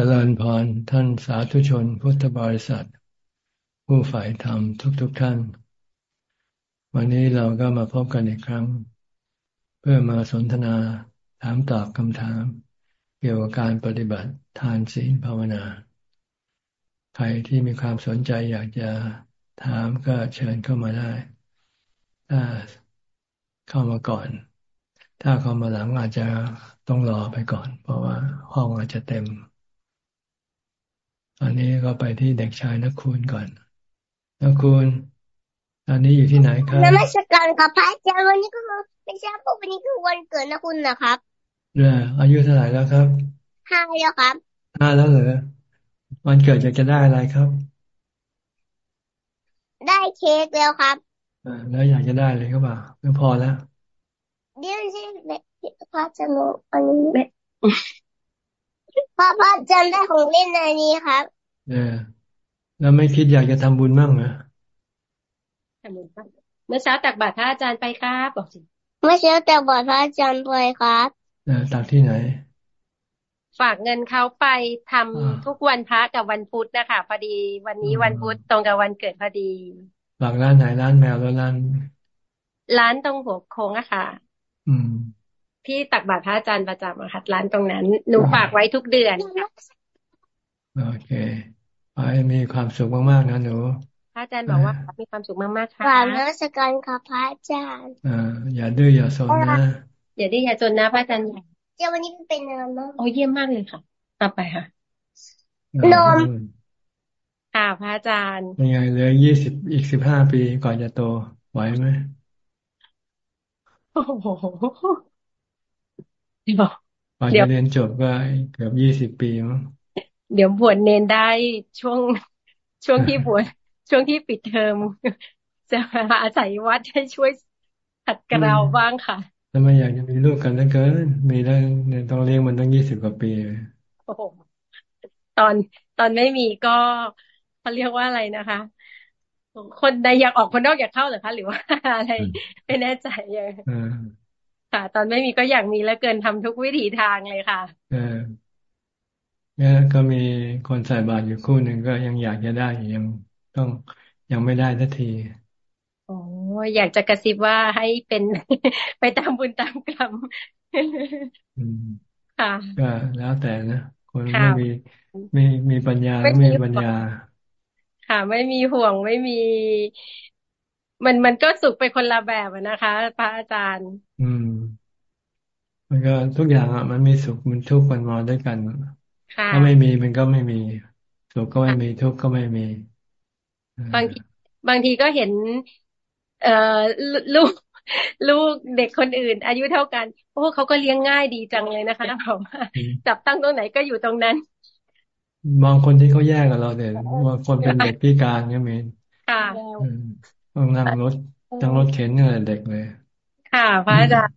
จริญพรท่านสาธุชนพุทธบริษัท ผู้ฝ่ายธรรมทุกๆทท่าน วันนี้เราก็มาพบกันอีกครั้ง เพื่อมาสนทนาถามตอบคำถาม เกี่ยวกับการปฏิบัติทานศีลภาวนา ใครที่มีความสนใจอยากจะถามก็เชิญเข้ามาได้ถ้าเข้ามาก่อน ถ้าเข้ามาหลังอาจจะต้องรอไปก่อน เพราะว่าห้องอาจจะเต็ม อนนี้ก็ไปที่เด็กชายนักคุณก่อนนักคุณตอนนี้อยู่ที่ไหนครับนมัสการครับพระอาจารย์วันนี้ก็ไม่ทราบว่าวันนี้คือวันเกิดนักคุณนะครับเอออายุเท่าไหร่แล้วครับห้าแล้วครับห้าแล้วเหรอวันเกิดจะจะได้อะไรครับ ได้เค้กแล้วครับอ่าแล้วอยากจะได้เลยก็บ่าไม่พอแล้วเดี๋ยวสิพระอาจารย์อันนี้ พ่อพ่อจำได้ของเล่นในนี้ครับเออแล้วไม่คิดอยากจะทำบุญบ้างเหรอทำบุญบ้างเมื่อเช้าตักบาตรพระอาจารย์ไปครับบอกสิเมื่อเช้าตักบาตรพระอาจารย์ไปครับเออตักที่ไหน ฝากเงินเขาไปทำทุกวันพระกับวันพุธนะคะพอดีวันนี้วันพุธตรงกับวันเกิดพอดีฝากร้านไหนร้านแมวแล้วร้านร้านตรงหัวโค้งอะค่ะ อืม ที่ตักบาตรพระอาจารย์ประจำค่ะร้านตรงนั้น หนูฝากไว้ทุกเดือน โอเคขอให้มีความสุขมากๆนะหนูพระอาจารย์บอกว่ามีความสุขมากๆค่ะกราบนมัสการค่ะพระอาจารย์อ่าอย่าดื้ออย่าสนนะอย่าดื้ออย่าจนนะพระอาจารย์เจ้าวันนี้เป็นยังไงบ้างโอ้เยี่ยมมากเลยค่ะ ต่อไปค่ะนมค่ะพระอาจารย์ยังไงเลยยี่สิบอีกสิบห้าปีก่อนจะโตไหวไหมโอ้โห กว่าจะเรียนจบก็เกือบยี่สิบปีมั้งเดี๋ยวบวชเนนได้ช่วงช่วงที่บวชช่วงที่ปิดเทอมจะอาศัยวัดให้ช่วยขัดกระเราบ้างค่ะทำไมอยากจะมีลูกกันแล้วเกินมีแล้วเนี่ยต้องเลี้ยงมันตั้งยี่สิบกว่าปีโอ้ตอนตอนไม่มีก็เขาเรียกว่าอะไรนะคะ คนใดอยากออกคนนอกอยากเข้าเหรอคะหรือว่าอะไรไม่แน่ใจเลย ค่ะ ตอนไม่มีก็อยากมีแล้วเกินทำทุกวิถีทางเลยค่ะเออเนี่ยก็มีคนใส่บาตรอยู่คู่หนึ่งก็ยังอยากจะได้ยังต้องยังไม่ได้ทันทีโอ้อยากจะกระซิบว่าให้เป็นไปตามบุญตามกรรมค่ะก็แล้วแต่นะคนไม่มีมีมีปัญญาไม่มีปัญญา ค่ะ ไม่มีห่วงไม่มี มันมันก็สุขไปคนละแบบนะคะพระอาจารย์ อืม มันก็ทุกอย่างอะ มันมีสุขมันทุกข์มันมาด้วยกันถ้าไม่มีมันก็ไม่มีสุขก็ไม่มีทุกข์ก็ไม่มี บางทีบางทีก็เห็น เอ่อลูกลูกเด็กคนอื่น อายุเท่ากัน โอ้เขาก็เลี้ยงง่ายดีจังเลยนะคะผมจับตั้งตรงไหนก็อยู่ตรงนั้น มองคนที่เขาแยกกับเราเด็กว่าคนเป็นเด็กพิการก็มีค่ะต้อง นั่งรถนั่งรถเข็นเนี่ยเด็กเลย ค่ะพระอาจารย์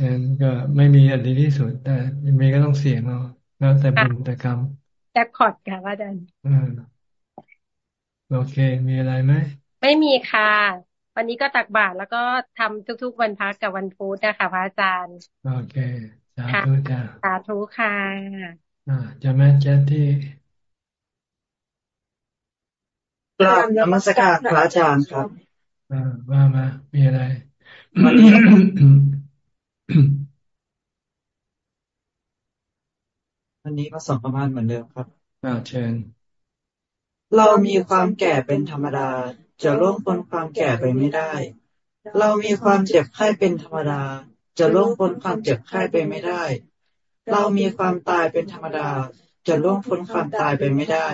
นั้นก็ไม่มีอันดีที่สุด แต่มีก็ต้องเสี่ยงเนาะแล้วแต่บุญแต่กรรมแจ็คพอตค่ะอาจารย์โอเค มีอะไรไหมไม่มีค่ะ วันนี้ก็ตักบาตรแล้วก็ทำทุกๆวันพักกับวันพุธนะคะพระอาจารย์ โอเค สาธุจ้าสาธุค่ะ อ่าจะแม่แจ๊ที่ กราบนมัสการพระอาจารย์ครับอ่าว่ามา มีอะไรวันนี้วันนี้มาสองประมาณเหมือนเดิมครับอ่าเชิญ เรามีความแก่เป็นธรรมดา จะล่วงพ้นความแก่ไปไม่ได้ เรามีความเจ็บไข้เป็นธรรมดา จะล่วงพ้นความเจ็บไข้ไปไม่ได้ เรามีความตายเป็นธรรมดา จะล่วงพ้นความตายไปไม่ได้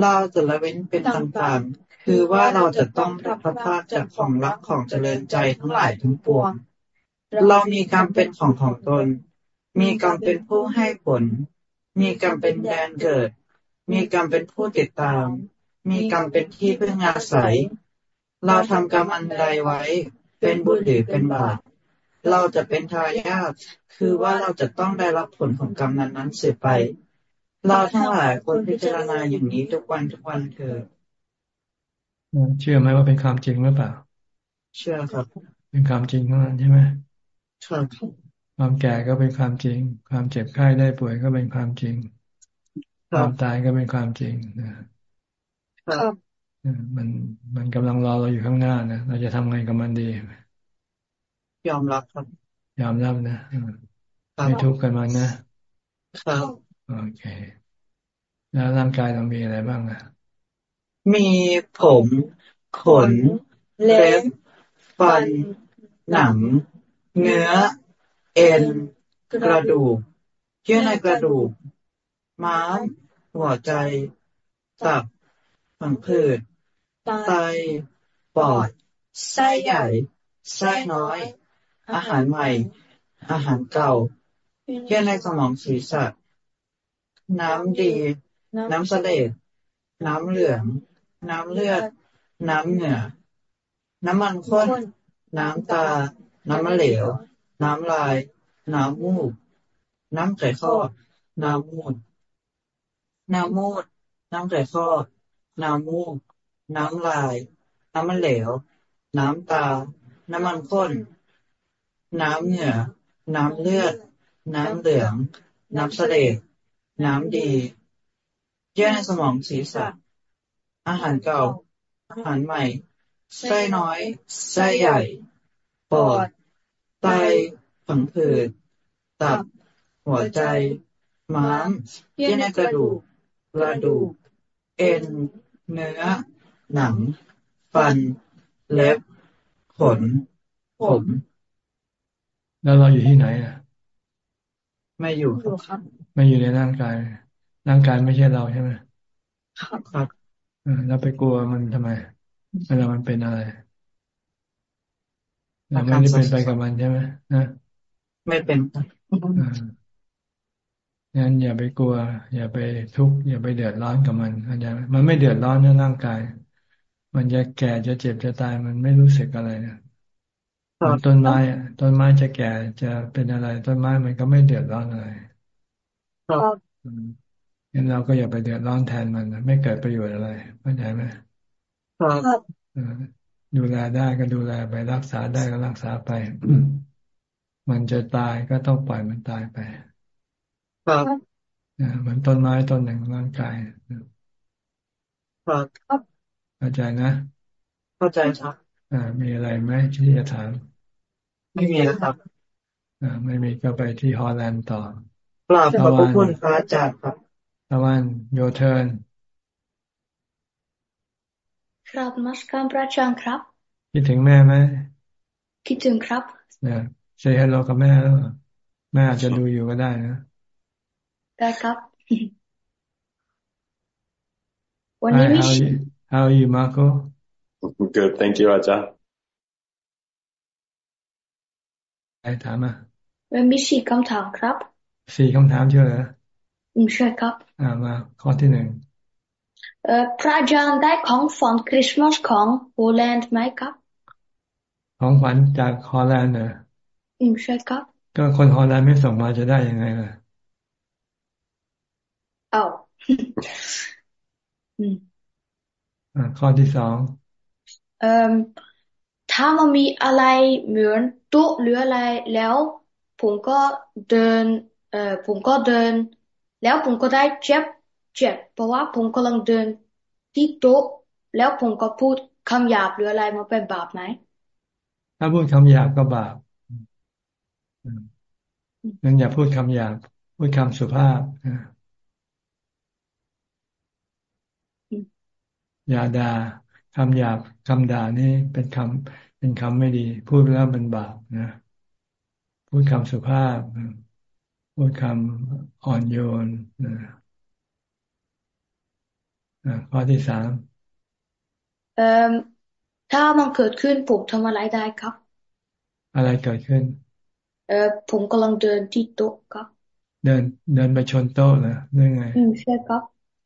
เราจะละเว้นเป็นต่างๆ คือว่าเราจะต้องรับพระพาจากของรักของเจริญใจทั้งหลายทั้งปวง เรามีกรรมเป็นของของตน มีกรรมเป็นผู้ให้ผล มีกรรมเป็นแดนเกิด มีกรรมเป็นผู้ติดตาม มีกรรมเป็นที่พึ่งอาศัย เราทำกรรมอันใดไว้ เป็นบุญหรือเป็นบาป เราจะเป็นทายาท คือว่าเราจะต้องได้รับผลของกรรมนั้นนั้นเสียไป เราทั้งหลายควรพิจารณาอย่างนี้ทุกวันทุกวันเถิดเชื่อไหมว่าเป็นความจริงหรือเปล่า เชื่อครับ เป็นความจริงเท่านั้นใช่ไหมครับความแก่ก็เป็นความจริง ความเจ็บไข้ได้ป่วยก็เป็นความจริง ความตายก็เป็นความจริงนะครับมันมันกำลังรอเราอยู่ข้างหน้านะเราจะทำไงกับมันดี ยอมรับครับ ยอมรับนะไม่ทุกข์กันมันนะครับ โอเค แล้วร่างกายเรามีอะไรบ้างอะ มีผม ขน เล็บ ฟัน หนัง เนื้อ เอ็น กระดูกเยื่อในกระดูก ม้าม หัวใจ ตับผังผืดไต ปอด ไส้ใหญ่ ไส้น้อย อาหารใหม่ อาหารเก่าเยื่อในสมองศีรษะ น้ำดี น้ำเสลดน้ำเหลือง น้ำเลือด น้ำเหงื่อ น้ำมันข้น น้ำตา น้ำมะเหลว น้ำลาย น้ำมูก น้ำไก่ข้อ น้ำมูด น้ำมูด น้ำไก่ข้อ น้ำมูก น้ำลาย น้ำมะเหลว น้ำตา น้ำมันข้น น้ำเหงื่อ น้ำเลือด น้ำเหลือง น้ำเสลด น้ำดีเยื่อในสมองศีรษะ อาหารเก่า อาหารใหม่ไส้น้อยไส้ใหญ่ ปอด ไต ผังผืด ตับ หัวใจ ม้าม เยื่อในกระดูก กระดูก เอ็น เนื้อ หนัง ฟัน เล็บ ขน ผม แล้วเราอยู่ที่ไหนอะ ไม่อยู่ครับ ไม่อยู่ในร่างกาย ร่างกายไม่ใช่เราใช่ไหมครับครับเราไปกลัวมันทำไมเวลามันเป็นอะไรเราไม่ได้เป็นไปกับมันใช่ไหมนะไม่เป็นงั้นอย่าไปกลัว อย่าไปทุกข์อย่าไปเดือดร้อนกับมันอาจารย์มันไม่เดือดร้อนในร่างกาย มันจะแก่จะเจ็บจะตายมันไม่รู้สึกอะไรนะต้นไม้ต้นไม้จะแก่จะเป็นอะไร ต้นไม้มันก็ไม่เดือดร้อนอะไร งั้นเราก็อย่าไปเดือดร้อนแทนมันไม่เกิดประโยชน์อะไรเข้าใจไหมครับดูแลได้ก็ดูแลไปรักษาได้ก็รักษาไป มันจะตายก็ต้องปล่อยมันตายไป ครับเหมือนต้นไม้ต้นหนึ่งร่างกายครับเข้าใจนะ เข้าใจครับอ่า มีอะไรไหมที่จะถาม ไม่มีแล้วครับอ่าไม่มีก็ไปที่ฮอลแลนด์ต่อ กราบขอบคุณพระอาจารย์ครับตะวันโยเทิร์นครับมัสการพระอาจารย์ครับ คิดถึงแม่ไหมคิดถึงครับเนี่ยเซฮัลโหลกับแม่แล้วแม่อาจจะดูอยู่ก็ได้นะ ได้ครับ วันนี้มิช How are you Marco Good thank you อาจารย์ใครถามอะวันมีสี่คำถามครับ สี่คำถามเชื่อเหรออืมใช่ครับ อ่ามาข้อที่หนึ่งพระอาจารย์ได้ของฝันคริสต์มาสของโฮลแลนด์ไหมครับ ของขวัญจากฮอลแลนด์เหรออืมใช่ครับ ก็คนฮอลแลนด์ไม่ส่งมาจะได้ยังไงล่ะอ้าวอืมอ่าข้อที่สองเอ่อถ้ามันมีอะไรเหมือนโต๊ะหรืออะไรแล้ว ผมก็เดิน เอ่อผมก็เดิน แล้วผมก็ได้เจ็บเจ็บเพราะว่าผมกำลังเดินที่โต๊ะแล้วผมก็พูดคำหยาบหรืออะไรมาเป็นบาปไหมถ้าพูดคำหยาบก็บาปนั่นอย่าพูดคำหยาบพูดคำสุภาพอย่าด่าคำหยาบคำด่านี่เป็นคำเป็นคำไม่ดี พูดแล้วเป็นบาปนะ พูดคำสุภาพ พูดคำอ่อนโยนข้อที่สามเอ่อถ้ามันเกิดขึ้นผมทำอะไรได้ครับ อะไรเกิดขึ้น เอ่อผมกำลังเดินที่โต๊ะครับ เดิน เดินไปชนโต๊ะเหรอเรื่องไง อืมใช่ครับ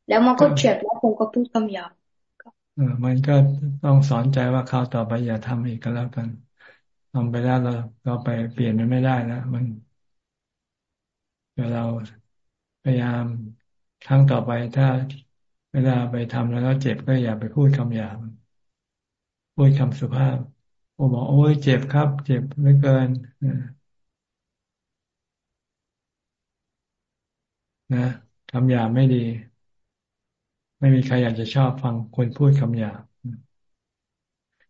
แล้วมันก็เจ็บแล้วผมก็พูดคำหยาบเออมันก็ต้องสอนใจว่าคราวต่อไปอย่าทำอีกก็แล้วกันทำไปแล้วเราเราไปเปลี่ยนมันไม่ได้แล้วมัน เดี๋เราพยายามครั้งต่อไปถ้าเวลาไปทำแล้วเจ็บก็อย่าไปพูดคำหยาบพูดคำสุภาพโอ้บอกโอ้ยเจ็บครับ เจ็บเหลือเกินนะคำหยาบไม่ดี ไม่มีใครอยากจะชอบฟังคนพูดคำหยาบ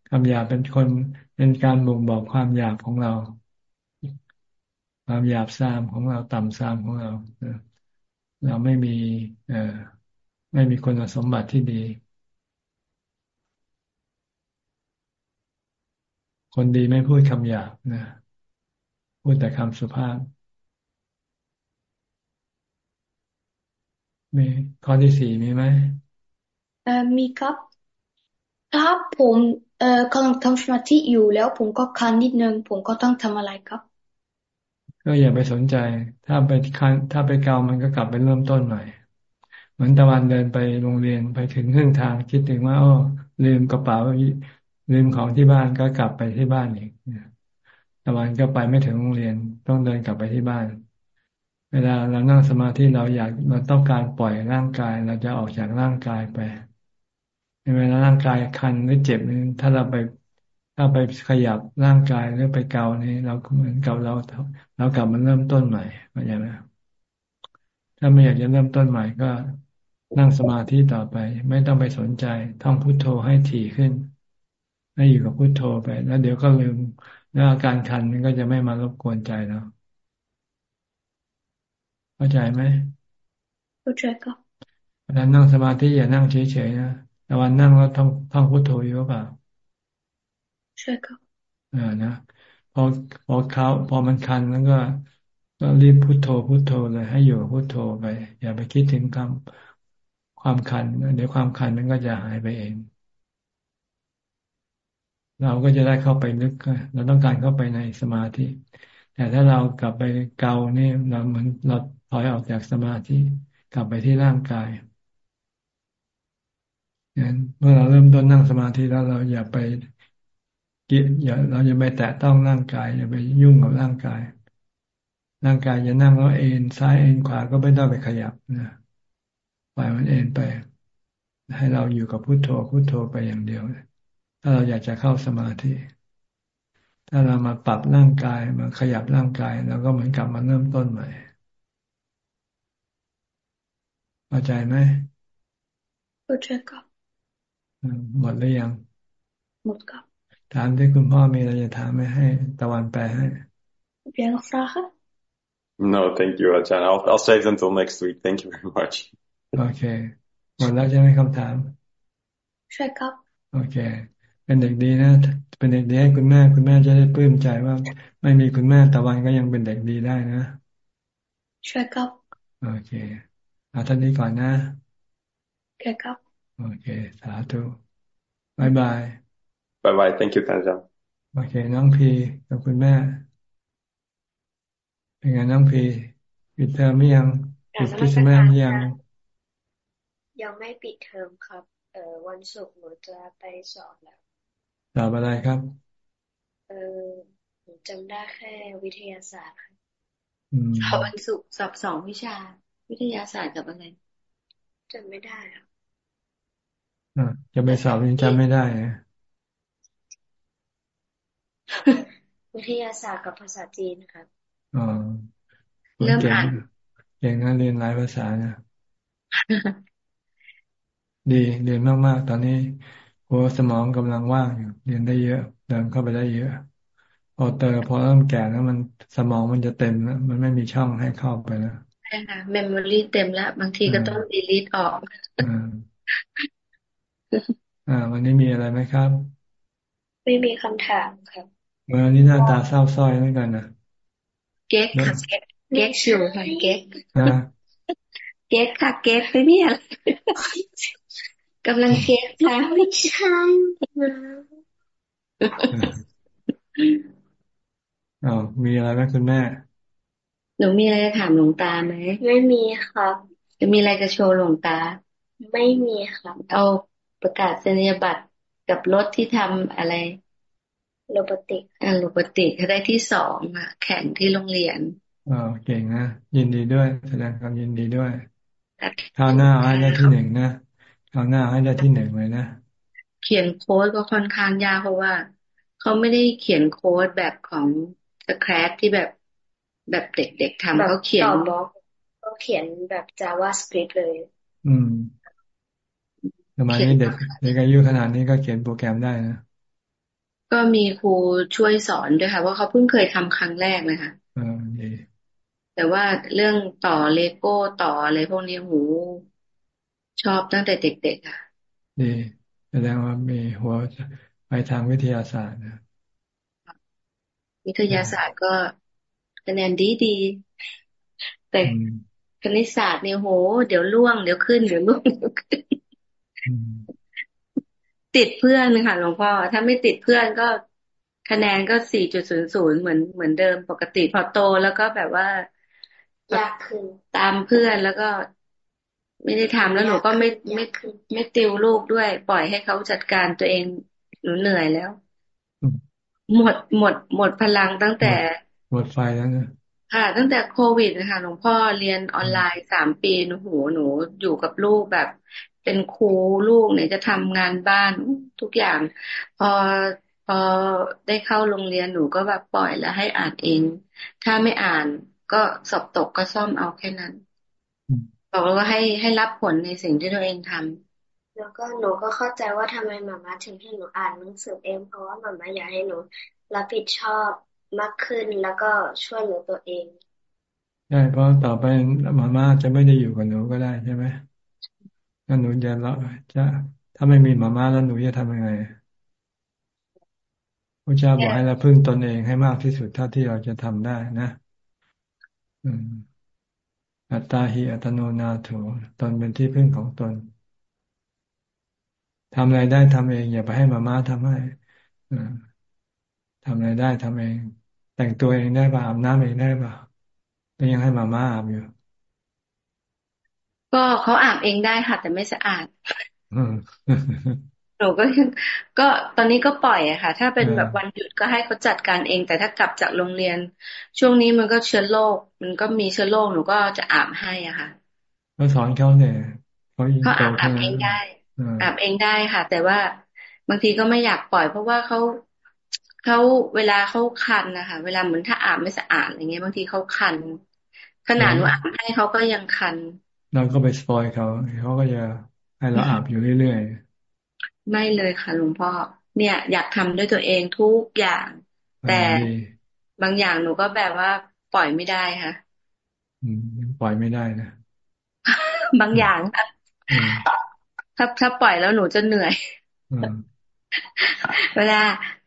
คำหยาบเป็นคนเป็นการบ่งบอกความอยากของเรา ความหยาบซามของเราต่ำซามของเราเราไม่มีไม่มีคุณสมบัติที่ดี คนดีไม่พูดคำหยาบนะพูดแต่คำสุภาพมีข้อที่สี่มีไหมเออมีครับ ถ้าผมเอ่อกำลังทำสมาธิอยู่แล้วผมก็คันนิดนึง ผมก็ต้องทำอะไรครับ ก็อย่าไปสนใจ ถ้าไปถ้าไปเกามันก็กลับไปเริ่มต้นใหม่ เหมือนตะวันเดินไปโรงเรียนไปถึงครึ่งทางคิดถึงว่าอ้ลืมกระเป๋าลืมของที่บ้านก็กลับไปที่บ้านอีกตะวันก็ไปไม่ถึงโรงเรียน ต้องเดินกลับไปที่บ้าน เวลาเรานั่งสมาธิเราอยากเราต้องการปล่อยร่างกาย เราจะออกจากร่างกายไปเวลาร่างกายคันหรือเจ็บนี่ถ้าเราไป ถ้าไปขยับร่างกายหรือไปเกานี่เราเหมือนกับเราเรากลับมาเริ่มต้นใหม่เข้าใจไหมถ้าไม่อยากจะเริ่มต้นใหม่ก็นั่งสมาธิต่อไป ไม่ต้องไปสนใจ ท่องพุทโธให้ถี่ขึ้น ให้อยู่กับพุทโธไป แล้วเดี๋ยวก็ลืม แล้วอาการคันมันก็จะไม่มารบกวนใจเราเข้าใจไหมเข้าใจครับเวลานั่งสมาธิอย่านั่งเฉยๆนะแต่วันนั่งแล้วท่องท่องพุทโธอยู่เปล่า ใช่ครับอ่านะพอพอเขาพอมันคันแล้วก็ก็รีบพุทโธพุทโธเลยให้อยู่พุทโธไป อย่าไปคิดถึงคำความคันเดี๋ยวความคันมันก็จะหายไปเอง เราก็จะได้เข้าไปลึกเราต้องการเข้าไปในสมาธิ แต่ถ้าเรากลับไปเกาเนี่ยเราเหมือนเราถอยออกจากสมาธิกลับไปที่ร่างกายงั้นเมื่อเราเริ่มต้นนั่งสมาธิแล้วเราอย่าไป อย่าเราอย่าไปแตะต้องร่างกายอย่าไปยุ่งกับร่างกาย ร่างกายจะนั่งแล้วเอนซ้ายเอนขวาก็ไม่ต้องไปขยับนะปล่อยมันเอนไป ให้เราอยู่กับพุโทโธพุโทโธไปอย่างเดียว ถ้าเราอยากจะเข้าสมาธิ ถ้าเรามาปรับร่างกายมาขยับร่างกายเราก็เหมือนกลับมาเริ่มต้นใหม่เข้าใจไหมเข้าใจครับหมดหรือยัง หมดครับ ถามที่คุณพ่อมีอะไรจะถามไหมให้ ตะวันแปลให้ Heb jij nog vragen? No, thank you, Ajahn. I'll, I'll save them until next week. Thank you very much. โอเคหมดแล้วใช่ไหมคำถาม ใช่ครับ โอเค เป็นเด็กดีนะ เป็นเด็กดีให้คุณแม่ คุณแม่จะได้ปลื้มใจว่า ไม่มีคุณแม่ตะวันก็ยังเป็นเด็กดีได้นะ ใช่ครับ โอเคเอาท่านนี้ก่อนนะโอเคครับ โอเค สาธุบายบาย บายบาย thank you ท่านอาจารย์โอเค น้องพีกับคุณแม่ เป็นไงน้องพีปิดเทอมไม่ยังปิดพิเศษไม่ยัง ยังไม่ปิดเทอมครับ เออวันศุกร์หนูจะไปสอบแล้วสอบอะไรครับ เออหนูจำได้แค่วิทยาศาสตร์ค่ะสอบวันศุกร์สอบสองวิชา วิทยาศาสตร์กับอะไรจำไม่ได้ครับจะไปสอบยังจำไม่ได้นะ วิทยาศาสตร์กับภาษาจีนครับอ๋อเริ่มอ่านเก่งนะเรียนหลายภาษานะดีเรียนมากๆ ตอนนี้หัวสมองกำลังว่างอยู่เรียนได้เยอะเดินเข้าไปได้เยอะพอเตอพอเริ่มแก่แล้วมันสมองมันจะเต็มแล้วมันไม่มีช่องให้เข้าไปแล้วใช่ค่ะ memory เต็มแล้ว บางทีก็ต้อง delete ออกอ่า วันนี้มีอะไรไหมครับ ไม่มีคำถามครับ วันนี้หน้าตาเศร้าสร้อยเหมือนกันนะเก๊กค่ะเก๊กเก๊กชิวค่ะเก๊กเก๊กค่ะเก๊กไปเนี่ยกำลังเก๊กค่ะไม่ใช่อ๋อมีอะไรไหมคุณแม่หนูมีอะไรจะถามหลวงตาไหมไม่มีครับจะมีอะไรจะโชว์หลวงตา ไม่มีครับเอาประกาศนียบัตรกับรถที่ทำอะไร โรบอติกอ่าโรบอติกเขาได้ที่สองอะแข่งที่โรงเรียนอ๋อเก่งนะยินดีด้วย แสดงความยินดีด้วยคราวหน้าให้ได้ที่หนึ่งนะคราวหน้าให้ได้ที่หนึ่งเลยนะเขียนโค้ดก็ค่อนข้างยากเพราะว่าเขาไม่ได้เขียนโค้ดแบบของสแครปที่แบบแบบเด็กๆทำเขาเขียนเขียนแบบ JavaScript เลย อืมสมัยนี้เด็กเด็กอายุขนาดนี้ก็เขียนโปรแกรมได้นะ ก็มีครูช่วยสอนด้วยค่ะว่าเขาเพิ่งเคยทำครั้งแรกเลยค่ะอ่าดีแต่ว่าเรื่องต่อเลโก้ต่ออะไรพวกนี้หู ชอบตั้งแต่เด็กๆค่ะดีแสดงว่ามีหัวไปทางวิทยาศาสตร์นะวิทยาศาสตร์ก็คะแนนดีดี แต่คณิตศาสตร์เนี่ยโห เดี๋ยวล่วงเดี๋ยวขึ้นเดี๋ยวล่วงเดี๋ยวขึ้น ติดเพื่อนค่ะหลวงพ่อถ้าไม่ติดเพื่อนก็คะแนนก็สี่จุดศูนย์ศูนย์เหมือนเหมือนเดิมปกติพอโตแล้วก็แบบว่ายากขึ้นตามเพื่อนแล้วก็ไม่ได้ทำแล้วหนูก็ไม่ไม่ไม่ติวลูกด้วย ปล่อยให้เขาจัดการตัวเองหนูเหนื่อยแล้ว หมดหมดหมดพลังตั้งแต่ หมดไฟแล้วนะค่ะ ตั้งแต่โควิดนะคะหลวงพ่อเรียนออนไลน์สามปีหนูหูหนูอยู่กับลูกแบบ เป็นครูลูกเนี่ยจะทำงานบ้านทุกอย่าง พอพอได้เข้าโรงเรียนหนูก็แบบปล่อยแล้วให้อ่านเอง ถ้าไม่อ่านก็สอบตกก็ซ่อมเอาแค่นั้น บอกว่าให้ให้รับผลในสิ่งที่ตัวเองทำแล้วก็หนูก็เข้าใจว่าทำไมหมาม่าถึงให้หนูอ่านหนังสือเองเพราะว่าหมาม่าอยากให้หนูรับผิดชอบมากขึ้นแล้วก็ช่วยเหลือตัวเองใช่เพราะต่อไปมาม่าจะไม่ได้อยู่กับหนูก็ได้ใช่ไหม ถ้าหนูจะละจะถ้าไม่มีมาม่าแล้วหนูจะทำยังไงพระเจ้าบอกให้เราพึ่งตนเองให้มากที่สุดเท่าที่เราจะทำได้นะอัตตาหิอัตโนนาโถตนเป็นที่พึ่งของตนทำอะไรได้ทำเอง อย่าไปให้มาม่าทำให้ทำอะไรได้ทำเอง แต่งตัวเองได้ป่ะอาบน้ำเองได้ป่ะก็ยังให้มาม่าอาบอยู่ ก็เขาอาบเองได้ค่ะ แต่ไม่สะอาดหนูก็ก็ตอนนี้ก็ปล่อยอะค่ะ ถ้าเป็นแบบวันหยุดก็ให้เขาจัดการเอง แต่ถ้ากลับจากโรงเรียน ช่วงนี้มันก็เชื้อโรคมันก็มีเชื้อโรคหนูก็จะอาบให้อะค่ะก็สอนเขาเนี่ยเขาเขาอาบอาบเองได้อาบเองได้ค่ะ แต่ว่าบางทีก็ไม่อยากปล่อย เพราะว่าเขาเขาเวลาเขาคันนะคะเวลาเหมือนถ้าอาบไม่สะอาดอะไรเงี้ยบางทีเขาคัน ขนาดหนูอาบให้เขาก็ยังคัน เราก็ไปสปอยเขาเขาก็จะให้เราอาบอยู่เรื่อยๆไม่เลยค่ะหลวงพ่อเนี่ย อยากทำด้วยตัวเองทุกอย่าง แต่บางอย่างหนูก็แบบว่าปล่อยไม่ได้ค่ะอืมปล่อยไม่ได้นะบางอย่างค่ะถ้าถ้าปล่อยแล้วหนูจะเหนื่อยเวลา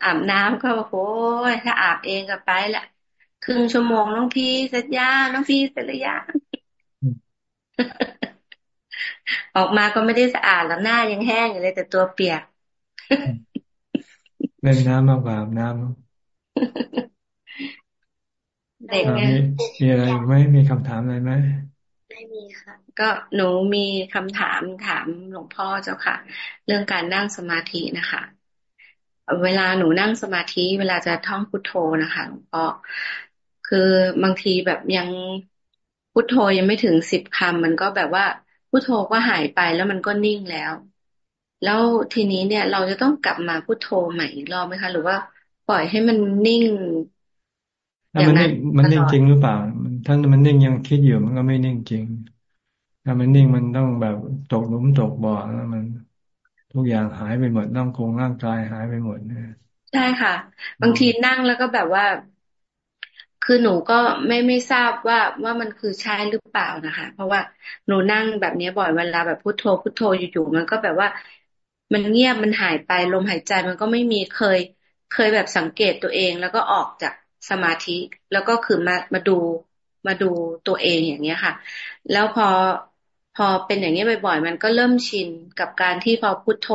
อาบน้ำก็โอ้ยถ้าอาบเองก็ไปละครึ่งชั่วโมงน้องพี่เสร็จยาน้องพี่เสร็จยา ออกมาก็ไม่ได้สะอาดแล้วหน้ายังแห้งอยู่เลยแต่ตัวเปียกเล่นน้ำมากกว่าอาบน้ำเด็กมีมีอะไรไหมมีคำถามอะไรไหมไม่มีค่ะ ก็หนูมีคำถามถามหลวงพ่อเจ้าค่ะ เรื่องการนั่งสมาธินะคะ เวลาหนูนั่งสมาธิ เวลาจะท่องพุทโธนะคะหลวงพ่อคือบางทีแบบยัง พุทโธยังไม่ถึงสิบคำมันก็แบบว่าพุทโธก็หายไปแล้วมันก็นิ่งแล้ว แล้วทีนี้เนี่ย เราจะต้องกลับมาพุทโธใหม่อีกรอบไหมคะ หรือว่าปล่อยให้มันนิ่งอย่างนั้นมันนิ่งจริงหรือเปล่าถ้ามันนิ่งยังคิดอยู่มันก็ไม่นิ่งจริง ถ้ามันนิ่งมันต้องแบบตกหลุมตกบ่อแล้วมัน ทุกอย่างหายไปหมดร่างกงร่างกายหายไปหมดเนี่ยใช่ค่ะ บางทีนั่งแล้วก็แบบว่า คือหนูก็ไม่ไม่ทราบว่าว่ามันคือใช่หรือเปล่านะคะ เพราะว่าหนูนั่งแบบนี้บ่อยเวลาแบบพุโทโธพุโทโธอยู่ๆมันก็แบบว่า มันเงียบมันหายไปลมหายใจมันก็ไม่มีเคย เคยแบบสังเกตตัวเองแล้วก็ออกจากสมาธิ แล้วก็คือมามาดูมาดูตัวเองอย่างเนี้ยค่ะ แล้วพอพอเป็นอย่างนี้บ่อยๆ มันก็เริ่มชินกับการที่พอพุโทโธ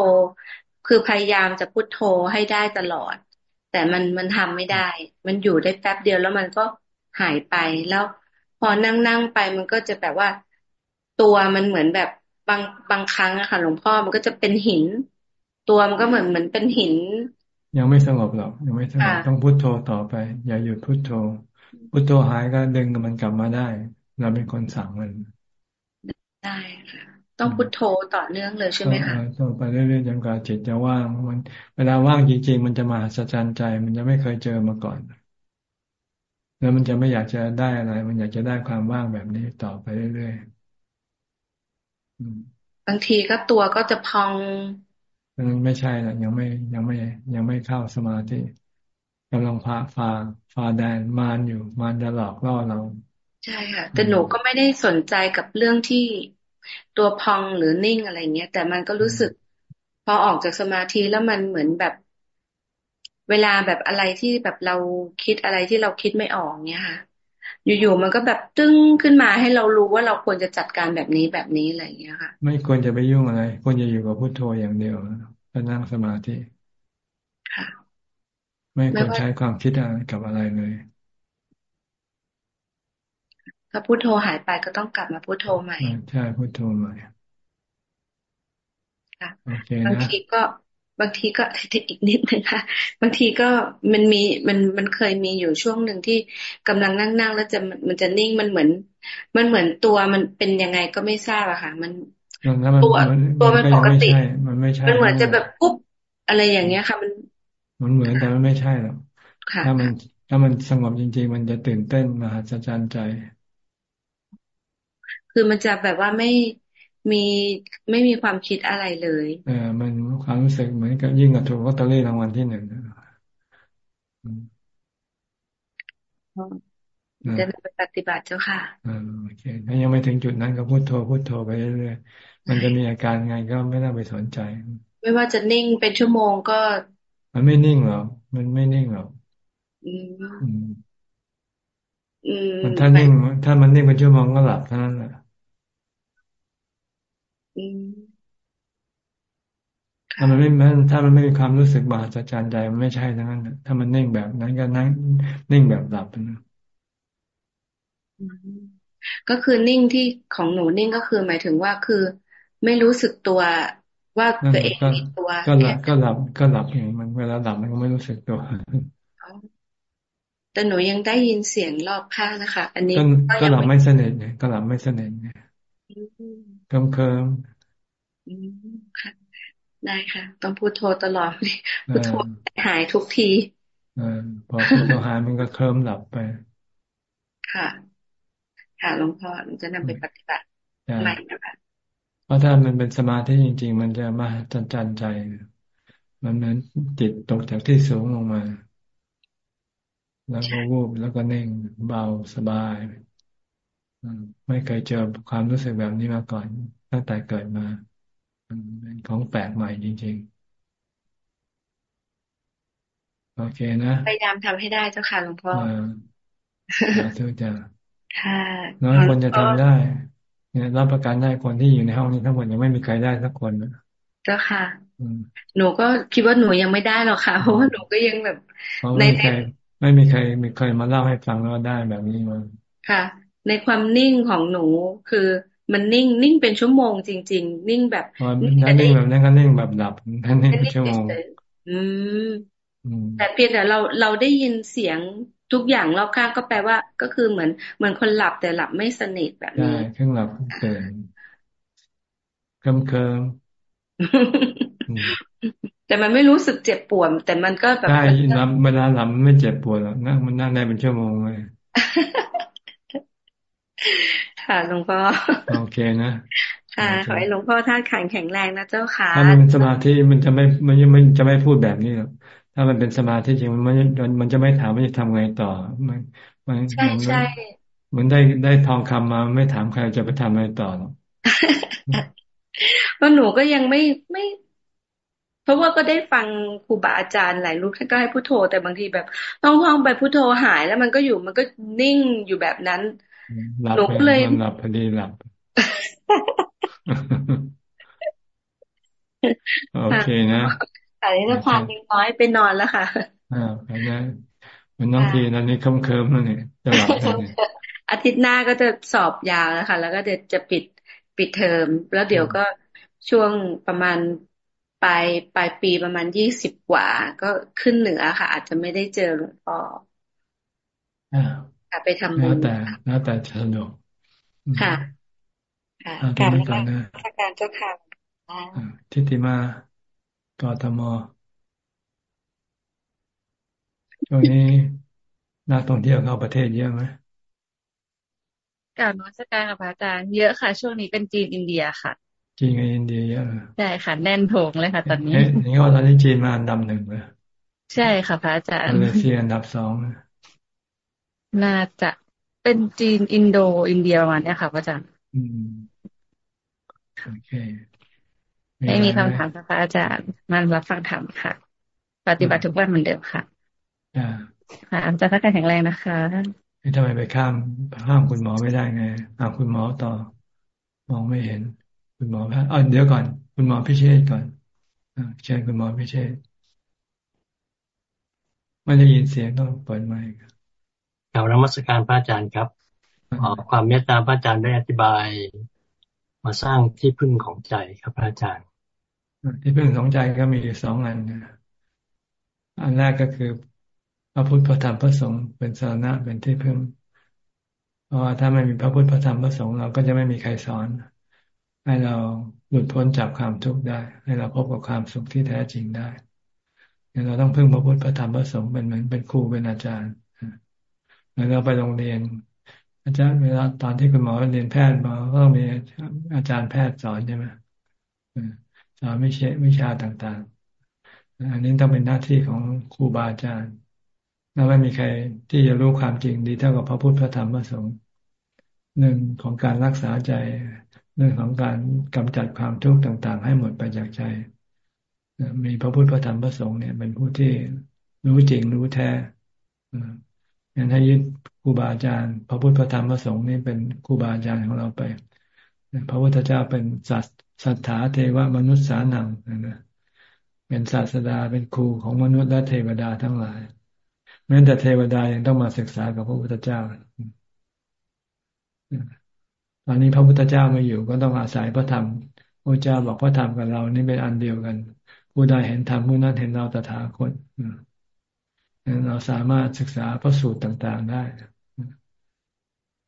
คือพยายามจะพุโทโธให้ได้ตลอด แต่มันมันทำไม่ได้ มันอยู่ได้แป๊บเดียวแล้วมันก็หายไปแล้วพอนั่งนั่งไปมันก็จะแบบว่าตัวมันเหมือนแบบบางบางครั้งอะค่ะหลวงพ่อมันก็จะเป็นหิน ตัวมันก็เหมือนเหมือนเป็นหิน ยังไม่สงบหรอกยังไม่สงบต้องพุโทโธต่อไป อย่าหยุดพุโทโธพุโทโธหายก็ดึงมันกลับมาได้ เราเป็นคนสั่งมันได้ค่ะ ต้องพุทโธต่อเนื่องเลยใช่ไหมคะต้องไปเรื่อยๆจนกว่าจิตจะว่างมันเวลาว่างจริง ๆ มันจะมาสัจจใจ มันจะไม่เคยเจอมาก่อน แล้วมันจะไม่อยากจะได้อะไร มันอยากจะได้ความว่างแบบนี้ต่อไปเรื่อยๆบางทีก็ตัวก็จะพองมันไม่ใช่ละยังไม่ยังไม่ ยังไม่เข้าสมาธิกำลังพาฟาฟาแดนมานอยู่มานจะหลอกล่อเรา ใช่ค่ะแต่หนูก็ไม่ได้สนใจกับเรื่องที่ ตัวพองหรือนิ่งอะไรเงี้ย แต่มันก็รู้สึก พอออกจากสมาธิแล้วมันเหมือนแบบ เวลาแบบอะไรที่แบบเราคิดอะไรที่เราคิดไม่ออกเนี้ยค่ะ อยู่ๆมันก็แบบตึ้งขึ้นมาให้เรารู้ว่าเราควรจะจัดการแบบนี้แบบนี้อะไรเงี้ยค่ะ ไม่ควรจะไปยุ่งอะไร ควรจะอยู่กับพุโทโธอย่างเดียวแล้วนั่งสมาธิค่ะไม่ควรใช้ความคิดอะไรกับอะไรเลย ถ้าพุโทโธหายไปก็ต้องกลับมาพุโทโธใหม่ ใช่พุโทโธใหม่ค่ะบางทีก็บางทีก็อีกนิดนึงค่ะ บางทีก็มันมีมันมันเคยมีอยู่ช่วงหนึ่งที่กำลังนั่งนั่งแล้วจะมันจะนิ่งมันเหมือน มันเหมือนตัวมันเป็นยังไงก็ไม่ทราบอะค่ะ มันตัวตัวมันปกติมันไม่ใช่มันเหมือนจะแบบปุ๊บอะไรอย่างเงี้ยค่ะ มัน มันเหมือนแต่มันไม่ใช่หรอกถ้ามันถ้ามันสงบจริง ๆ มันจะตื่นเต้นมหัศจรรย์ใจ คือมันจะแบบว่าไม่มีไม่มีความคิดอะไรเลยเออมันความรู้สึกเหมือนกับยิ่งกับถูกลอตเตอรี่รางวัลที่หนึ่งจะนำไปปฏิบัติเจ้าค่ะอ่าโอเคถ้ายังไม่ถึงจุดนั้นก็พูดโทรพูดโทรไปเรื่อยๆมันจะมีอาการไงก็ไม่ต้องไปสนใจ ไม่ว่าจะนิ่งเป็นชั่วโมงก็ มันไม่นิ่งหรอกมันไม่นิ่งหรอกอืมอืมมันถ้านิ่งถ้ามันนิ่งเป็นชั่วโมงก็หลับเท่านั้นแหละ ถ้ามันไม่ถ้ามันไม่มีความรู้สึกบาดจารใจมันไม่ใช่ทั้งนั้นถ้ามันนิ่งแบบนั้นก็นั่งนิ่งแบบหลับนะก็คือนิ่งที่ของหนูนิ่งก็คือหมายถึงว่าคือไม่รู้สึกตัวว่าตัวเองมีตัวก็หลับก็หลับก็หลับอย่างมันเวลาหลับมันก็ไม่รู้สึกตัวแต่หนูยังได้ยินเสียงรอบข้างนะคะ อันนี้ก็หลับไม่สนิทไงก็หลับไม่สนิทไง เคิมเคิมค่ะ ได้ค่ะ ต้องพูดโทรตลอดพูดโทรหายทุกทีอพอพูดโทรหายมันก็เคลิ้มหลับไป ค่ะ ค่ะหลวงพ่อจะนำไปปฏิบัติใหม่นะคะเพราะถ้ามันเป็นสมาธิจริง ๆ มันจะมาจันจันใจ มันเหมือนจิตตกจากที่สูงลงมา แล้วก็วูบแล้วก็เน่งเบาสบาย ไม่เคยเจอความรู้สึกแบบนี้มาก่อน ตั้งแต่เกิดมาเป็นของแปลกใหม่จริง ๆ โอเคนะ พยายามทำให้ได้เจ้าค่ะหลวงพ่อสาธุจ้าค่ะน้อยคนจะทำได้ เนี่ยรับประกันได้คนที่อยู่ในห้องนี้ทั้งหมดยังไม่มีใครได้สักคนนะเจ้าค่ะหนูก็คิดว่าหนูยังไม่ได้หรอกค่ะ เพราะว่าหนูก็ยังแบบในใครไม่มีใครมีใครมาเล่าให้ฟังว่าได้แบบนี้มาค่ะ ในความนิ่งของหนูคือมันนิ่งนิ่งเป็นชั่วโมงจริง ๆ นิ่งแบบนั่นิ่งแบบนั้นก็นิ่งแบบดับนั่นิ่งเป็นชั่วโมงอืมแต่เพียงแต่เราเราได้ยินเสียงทุกอย่างรอบข้างก็แปลว่าก็คือเหมือนเหมือนคนหลับแต่หลับไม่สนิทแบบนี้ใช่เครื่องหลับเกินเคิมเคิมแต่มันไม่รู้สึกเจ็บปวดแต่มันก็แบบใช่หลับเวลาหลับไม่เจ็บปวดหรอกนั่งมันนั่งได้เป็นชั่วโมงเลย ค่ะหลวงพ่อโอเคนะค่ะขอให้หลวงพ่อท่านขันแข็งแรงนะเจ้าค่ะถ้ามันเป็นสมาธิมันจะไม่มันจะไม่จะไม่พูดแบบนี้หรอกถ้ามันเป็นสมาธิจริงมันมันมันจะไม่ถามว่าจะทำไงต่อมันมันใช่ใช่เหมือนได้ได้ทองคำมาไม่ถามใครจะไปทำอะไรต่อหรอกเพราะหนูก็ยังไม่ไม่ เพราะว่าก็ได้ฟังครูบาอาจารย์หลายรูปท่านก็ให้พุโทโธแต่บางทีแบบต้องห้องไปพุโทโธหายแล้วมันก็อยู่มันก็นิ่งอยู่แบบนั้น หนูเลยหลับพอดีหลับโอเคนะแต่นี่จะพานยังน้อยไปนอนแล้วค่ะอ่าไปนะมันน้องทีตอนนี้เคิมเคิมแล้วเนี่ยจะหลับอาทิตย์หน้าก็จะสอบยาวแล้วค่ะแล้วก็จะจะปิดปิดเทอม แล้วเดี๋ยวก็ช่วงประมาณปลายปลายปีประมาณยี่สิบกว่า ก็ขึ้นเหนือค่ะ อาจจะไม่ได้เจอหลวงพ่อ ไปทำบุญแล้วแต่แล้วแต่สนุกค่ะค่ะการก่อนนะการเจ้าค่ะทิติมากทมช่วงนี้นักท่องเที่ยวเข้าประเทศเยอะไหมกล่าวนวัตการค่ะพระอาจารย์เยอะค่ะ ช่วงนี้เป็นจีนอินเดียค่ะ จีนกับอินเดียเยอะใช่ค่ะแน่นโถงเลยค่ะ ตอนนี้นี่ว่าตอนนี้จีนมาอันดับหนึ่งเลยใช่ค่ะพระอาจารย์มาเลเซียอันดับสองน่าจะเป็นจีนอินโดอินเดียประมาณนี้ค่ะพระอาจารย์อืมโอเคไม่มีคำถามค่ะพระอาจารย์มันรับฟังธรรมค่ะ ปฏิบัติทุกวันเหมือนเดิมค่ะค่ะอาจารย์ทักการแข็งแรงนะคะทำไมไปข้ามห้ามคุณหมอไม่ได้ไงห้ามคุณหมอต่อ มองไม่เห็น คุณหมอแพทย์เดี๋ยวก่อน คุณหมอพิเชษก่อนเชิญคุณหมอพิเชษไม่ได้ยินเสียงต้องเปิดไมค์ครับ กล่าวนมัสการพระอาจารย์ครับขอความเมตตาพระอาจารย์ได้อธิบาย มาสร้างที่พึ่งของใจครับพระอาจารย์ ที่พึ่งของใจก็มีอยู่สองอันนะอันแรกก็คือพระพุทธพระธรรมพระสงฆ์เป็นสาระเป็นที่พึ่ง เพราะว่าถ้าไม่มีพระพุทธพระธรรมพระสงฆ์เราก็จะไม่มีใครสอน ให้เราหลุดพ้นจากความทุกข์ได้ ให้เราพบกับความสุขที่แท้จริงได้เราต้องพึ่งพระพุทธพระธรรมพระสงฆ์เป็นเหมือนเป็นครูเป็นอาจารย์ แล้วเราไปโรงเรียน อาจารย์เวลาตอนที่คุณหมอเรียนแพทย์มาก็มีอาจารย์แพทย์สอนใช่ไหมสอนวิชาวิชาต่างๆ อันนี้ต้องเป็นหน้าที่ของครูบาอาจารย์แล้วไม่มีใครที่จะรู้ความจริงดีเท่ากับพระพุทธพระธรรมพระสงฆ์หนึ่งของการรักษาใจเรื่องของการกำจัดความทุกข์ต่างๆ ให้หมดไปจากใจ มีพระพุทธพระธรรมพระสงฆ์เนี่ยเป็นผู้ที่รู้จริงรู้แท้ งั้นให้ยึดครูบาอาจารย์ พระพุทธพระธรรมพระสงฆ์นี่เป็นครูบาอาจารย์ของเราไป พระพุทธเจ้าเป็นสัตสัทธาเทวมนุษย์สานังนะเป็นศาสดาเป็นครูของมนุษย์และเทวดาทั้งหลายแม้แต่เทวดายังต้องมาศึกษากับพระพุทธเจ้าตอนนี้พระพุทธเจ้ามาอยู่ก็ต้องอาศัยพระธรรมพระเจ้าบอกพระธรรมกับเรา นี่เป็นอันเดียวกัน ผู้ใดเห็นธรรมผู้นั้นเห็นเราตถาคต เราสามารถศึกษาพระสูตรต่างๆได้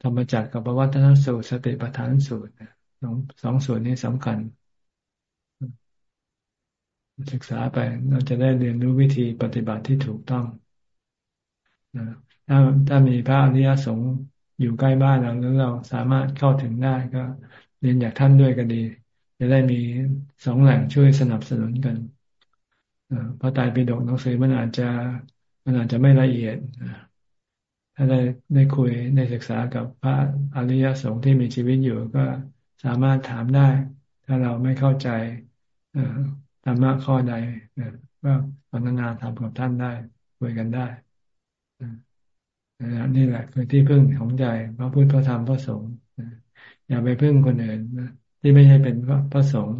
ธรรมจักรกับวัตนสูตร สติปัฏฐานสูตรสองสองส่วนนี้สำคัญ ศึกษาไปเราจะได้เรียนรู้วิธีปฏิบัติที่ถูกต้องถ้าถ้ามีพระอริยสงฆ์อยู่ใกล้บ้านเราหรือเราสามารถเข้าถึงได้ก็เรียนจากท่านด้วยก็ดี จะได้มีสองแหล่งช่วยสนับสนุนกันพระไตรปิฎกหนังสือมันอาจจะ มันอาจจะไม่ละเอียดถ้าได้ได้คุยได้ศึกษากับพระอริยสงฆ์ที่มีชีวิตอยู่ก็สามารถถามได้ ถ้าเราไม่เข้าใจธรรมะข้อใดก็พรรณนาถามกับท่านได้คุยกันได้นี่แหละคือที่พึ่งของใจพระพุทธพระธรรมพระสงฆ์อย่าไปพึ่งคนอื่นที่ไม่ใช่เป็นพระสงฆ์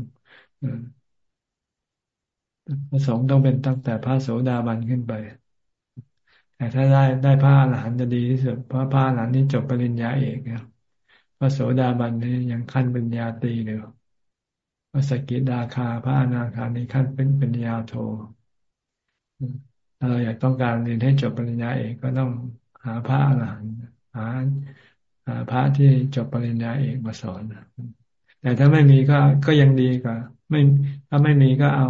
พระสงฆ์ต้องเป็นตั้งแต่พระโสดาบันขึ้นไป แต่ถ้าได้ได้พระอรหันต์จะดีที่สุดเพราะพระอรหันต์นี่จบปริญญาเอกนะพระโสดาบันนี่ยังขั้นปริญญาตรีเลยพระสกิดาคา พระอนาคานี่ขั้นเป็นปริญญาโทถ้าเราอยากต้องการเรียนให้จบปริญญาเอกก็ต้องหาพระอรหันต์หาหาพระที่จบปริญญาเอกมาสอนแต่ถ้าไม่มีก็ก็ยังดีกว่าไม่ถ้าไม่มีก็เอา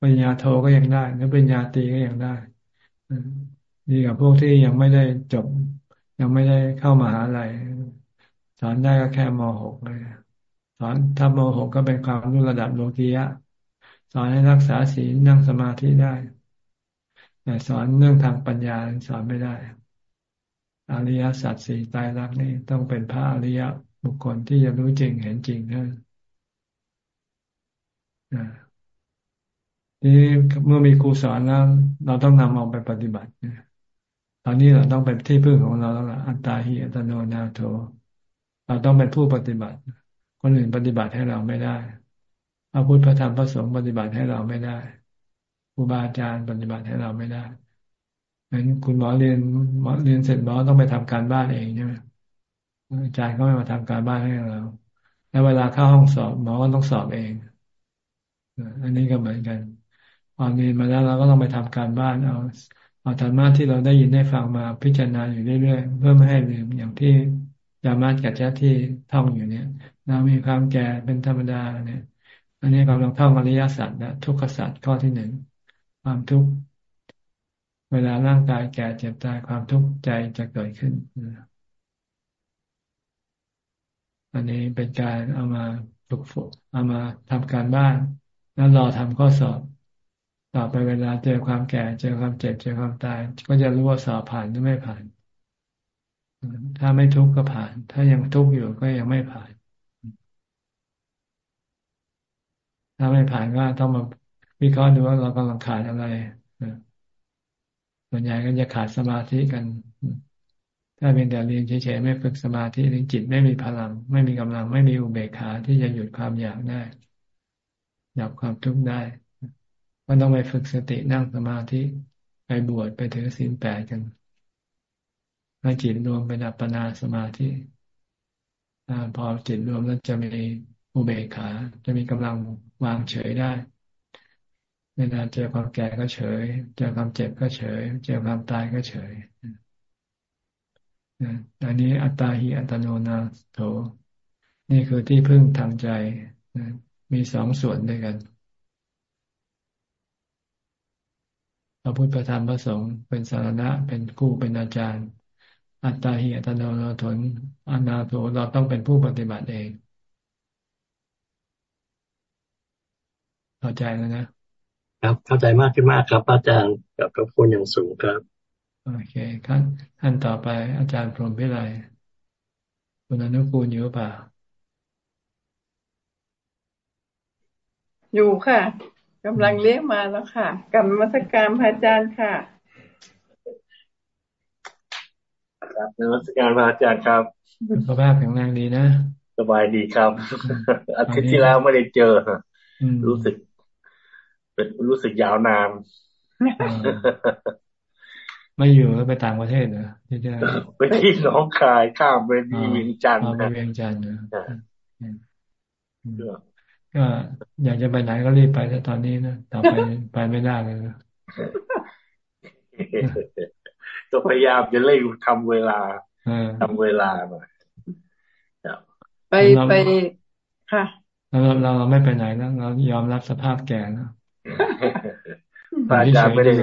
ปริญญาโทก็ยังได้หรือปริญญาตรีก็ยังได้ ดีกับพวกที่ยังไม่ได้จบ ยังไม่ได้เข้ามหาลัยสอนได้ก็แค่ม .6 เลยสอนถ้าม .6 ก็เป็นความรู้ระดับโลกียะ สอนให้รักษาศีลนั่งสมาธิได้แต่สอนเรื่องทางปัญญาสอนไม่ได้ อริยสัจสี่ตายรักนี่ต้องเป็นพระอริยบุคคลที่จะรู้จริงเห็นจริงนะทีนี้เมื่อมีครูสอนแล้ว เราต้องนำเอาไปปฏิบัติ ตอนนี้เราต้องเป็นที่พึ่งของเราแล้วล่ะอัตตาหิอัตโนนาโถเราต้องเป็นผู้ปฏิบัติ คนอื่นปฏิบัติให้เราไม่ได้พระพุทธพระธรรมพระสงฆ์ปฏิบัติให้เราไม่ได้ครูบาอาจารย์ปฏิบัติให้เราไม่ได้งั้นคุณหมอเรียนหมอเรียนเสร็จหมอต้องไปทำการบ้านเองใช่ไหมอาจารย์ก็ไม่มาทำการบ้านให้เราแล้วเวลาเข้าห้องสอบหมอก็ต้องสอบเองอันนี้ก็เหมือนกันพอเรียนมาแล้วเราก็ต้องไปทำการบ้านเอา เอาธรรมะที่เราได้ยินได้ฟังมาพิจารณาอยู่เรื่อยๆเพื่อไม่ให้ลืมอย่างที่ยามากับเจ้าที่ท่องอยู่เนี่ยเรามีความแก่เป็นธรรมดาเนี่ย อันนี้กำลังท่องอริยสัจนะทุกขสัจข้อที่หนึ่งความทุกข์เวลาร่างกายแก่เจ็บตายความทุกข์ใจจะเกิดขึ้น อันนี้เป็นการเอามาฝึกฝนเอามาทำการบ้าน แล้วรอทำข้อสอบ ต่อไปเวลาเจอความแก่ เจอความเจ็บ เจอความตาย ก็จะรู้ว่าสอบผ่านหรือไม่ผ่าน ถ้าไม่ทุกข์ก็ผ่าน ถ้ายังทุกข์อยู่ก็ยังไม่ผ่าน ถ้าไม่ผ่านก็ต้องมาวิเคราะห์ดูว่าเรากำลังขาดอะไรส่วนใหญ่ก็จะขาดสมาธิกัน ถ้าเป็นแต่เรียนเฉยๆไม่ฝึกสมาธิถึงจิตไม่มีพลัง ไม่มีกำลัง ไม่มีอุเบกขาที่จะหยุดความอยากได้ดับความทุกข์ได้ ก็ต้องไปฝึกสตินั่งสมาธิไปบวชไปถือศีลแปดกันให้จิตรวมเป็นอัปปนาสมาธิพอจิตรวมแล้วจะมีอุเบกขา จะมีกำลังวางเฉยได้เวลาเจอความแก่ก็เฉย เจอความเจ็บก็เฉย เจอความตายก็เฉยอันนี้อัตตาหิอัตโนนาโถนี่คือที่พึ่งทางใจ มีสองส่วนด้วยกัน ระพุทธธรรมพระสงฆ์เป็นสารณะ เป็นคู่เป็นอาจารย์ อัตตาหิอัตโนนาถนอนาโถเราต้องเป็นผู้ปฏิบัติเองเข้าใจแล้วนะครับ เข้าใจมากขึ้นมากครับ อาจารย์กับกับคุณอย่างสูงครับโอเคขั้นขั้นต่อไปอาจารย์พรหมพิไลคุณอนุกูลอยู่เปล่าอยู่ค่ะ กำลังเรียกมาแล้วค่ะกรรมมัสการพระอาจารย์ค่ะครับนมัสการพระอาจารย์ครับสุขภาพแข็งแรงดีนะสบายดีครับ อาทิตย์ที่แล้วไม่ได้เจอรู้สึกเป็นรู้สึกยาวนานไม่อยู่แล้วไปต่างประเทศเหรอที่จะไปที่น้องคายข้ามไปที่เวียงจันทร์ไปเวียงจันทร์เน ก็อยากจะไปไหนก็รีบไปแต่ตอนนี้นะต่อไปไปไม่ได้เลยก็พยายามจะเล่นทำเวลาทำเวลาหน่อยไปไปค่ะเราเราไม่ไปไหนแล้วเรายอมรับสภาพแก่แล้วอาจารย์ไม่ได้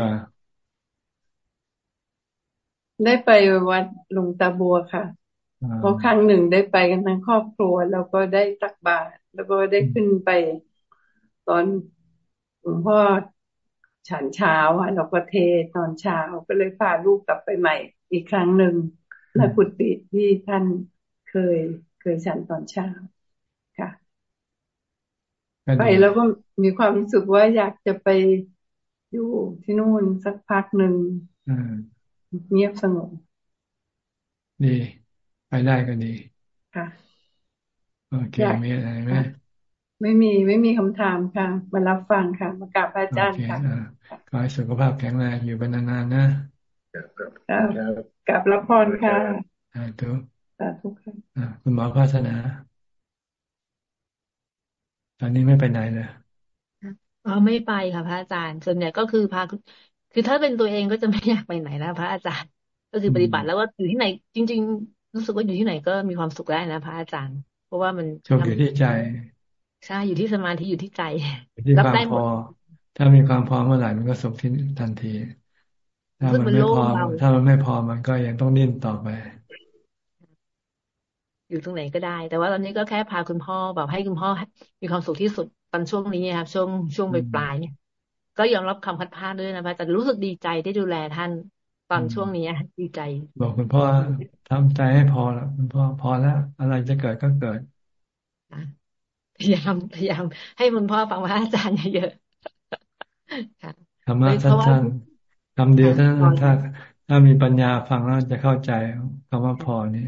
ได้ไปวัดหลวงตาบัวค่ะเพราะครั้งหนึ่งได้ไปกันทั้งครอบครัว แล้วก็ได้ตักบาตร แล้วก็ได้ขึ้นไปตอนหลวงพ่อฉันเช้าอะเราก็เทตอนเช้าก็เลยพาลูกกลับไปใหม่ อีกครั้งหนึ่งในกุฏิที่ท่านเคยเคยฉันตอนเช้าค่ะ ไปแล้วก็มีความรู้สึกว่าอยากจะไปอยู่ที่นู่นสักพักหนึ่งเงียบสงบดีไปได้ก็ดีค่ะ โอเคมีอะไรไหมไม่มีไม่มีคำถามค่ะ มารับฟังค่ะ มากราบพระอาจารย์ค่ะขอให้สุขภาพแข็งแรงอยู่เป็นนานๆนะกราบรับพรค่ะสาธุสาธุค่ะคุณหมอพัฒนา ตอนนี้ไม่ไปไหนเลยอ๋อไม่ไปค่ะ พระอาจารย์ ส่วนใหญ่ก็คือพาคือถ้าเป็นตัวเองก็จะไม่อยากไปไหนแล้ว พระอาจารย์ ก็คือปฏิบัติแล้วว่าอยู่ที่ไหน จริง ๆ รู้สึกว่าอยู่ที่ไหนก็มีความสุขได้นะ พระอาจารย์เพ ราะว่ามันโชคอยู่ที่ใจใช่อยู่ที่สมาธิอยู่ที่ใจรับได้หมดถ้ามีความพร้อมเมื่อไหร่มันก็สุขที่ทันที ถ้ามันไม่พอถ้ามันไม่พอมันก็ยังต้องดิ้นต่อไป อยู่ตรงไหนก็ได้ แต่ว่าตอนนี้ก็แค่พาคุณพ่อแบบให้คุณพ่อมีความสุขที่สุดตอนช่วงนี้ครับ ช่วงช่วงปลายเนี่ย ก็ยอมรับคำพัดพาด้วยนะพระแต่รู้สึกดีใจได้ดูแลท่าน ตอนช่วงนี้ดีใจ บอกคุณพ่อทำใจให้พอแล้วคุณพ่อพอแล้วอะไรจะเกิดก็เกิดพยายามพยายาม ให้คุณพ่อฟังว่าอาจารย์เยอะธรรมะสั้นๆคำเดียวถ้าถ้าถ้ามีปัญญาฟังแล้วจะเข้าใจคำว่าพอนี่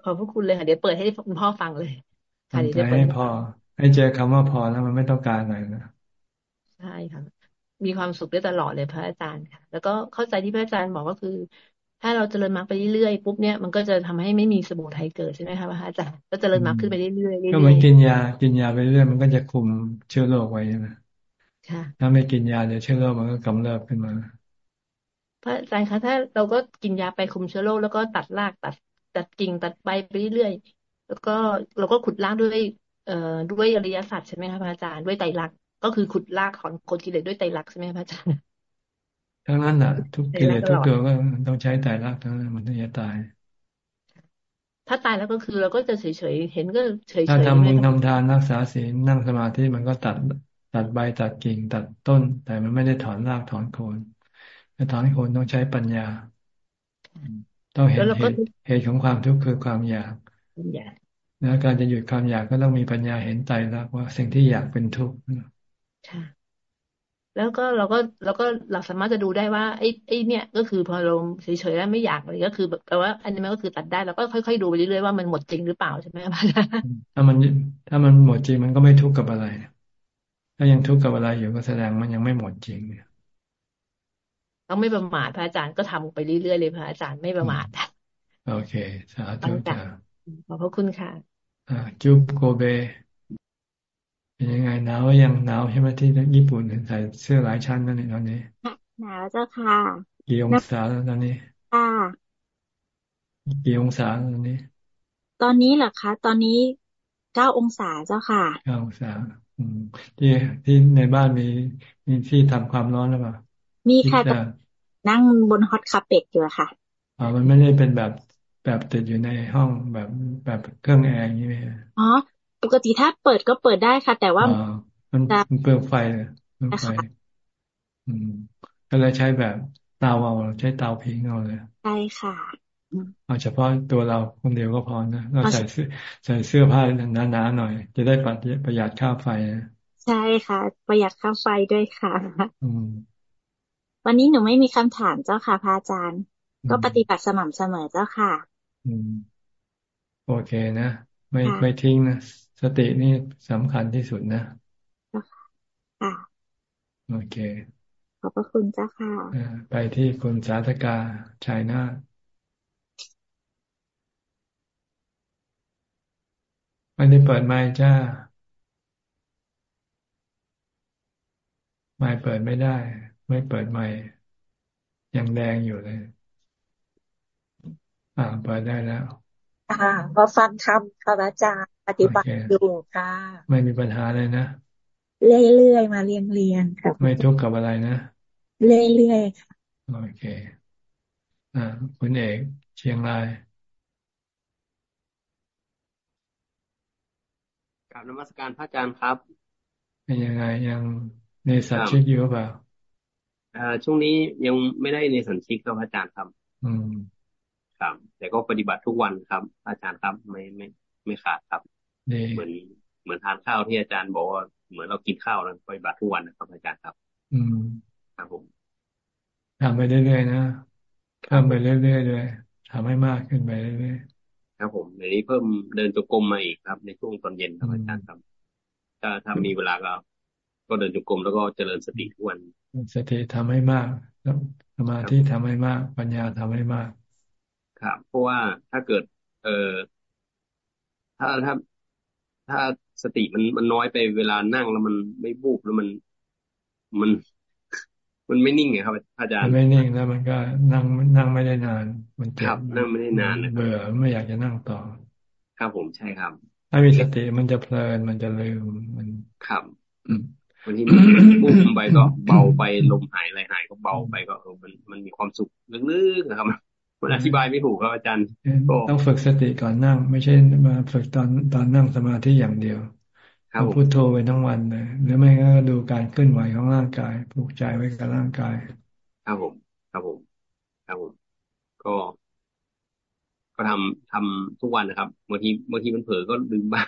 ขอบพระคุณเลยค่ะเดี๋ยวเปิดให้คุณพ่อฟังเลยทำใจให้พอ ให้เจอคำว่าพอแล้วมันไม่ต้องการอะไรนะใช่ค่ะ มีความสุขได้ตลอดเลยพระอาจารย์ค่ะ แล้วก็เข้าใจที่พระอาจารย์บอกก็คือ ถ้าเราเจริญมรรคไปเรื่อยๆปุ๊บเนี่ยมันก็จะทำให้ไม่มีสมุทัยเกิดใช่ไหมคะพระอาจารย์ก็เจริญมรรคขึ้นไปเรื่อยๆก็เหมือนกินยากินยาไปเรื่อยมันก็จะคุมเชื้อโรคไว้ใช่ไหมค่ะถ้าไม่กินยาเดี๋ยวเชื้อโรคมันก็กำเริบขึ้นมาพระอาจารย์คะถ้าเราก็กินยาไปคุมเชื้อโรคแล้วก็ตัดรากตัดตัดกิ่งตัดใบไปเรื่อยๆแล้วก็เราก็ขุดล่างด้วย เอ่อด้วยอริยสัจใช่ไหมคะพระอาจารย์ด้วยไตรลักษณ์ ก็คือขุดลากของคนกิเลสด้วยไตรลักษณ์ใช่ไหมพระอาจารย์ทั้งนั้นแหละทุกกิเลสทุกตัวก็ต้องใช้แต่รักทั้งนั้นมันถึงจะตาย ถ้าตายแล้วก็คือเราก็จะเฉยๆเห็นก็เฉยๆถ้าทำบุญทำทานรักษาศีลนั่งสมาธิมันก็ตัดตัดใบตัดกิ่งตัดต้น แต่มันไม่ได้ถอนรากถอนโคนจะถอนโคนต้องใช้ปัญญา ต้องเห็นเหตุเหตุของความทุกข์คือความอยากแล้วการจะหยุดความอยากก็ต้องมีปัญญาเห็นใจแล้วว่าสิ่งที่อยากเป็นทุกข์ แล้วก็เราก็เราก็เราสามารถจะดูได้ว่าไอ้ไอ้เนี่ย ก็คือพอเราเฉยๆแล้วไม่อยากเลยก็คือแปลว่า อันนี้มันก็คือตัดได้เราก็ค่อยๆดูไปเรื่อยๆว่ามันหมดจริงหรือเปล่าใช่ไหมคะถ้ามันถ้ามันหมดจริงมันก็ไม่ทุกข์กับอะไร ถ้ายังทุกข์กับอะไรอยู่ก็แสดงมันยังไม่หมดจริงเนี่ยต้องไม่ประมาทพระอาจารย์ก็ทำไปเรื่อยๆเลยพระอาจารย์ไม่ประมาทโอเค สาธุจ้าขอบพระคุณค่ะอ่าจุบโกเบ เป็นยังไงหนาวยังหนาวใช่ไหมที่ญี่ปุ่นใส่เสื้อหลายชั้นนั่นเองตอนนี้หนาวเจ้าค่ะกี่องศาแล้วตอนนี้ค่ะกี่องศาตอนนี้ ตอนนี้เหรอคะ ตอนนี้เก้าองศาเจ้าค่ะเก้าองศาอืมที่ที่ในบ้านมีมีที่ทำความร้อนหรือเปล่ามีค่ะนั่งบน hot carpet อยู่ค่ะอ๋อมันไม่ได้เป็นแบบแบบติดอยู่ในห้องแบบแบบเครื่องแอร์อย่างนี้ไหมอ๋อ ปกติถ้าเปิดก็เปิดได้ค่ะ แต่ว่ามันมันเปลืองไฟเลยเปลืองไฟอืมก็เลยใช้แบบเตาเอาใช้เตาพิงเอาเลยใช่ค่ะเอาเฉพาะตัวเราคนเดียวก็พอนะเราใส่เสื้อใส่เสื้อผ้าหนาๆหน่อย จะได้ประหยัดค่าไฟใช่ค่ะ ประหยัดค่าไฟด้วยค่ะอืมวันนี้หนูไม่มีคำถามเจ้าค่ะพระอาจารย์ ก็ปฏิบัติสม่ำเสมอเจ้าค่ะอืมโอเคนะ ไม่ไม่ทิ้งนะ สตินี่สำคัญที่สุดนะค่ะโอเค ขอบพระคุณเจ้าค่ะไปที่คุณสาธกาชัยนาไม่ได้เปิดไมค์จ้า ไมค์เปิดไม่ได้ ไม่เปิดไมค์ยังแดงอยู่เลย อ่าเปิดได้แล้วค่ะพอฟังคำค่ะอาจารย์ ปฏิบัติอยู่ค่ะไม่มีปัญหาเลยนะ เรื่อยๆมาเรียงเรียงค่ะไม่ทุกข์กับอะไรนะ เรื่อยๆค่ะโอเค อ่าคุณเอกเชียงรายกราบนมัสการพระอาจารย์ครับ เป็นยังไงยังในสัตว์ชิกอยู่เปล่าอ่าช่วงนี้ยังไม่ได้ในสันชิกครับอาจารย์ครับ อืมครับ แต่ก็ปฏิบัติทุกวันครับ อาจารย์ครับไม่ไม่ไม่ขาดครับ เหมือนเหมือนทานข้าวที่อาจารย์บอกว่าเหมือนเรากินข้าวแล้วปฏิบัติทุกวันนะครับอาจารย์ครับ อืมครับผมทำไปเรื่อยๆนะทำไปเรื่อยๆด้วยทำให้มากขึ้นไปเรื่อยๆครับผมในนี้เพิ่มเดินจงกรมมาอีกครับ ในช่วงตอนเย็นครับอาจารย์ครับถ้าถ้ามีเวลาก็ก็เดินจงกรมแล้วก็เจริญสติทุกวันสติทำให้มากสมาธิทำให้มาก ปัญญาทำให้มาก ครับ เพราะว่าถ้าเกิด เออถ้าถ้า ถ้าสติมันมันน้อยไปเวลานั่งแล้วมันไม่บูบแล้วมันมัน มันไม่นิ่งไงครับ อาจารย์มันไม่นิ่งแล้วมันก็นั่งนั่งไม่ได้นาน มันเจ็บนั่งไม่ได้นานเบื่อไม่อยากจะนั่งต่อ ครับผมใช่ครับ ถ้ามีสติมันจะเพลินมันจะลืมมันครับวันที่บุ้มไปก็เบาไปลมหายอะไรหายก็เบาไปก็เออมันมันมีความสุขลึกๆนะครับ มันอธิบายไม่ถูกครับอาจารย์ต้องฝึกสติก่อนนั่ง ไม่ใช่มาฝึกตอนตอนนั่งสมาธิอย่างเดียวเราพุโทโธไปทั้งวันเลยหรือไม่ก็ดูการเคลื่อนไหวของร่างกายผูกใจไว้กับร่างกาย ครับผม ครับผม ครับผม ก็ ก็ทำทำทุกวันนะครับบางทีบางทีมันเผลอก็ลืมบ้าง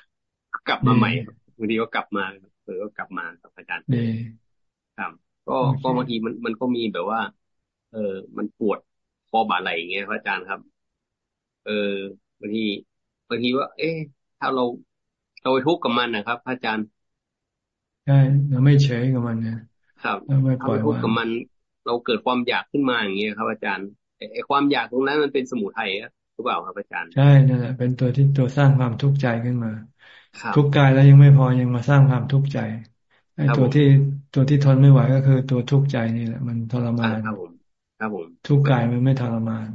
กลับมาใหม่บางทีก็กลับมาเผลอก็กลับมาครับอาจารย์ครับก็ก็บางทีมันมันก็มีแบบว่า เออมันปวด คอบาไหลอย่างเงี้ยพระอาจารย์ครับ เออบางทีบางทีว่า เอ๊ะถ้าเราเราไปทุกข์กับมันนะครับ พระอาจารย์ใช่เราไม่เฉยกับมันนะครับเราไม่ปล่อยทุกข์กับมัน เราเกิดความอยากขึ้นมาอย่างเงี้ยครับ อาจารย์ไอ้ความอยากตรงนั้นมันเป็นสมุทัยหรือเปล่าครับอาจารย์ใช่นั่นแหละเป็นตัวที่ตัวสร้างความทุกข์ใจขึ้นมาทุกข์กายแล้วยังไม่พอยังมาสร้างความทุกข์ใจไอ้ตัวที่ตัวที่ทนไม่ไหวก็คือตัวทุกข์ใจนี่แหละ มันทรมานครับผม ครับผมทุกกายมันไม่ทรมาน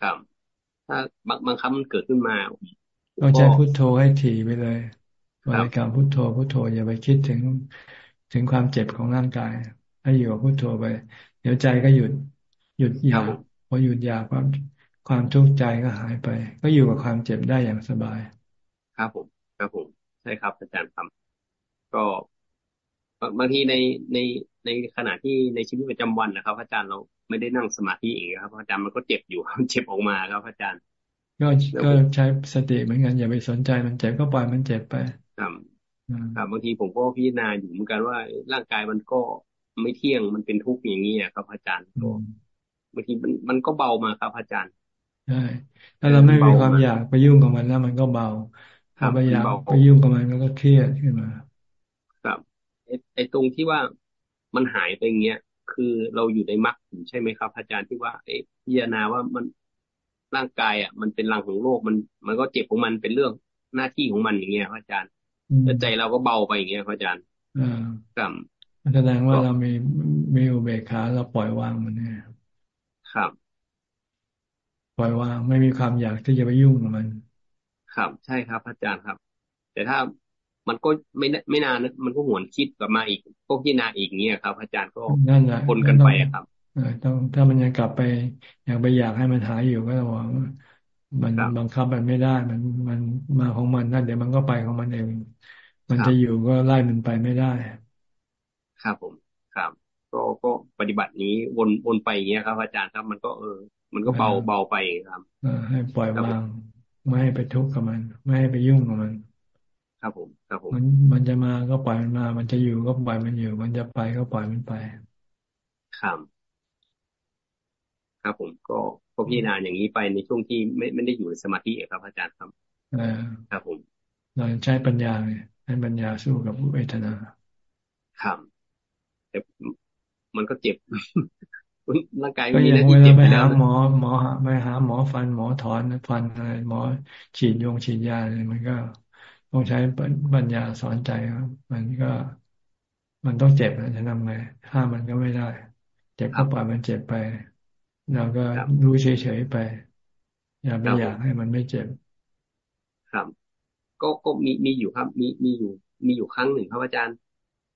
ครับ ถ้าบางบางครั้งมันเกิดขึ้นมาเราใช้พุทโธให้ถี่ไปเลยบริกรรมพุทโธพุทโธอย่าไปคิดถึงถึงความเจ็บของร่างกายให้อยู่กับพุทโธไป เดี๋ยวใจก็หยุดหยุดอยากพอหยุดอยากความความทุกข์ใจก็หายไป ก็อยู่กับความเจ็บได้อย่างสบาย ครับผม ครับผมใช่ครับอาจารย์ครับก็บางทีในในในขณะที่ในชีวิตประจำวันนะครับ อาจารย์เรา ไม่ได้นั่งสมาธิเองครับอาจารย์มันก็เจ็บอยู่เจ็บออกมาครับอาจารย์ ก็ก็ใช้สติเหมือนกันอย่าไปสนใจมันเจ็บก็ปล่อยมันเจ็บไปครับครับบางทีผมก็พิจารณาอยู่เหมือนกันว่าร่างกายมันก็ไม่เที่ยงมันเป็นทุกข์อย่างนี้ครับอาจารย์ก็บางทีมันมันก็เบามาครับอาจารย์ใช่ถ้าเราไม่มีความอยากไปยุ่งกับมันแล้วมันก็เบาถ้าไปอยากไปยุ่งกับมันก็เครียดขึ้นมา ครับไอ้ตรงที่ว่ามันหายไปเงี้ย คือเราอยู่ในมรรคใช่ไหมครับ อาจารย์ที่ว่าเอ๊ะพิจารณาว่ามันร่างกายอะ มันเป็นรังของโลกมัน มันก็เจ็บของมันเป็นเรื่องหน้าที่ของมันอย่างเงี้ยอาจารย์แต่ใจเราก็เบาไปอย่างเงี้ยอาจารย์ครับแสดงว่าเรามีมีอุเบกขาเราปล่อยวางมันเนี่ยครับ ปล่อยวางไม่มีความอยากที่จะไปยุ่งกับมัน ครับ ใช่ครับ อาจารย์ครับ แต่ถ้า มันก็ไม่ไม่นานนะมันก็หวนคิดกลับมาอีกก็พิจารณาอีกเงี้ยครับ อาจารย์ก็นั่นแหละคนกันไปครับต้องถ้ามันยังกลับไปอยากไปอยากให้มันหายอยู่ก็ต้องว่ามันบังคับมันไม่ได้ มันมันมาของมันนั่นเดี๋ยวมันก็ไปของมันเอง มันจะอยู่ก็ไล่มันไปไม่ได้ ครับผม ครับ ก็ก็ปฏิบัตินี้วนวนไปอย่างเงี้ยครับ อาจารย์ครับ มันก็เออ มันก็เบาเบาไปครับให้ปล่อยวาง ไม่ให้ไปทุกข์กับมัน ไม่ให้ไปยุ่งกับมัน ครับผมครับผ มมันมันจะมาก็ปล่อยมันมา มันจะอยู่ก็ปล่อยมันอยู่ มันจะไปก็ปล่อยมันไป ครับ ครับผมก็ก็พิจารณาอย่างนี้ไปในช่วงที่ไม่ไม่ได้อยู่ในสมาธิครับอาจารย์ครับครับผมเราใช้ปัญญาใช้ปัญญาสู้กับเวทนาครับแต่มันก็เจ็บร่างกายก็มีหน้าที่เจ็บไปแล้วหมอหมอไปหาหมอฟันหมอถอนฟันอะไรหมอฉีดยงฉีดยาอะไรมันก็ ต้องใช้ปัญญาสอนใจครับมันก็มันต้องเจ็บนะจะทำไงห้ามมันก็ไม่ได้ เจ็บก็ปล่อยมันเจ็บไปเราก็รู้เฉยๆไป อย่าไปอยากให้มันไม่เจ็บ ครับ ก็ก็มีมีอยู่ครับ มีมีอยู่ มีอยู่ครั้งหนึ่งครับอาจารย์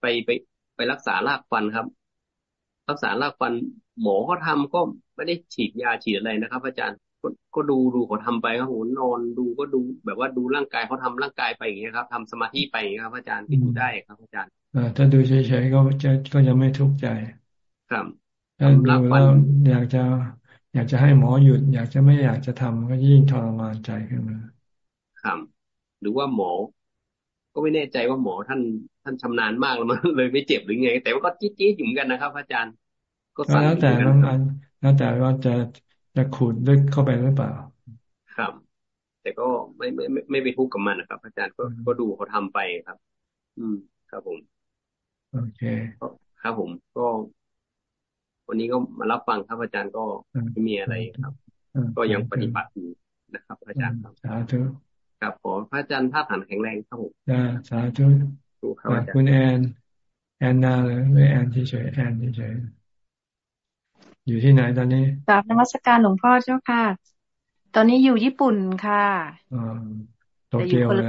ไปไปไปรักษารากฟันครับ รักษารากฟันหมอเขาทาก็ไม่ได้ฉีดยาฉีดอะไรนะครับ อาจารย์ ก็ดูดูเขาทาไปครับผมนอนดูก็ดูแบบว่าดูร่างกายเขาทำร่างกายไปอย่างเงี้ยครับทำสมาธิไปครับอาจารย์ที่ดูได้ครับอาจารย์อถ้าดูเฉยๆก็จะก็จะไม่ทุกข์ใจครับถ้าดูแล้วอยากจะ อยากจะให้หมอหยุด อยากจะไม่อยากจะทำก็ยิ่งทรมานใจขึ้นมาครับหรือว่าหมอ ก็ไม่แน่ใจว่าหมอท่านท่านชำนาญมากแล้วมันเลยไม่เจ็บหรือไง แต่ว่าก็จี๊ดๆอยู่เหมือนกันนะครับ อาจารย์ ก็แล้วแต่แล้วแล้วแต่ว่าจะ จะขูดลึกเข้าไปหรือเปล่า ครับ แต่ก็ไม่ไม่ไม่ไม่ไปทุกข์กับมันนะครับ อาจารย์ก็ก็ดูเขาทำไปครับ อืม ครับผม โอเคครับผมก็ วันนี้ก็มารับฟังครับอาจารย์ก็ไม่มีอะไรครับ ก็ยังปฏิบัติอยู่นะครับ อาจารย์ครับสาธุครับขอพระอาจารย์ท่าฐานแข็งแรงครับผมสาธุคุณแอนแอนนาเลยไม่แอนเฉยแอนเฉย อยู่ที่ไหนตอนนี้กราบนมัสการหลวงพ่อเจ้าค่ะ ตอนนี้อยู่ญี่ปุ่นค่ะอ๋อโตเกียวนะ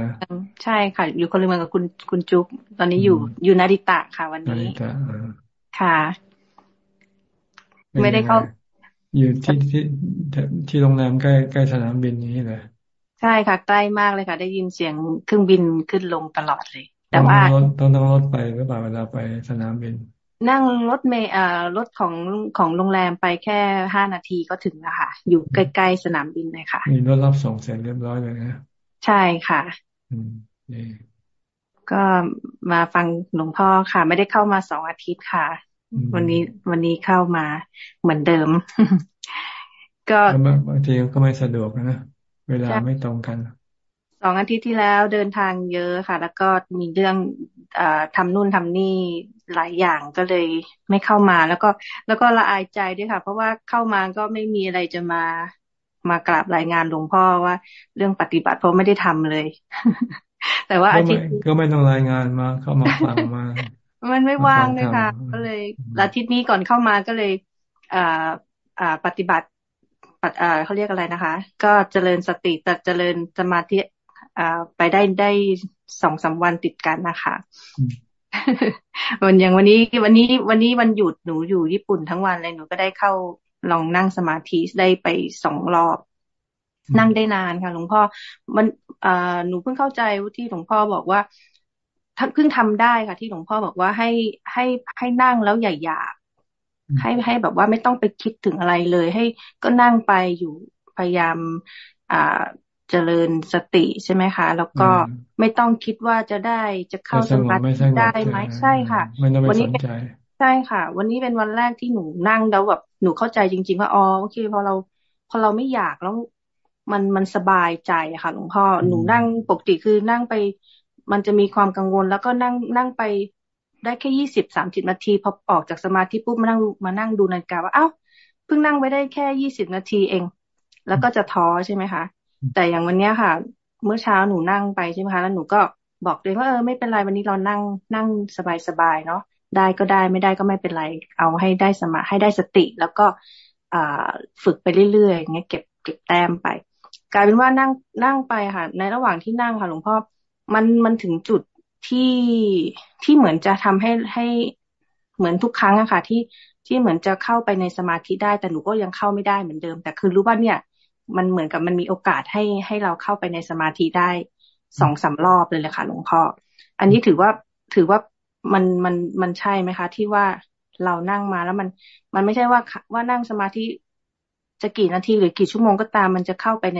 ใช่ค่ะ อยู่คนละเมืองกับคุณคุณจุ๊บตอนนี้อยู่อยู่นาริตะค่ะ วันนี้ค่ะ ไม่ได้เข้า อยู่ที่ที่ที่โรงแรมใกล้ใกล้สนามบินนี้เลยใช่ค่ะ ใกล้มากเลยค่ะ ได้ยินเสียงเครื่องบินขึ้นลงตลอดเลย แต่ว่าต้องต้องรถไปหรือเปล่าเวลาไปสนามบิน นั่งรถเมล์อ่ารถของของโรงแรมไปแค่ห้านาทีก็ถึงแล้วค่ะ อยู่ใกล้ๆสนามบินเลยค่ะ มีรถรับส่งเสร็จเรียบร้อยเลยนะ ใช่ค่ะอืมก็มาฟังหลวงพ่อค่ะ ไม่ได้เข้ามาสองอาทิตย์ค่ะ วันนี้วันนี้เข้ามาเหมือนเดิม ก็บางทีก็ไม่สะดวกนะ เวลาไม่ตรงกัน สองอาทิตย์ที่แล้วเดินทางเยอะค่ะ แล้วก็มีเรื่องอทำนู่นทำนี่หลายอย่างก็เลยไม่เข้ามา แล้วก็แล้วก็ละอายใจด้วยค่ะ เพราะว่าเข้ามาก็ไม่มีอะไรจะมามากราบรายงานหลวงพ่อว่า เรื่องปฏิบัติเพราะไม่ได้ทำเลย แต่ว่าอาทิตย์ก็ไม่ต้องรายงานมาเข้ามาฟังมา มันไม่ว่างเลยค่ะ ก็เลยอาทิตย์นี้ก่อนเข้ามาก็เลยอ่าอ่าปฏิบัติอ่าเขาเรียกอะไรนะคะ ก็เจริญสติแต่เจริญสมาธิ ไปได้ได้สองสาวันติดกันนะคะวันอย่างวันนี้วันนี้วันนี้วันหยุดหนูอยู่ญี่ปุ่นทั้งวันเลยหนูก็ได้เข้าลองนั่งสมาธิได้ไปสองรอบ นั่งได้นานค่ะ หลวงพ่อมันอ่าหนูเพิ่งเข้าใจที่หลวงพ่อบอกว่าเพิ่งทำได้ค่ะ ที่หลวงพ่อบอกว่าให้ให้ให้นั่งแล้วอย่าอยากให้ให้แบบว่าไม่ต้องไปคิดถึงอะไรเลย ให้ก็นั่งไปอยู่พยายาม อ่า เจริญสติใช่ไหมคะ แล้วก็ไม่ต้องคิดว่าจะได้จะเข้าสมาธิได้ไหมใช่ค่ะ วันนี้ใช่ค่ะ วันนี้เป็นวันแรกที่หนูนั่งแล้วแบบหนูเข้าใจจริง ๆ ว่าอ๋อโอเคพอเราพอเราไม่อยากแล้วมันมันสบายใจค่ะหลวงพ่อหนูนั่งปกติคือนั่งไป มันจะมีความกังวล แล้วก็นั่งนั่งไปได้แค่ยี่สิบสามสิบนาทีพอออกจากสมาธิปุ๊บมานั่งมานั่งดูนาฬิกาว่าอ้าวเพิ่งนั่งไปได้แค่ยี่สิบนาทีเอง แล้วก็จะท้อใช่ไหมคะ แต่อย่างวันเนี้ยค่ะ เมื่อเช้าหนูนั่งไปใช่ไหมคะแล้วหนูก็บอกเองว่าเออไม่เป็นไรวันนี้เรานั่งนั่งสบายๆเนาะได้ก็ได้ไม่ได้ก็ไม่เป็นไร เอาให้ได้สมาให้ได้สติ แล้วก็ฝึกไปเรื่อยๆอย่างเงี้ยเก็บเก็บแต้มไป กลายเป็นว่านั่งนั่งไปค่ะ ในระหว่างที่นั่งค่ะหลวงพ่อมันมันถึงจุดที่ที่เหมือนจะทำให้ให้เหมือนทุกครั้งอะค่ะ ที่ที่เหมือนจะเข้าไปในสมาธิได้ แต่หนูก็ยังเข้าไม่ได้เหมือนเดิม แต่คือรู้ว่าเนี่ย มันเหมือนกับมันมีโอกาสให้ให้เราเข้าไปในสมาธิได้สองสารอบเลยแหละค่ะหลวงพ่อ อันนี้ถือว่าถือว่ามันมันมันใช่ไหมคะ ที่ว่าเรานั่งมาแล้วมันมันไม่ใช่ว่าว่านั่งสมาธิจะกี่นาทีหรือกี่ชั่วโมงก็ตามมันจะเข้าไปใน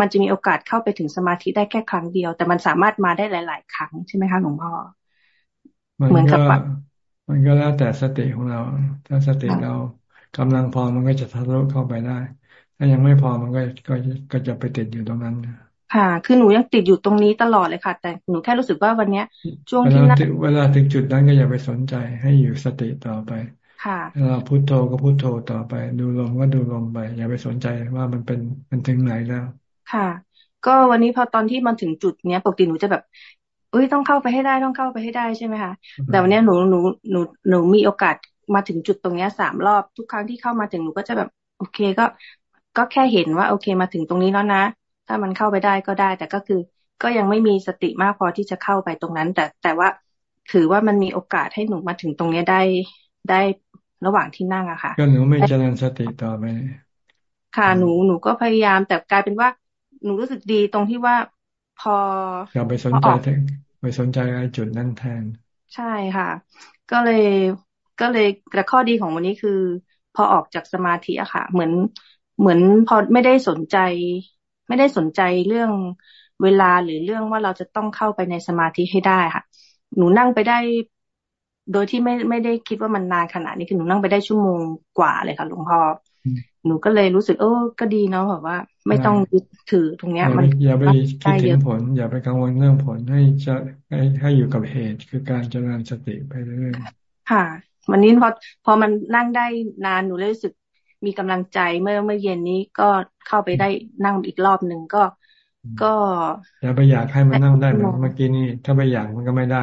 มันจะมีโอกาสเข้าไปถึงสมาธิได้แค่ครั้งเดียว แต่มันสามารถมาได้หลาย ๆ ครั้งใช่ไหมคะหลวงพ่อเหมือนกับมันก็แล้วแต่สติของเรา ถ้าสติเรากำลังพอมันก็จะทะลุเข้าไปได้ ถ้ายังไม่พอมันก็ก็ก็จะไปติดอยู่ตรงนั้นค่ะ คือหนูยังติดอยู่ตรงนี้ตลอดเลยค่ะ แต่หนูแค่รู้สึกว่าวันเนี้ย ช่วงที่นั่งเวลาถึงจุดนั้นก็อย่าไปสนใจให้อยู่สติต่อไป ค่ะเวลาพุโทโธก็พุโทโธต่อไป ดูลมก็ดูลมไป อย่าไปสนใจว่ามันเป็นมันถึงไหนแล้ว ค่ะ ก็วันนี้พอตอนที่มันถึงจุดเนี้ยปกติหนูจะแบบเอ้ยต้องเข้าไปให้ได้ต้องเข้าไปให้ได้ใช่ไหมคะแต่วันนี้หนูหนูหนูหนูมีโอกาสมาถึงจุดตรงเนี้ยสามรอบทุกครั้งที่เข้ามาถึงหนูก็จะแบบโอเคก็ ก็แค่เห็นว่าโอเคมาถึงตรงนี้แล้วนะ ถ้ามันเข้าไปได้ก็ได้ แต่ก็คือ ก็ยังไม่มีสติมากพอที่จะเข้าไปตรงนั้น แต่แต่ว่าถือว่ามันมีโอกาสให้หนูมาถึงตรงนี้ได้ได้ระหว่างที่นั่งอะค่ะ ก็หนูไม่เจริญสติต่อไปค่ะหนูหนูก็พยายามแต่กลายเป็นว่าหนูรู้สึกดีตรงที่ว่าพออย่าไปสนใจไปสนใจไอ้จุดนั้นแทน ใช่ค่ะ ก็เลยก็เลยแต่ข้อดีของวันนี้คือ พอออกจากสมาธิอะค่ะ เหมือน เหมือนพอไม่ได้สนใจ ไม่ได้สนใจเรื่องเวลาหรือเรื่องว่าเราจะต้องเข้าไปในสมาธิให้ได้ค่ะ หนูนั่งไปได้ โดยที่ไม่ไม่ได้คิดว่ามันนานขนาดนี้คือหนูนั่งไปได้ชั่วโมงกว่าเลยค่ะหลวงพ่อหนูก็เลยรู้สึกเออก็ดีเนาะแบบว่า ไม่ต้องยึดถือตรงเนี้ย มันอย่าไปคิดถึงผล อย่าไปกังวลเรื่องผลให้จะให้ให้อยู่กับเหตุคือการเจริญสติไปเรื่อยๆค่ะ วันนี้พอพอมันนั่งได้นานหนูเลยรู้สึก มีกำลังใจเมื่อเมื่อเย็นนี้ก็เข้าไปได้นั่งอีกรอบหนึ่งก็ก็อย่าไปอยากให้มันนั่งได้เหมือนเมื่อกี้นี้ถ้าไปอยากมันก็ไม่ได้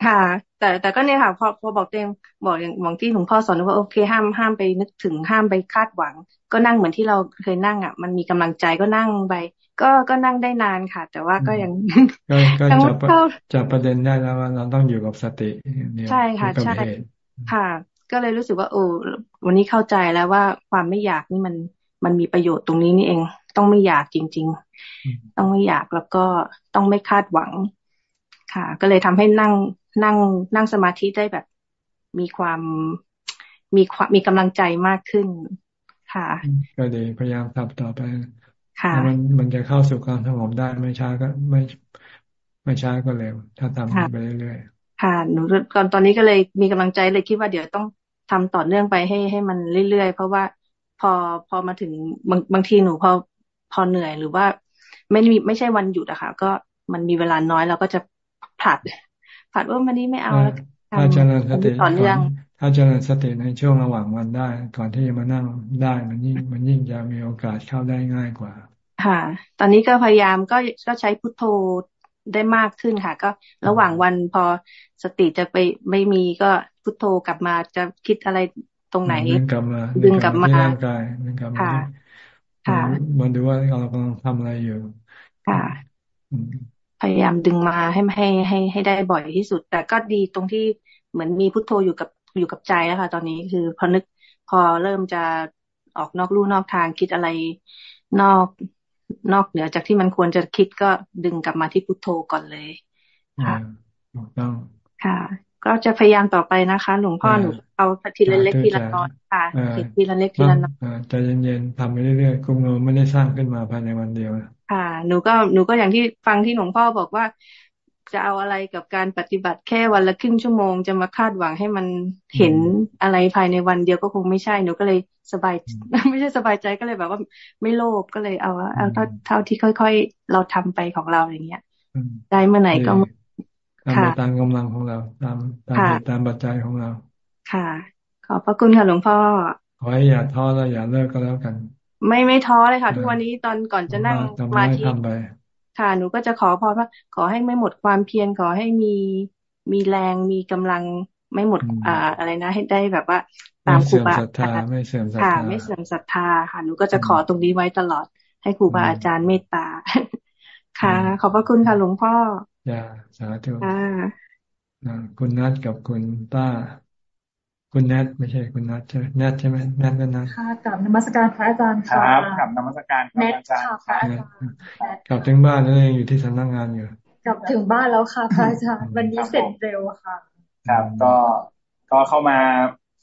ค่ะ แต่แต่ก็เนี่ยค่ะพอพอบอกเต็มบอกอย่างบางที่หลวงพ่อสอนว่าโอเคห้ามห้ามไปนึกถึงห้ามไปคาดหวัง ก็นั่งเหมือนที่เราเคยนั่งอะ มันมีกำลังใจก็นั่งไปก็ก็นั่งได้นานค่ะ แต่ว่าก็ยังก็จับจับประเด็นได้แล้วว่าเราต้องอยู่กับสติใช่ค่ะใช่ค่ะ ก็เลยรู้สึกว่าโอ้วันนี้เข้าใจแล้วว่าความไม่อยากนี่มันมันมีประโยชน์ตรงนี้นี่เอง ต้องไม่อยากจริง ๆ ต้องไม่อยากแล้วก็ต้องไม่คาดหวัง ค่ะ ก็เลยทำให้นั่งนั่งนั่งสมาธิได้แบบ มีความมีความมีกำลังใจมากขึ้น ค่ะ ก็ดีพยายามทำต่อไปค่ะมันมันจะเข้าสู่ความสงบได้ไม่ช้าก็ไม่ไม่ช้าก็เร็วถ้าทำไปเรื่อยๆ ค่ะหนูตอนตอนนี้ก็เลยมีกำลังใจเลยคิดว่าเดี๋ยวต้องทำต่อเนื่องไปให้ให้มันเรื่อยๆ เพราะว่าพอพอมาถึงบางบางทีหนูพอพอเหนื่อยหรือว่าไม่มีไม่ใช่วันหยุดอะค่ะ ก็มันมีเวลาน้อยเราก็จะผลัดผลัดว่าวันนี้ไม่เอาแล้วถ้าเจริญสติต่อเนื่องถ้าเจริญสติในช่วงระหว่างวันได้ ก่อนที่จะมานั่งได้มันยิ่งมันยิ่งจะมีโอกาสเข้าได้ง่ายกว่า ค่ะ ตอนนี้ก็พยายามก็ก็ใช้พุทโธ ได้มากขึ้นค่ะ ก็ระหว่างวันพอสติจะไปไม่มีก็พุทโธกลับมาจะคิดอะไรตรงไหนดึงกลับมาดึงกลับมาร่างกายดึงกลับมาค่ะมาดูว่าเรากำลังทำอะไรอยู่ค่ะพยายามดึงมาให้ให้ให้ให้ได้บ่อยที่สุด แต่ก็ดีตรงที่เหมือนมีพุทโธอยู่กับอยู่กับใจแล้วค่ะตอนนี้คือพอนึกพอเริ่มจะออกนอกลู่นอกทางคิดอะไรนอก นอกเหนือจากที่มันควรจะคิดก็ดึงกลับมาที่พุทโธก่อนเลยค่ะถูกต้องค่ะ ก็จะพยายามต่อไปนะคะ หลวงพ่อหนูเอาทีละเล็กทีละน้อยค่ะทีละเล็กทีละน้อยใจเย็นๆทำไปเรื่อยๆกุ้งโนไม่ได้สร้างขึ้นมาภายในวันเดียวค่ะ หนูก็หนูก็อย่างที่ฟังที่หลวงพ่อบอกว่า จะเอาอะไรกับการปฏิบัติแค่วันละครึ่งชั่วโมง จะมาคาดหวังให้มันเห็นอะไรภายในวันเดียวก็คงไม่ใช่หนูก็เลยสบาย ไม่ใช่สบายใจก็เลยแบบว่าไม่โลภก็เลยเอาเอาเท่าเท่าที่ค่อย ๆ เราทำไปของเราอย่างเงี้ยได้เมื่อไหร่ก็ทำตามกำลังของเราตามตามตามปัจจัยของเรา ค่ะ ขอบพระคุณค่ะหลวงพ่อขอให้อย่าท้อแล้วอย่าเลิกก็แล้วกัน ไม่ไม่ท้อเลยค่ะ ทุกวันนี้ตอนก่อนจะนั่งมาที่ ค่ะ หนูก็จะขอพรว่า ขอให้ไม่หมดความเพียรขอให้มีมีแรงมีกำลังไม่หมดอ่าอะไรนะ ให้ได้แบบว่า ตามครูบาอาจารย์ไม่เสื่อมศรัทธาไม่เสื่อมศรัทธาค่ะ หนูก็จะขอตรงนี้ไว้ตลอด ให้ครูบาอาจารย์เมตตา ค่ะ ขอบพระคุณค่ะหลวงพ่ออย่าสาธุอ่าคุณนัทกับคุณต้า คุณแนทไม่ใช่คุณนัทใช่ไหมแนทใช่ไหมแนทก็นัทค่ะกับนมัสการพระอาจารย์ค่ะครับกับนมัสการพระอาจารย์ค่ะกลับถึงบ้านแล้วยังอยู่ที่สำนักงานอยู่กลับถึงบ้านแล้วค่ะพระอาจารย์วันนี้เสร็จเร็วค่ะ ครับก็ก็เข้ามา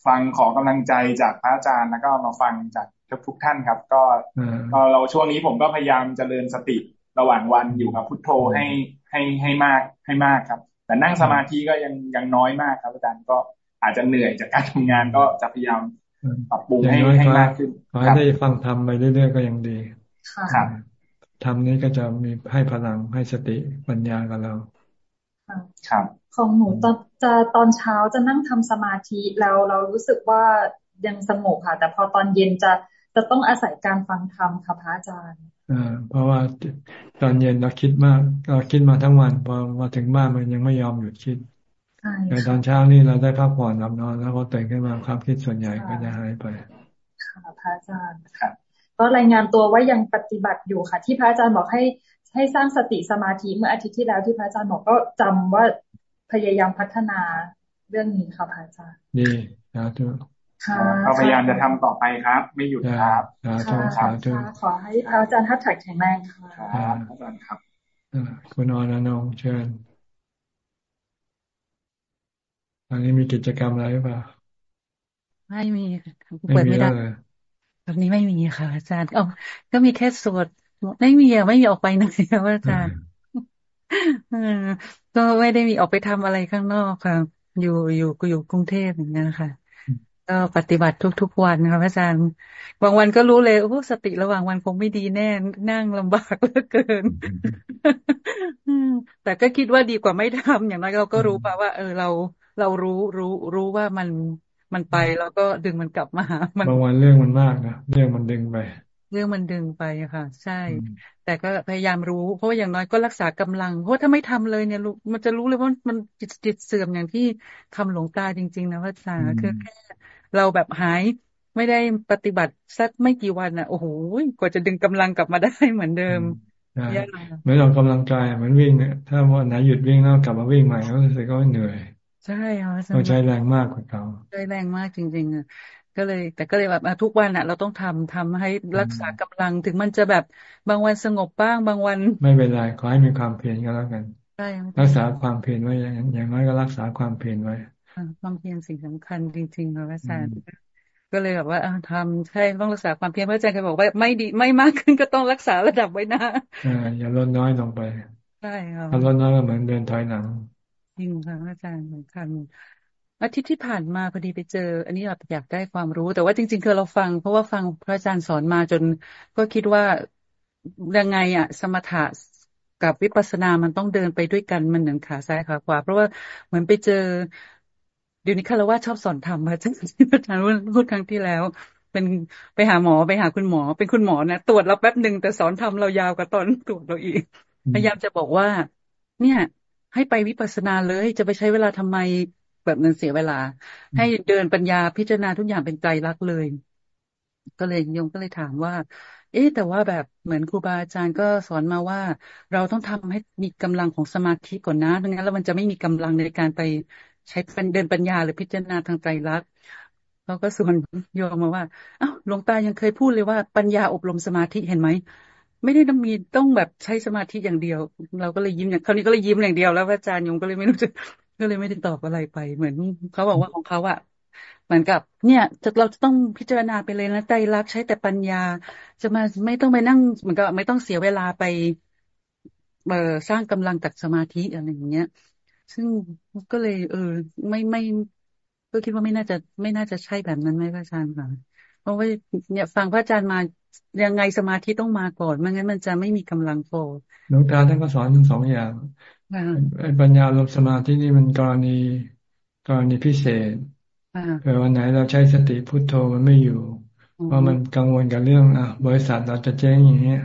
ฟังขอกำลังใจจากพระอาจารย์แล้วก็มาฟังจากทุกท่านครับ ก็ก็เราช่วงนี้ผมก็พยายามจเจริญสติระหว่างวันอยู่กับพุทโธให้ให้ให้มากให้มากครับ แต่นั่งสมาธิก็ยังยังน้อยมากครับอาจารย์ก็ อาจจะเหนื่อยจากการทำงานก็จะพยายามปรับปรุงให้ให้มากขึ้นขอให้ได้ฟังทำไปเรื่อยๆก็ยังดีครับทำนี้ก็จะมีให้พลังให้สติปัญญากับเราครับของหนูตอนจะตอนเช้าจะนั่งทำสมาธิแล้วเรารู้สึกว่ายังสงบค่ะ แต่พอตอนเย็นจะจะต้องอาศัยการฟังธรรมค่ะพระอาจารย์อ่าเพราะว่าตอนเย็นเราคิดมากเราคิดมาทั้งวันพอมาถึงบ้านมันยังไม่ยอมหยุดคิด ในตอนเช้านี่เราได้พักผ่อนหลับนอน แล้วพอตื่นขึ้นมาความคิดส่วนใหญ่ก็จะหายไปค่ะพระอาจารย์ค่ะก็รายงานตัวว่ายังปฏิบัติอยู่ค่ะ ที่พระอาจารย์บอกให้ให้สร้างสติสมาธิเมื่ออาทิตย์ที่แล้วที่พระอาจารย์บอกก็จำว่าพยายามพัฒนาเรื่องนี้ค่ะพระอาจารย์ดีนะทุกเราพยายามจะทำต่อไปครับ ไม่หยุดครับค่ะขอให้พระอาจารย์ทัดถักแข็งแรงค่ะอาจารย์ครับคุณอนันงเชิญ อันนี้มีกิจกรรมอะไรหรือเปล่า ไม่มีเปิดไม่ได้แบบนี้ไม่มีค่ะ อาจารย์อ๋อก็มีแค่สวดไม่มีอะไม่มีออกไปไหนค่ะอาจารย์ก็ไม่ได้มีออกไปทำอะไรข้างนอกค่ะ อยู่อยู่อยู่กรุงเทพอย่างเงี้ยค่ะก็ปฏิบัติทุกๆวันค่ะอาจารย์ บางวันก็รู้เลยโอ้สติระหว่างวันคงไม่ดีแน่ นั่งลำบากเหลือเกิน แต่ก็คิดว่าดีกว่าไม่ทำอย่างน้อยเราก็รู้ป่ะว่า เออเรา เรารู้รู้รู้ว่ามันมันไปแล้วก็ดึงมันกลับมาบางวันเรื่องมันมากนะเรื่องมันดึงไป เรื่องมันดึงไปค่ะ ใช่ แต่ก็พยายามรู้ เพราะว่าอย่างน้อยก็รักษากำลัง เพราะถ้าไม่ทำเลยเนี่ยมันจะรู้เลยว่ามันจิตจิตเสื่อมอย่างที่คำหลวงตาจริง ๆ นะพระอาจารย์คือแค่เราแบบหายไม่ได้ปฏิบัติสักไม่กี่วันอะ โอ้โหกว่าจะดึงกำลังกลับมาได้เหมือนเดิมเหมือนออกกำลังกายเหมือนวิ่งเนี่ยถ้าวันไหนหยุดวิ่งแล้วกลับมาวิ่งใหม่ก็รู้สึกก็เหนื่อย ใช่ค่ะเราใช้แรงมากกว่าเขาใช้แรงมากจริง ๆอะก็เลย แต่ก็เลยแบบทุกวันอะ เราต้องทำทำให้รักษากำลังถึงมันจะแบบบางวันสงบบ้างบางวัน ไม่เป็นไรขอให้มีความเพียรก็แล้วกันใช่รักษาความเพียรไว้อย่างอย่างน้อยก็รักษาความเพียรไว้ความเพียรสิ่งสำคัญจริงๆค่ะอาจารย์ก็เลยแบบว่าทำใช่ต้องรักษาความเพียรพระอาจารย์เคยบอกว่าไม่ดีไม่มากขึ้นก็ต้องรักษาระดับไว้นะอ่าอย่าลดน้อยลงไปใช่ค่ะถ้าลดน้อยก็เหมือนเดินถอยหลังจ ริงค่ะอาจารย์สำคัญอาทิตย์ที่ผ่านมาพอดีไปเจอ อันนี้เราอยากได้ความรู้ แต่ว่าจริง ๆ คือเราฟัง เพราะว่าฟังพระอาจารย์สอนมาจน ก็คิดว่ายังไงอะสมถะกับวิปัสสนามันต้องเดินไปด้วยกันมันหนึ่งขาซ้ายขาขวา เพราะว่าเหมือนไปเจอเดี๋ยวนี้คารวะชอบสอนธรรมอาจารย์ที่อาจารย์พูดครั้งที่แล้ว เป็นไปหาหมอไปหาคุณหมอ เป็นคุณหมอนะตรวจเราแป๊บหนึ่งแต่สอนธรรมเรายาวกว่าตอนตรวจเราอีกพยายามจะบอกว่า เนี่ย ให้ไปวิปัสสนาเลยจะไปใช้เวลาทำไมแบบนั้นเสียเวลา ให้เดินปัญญาพิจารณาทุกอย่างเป็นใจรักเลย ก็เลยยงก็เลยถามว่า เอ๊แต่ว่าแบบเหมือนครูบาอาจารย์ก็สอนมาว่า เราต้องทำให้มีกำลังของสมาธิก่อนนะไม่งั้นแล้วมันจะไม่มีกำลังในการไปใช้เดินปัญญาหรือพิจารณาทางไตรลักษณ์เราก็ส่วนโยมมาว่าอ้าวหลวงตายังเคยพูดเลยว่าปัญญาอบรมสมาธิเห็นไหม ไม่ได้ต้องมีต้องแบบใช้สมาธิอย่างเดียว เราก็เลยยิ้มอย่างคราวนี้ก็เลยยิ้มอย่างเดียวแล้วอาจารย์ยงก็เลยไม่รู้จะก็เลยไม่ได้ตอบอะไรไป เหมือนเขาบอกว่าของเขาอะเหมือนกับ เนี่ยเราจะต้องพิจารณาไปเลยนะใจรักใช้แต่ปัญญา จะมาไม่ต้องไปนั่งเหมือนกับไม่ต้องเสียเวลาไปเออสร้างกำลังจากสมาธิอะไรอย่างเงี้ย ซึ่งก็เลย เออ ไม่ไม่ก็คิดว่าไม่น่าจะไม่น่าจะใช่แบบนั้นไหมพระอาจารย์ค่ะเพราะว่าเนี่ยฟังพระอาจารย์มา ยังไงสมาธิต้องมาก่อนไม่งั้นมันจะไม่มีกำลังพอหลวงตาท่านก็สอนทั้งสองอย่างปัญญาลมสมาธินี่มันกรณีกรณีพิเศษเผื่อวันไหนเราใช้สติพุโทโธมันไม่อยู่เพราะมันกังวลกับเรื่องอะบริษัทเราจะเจ๊งอย่างเงี้ย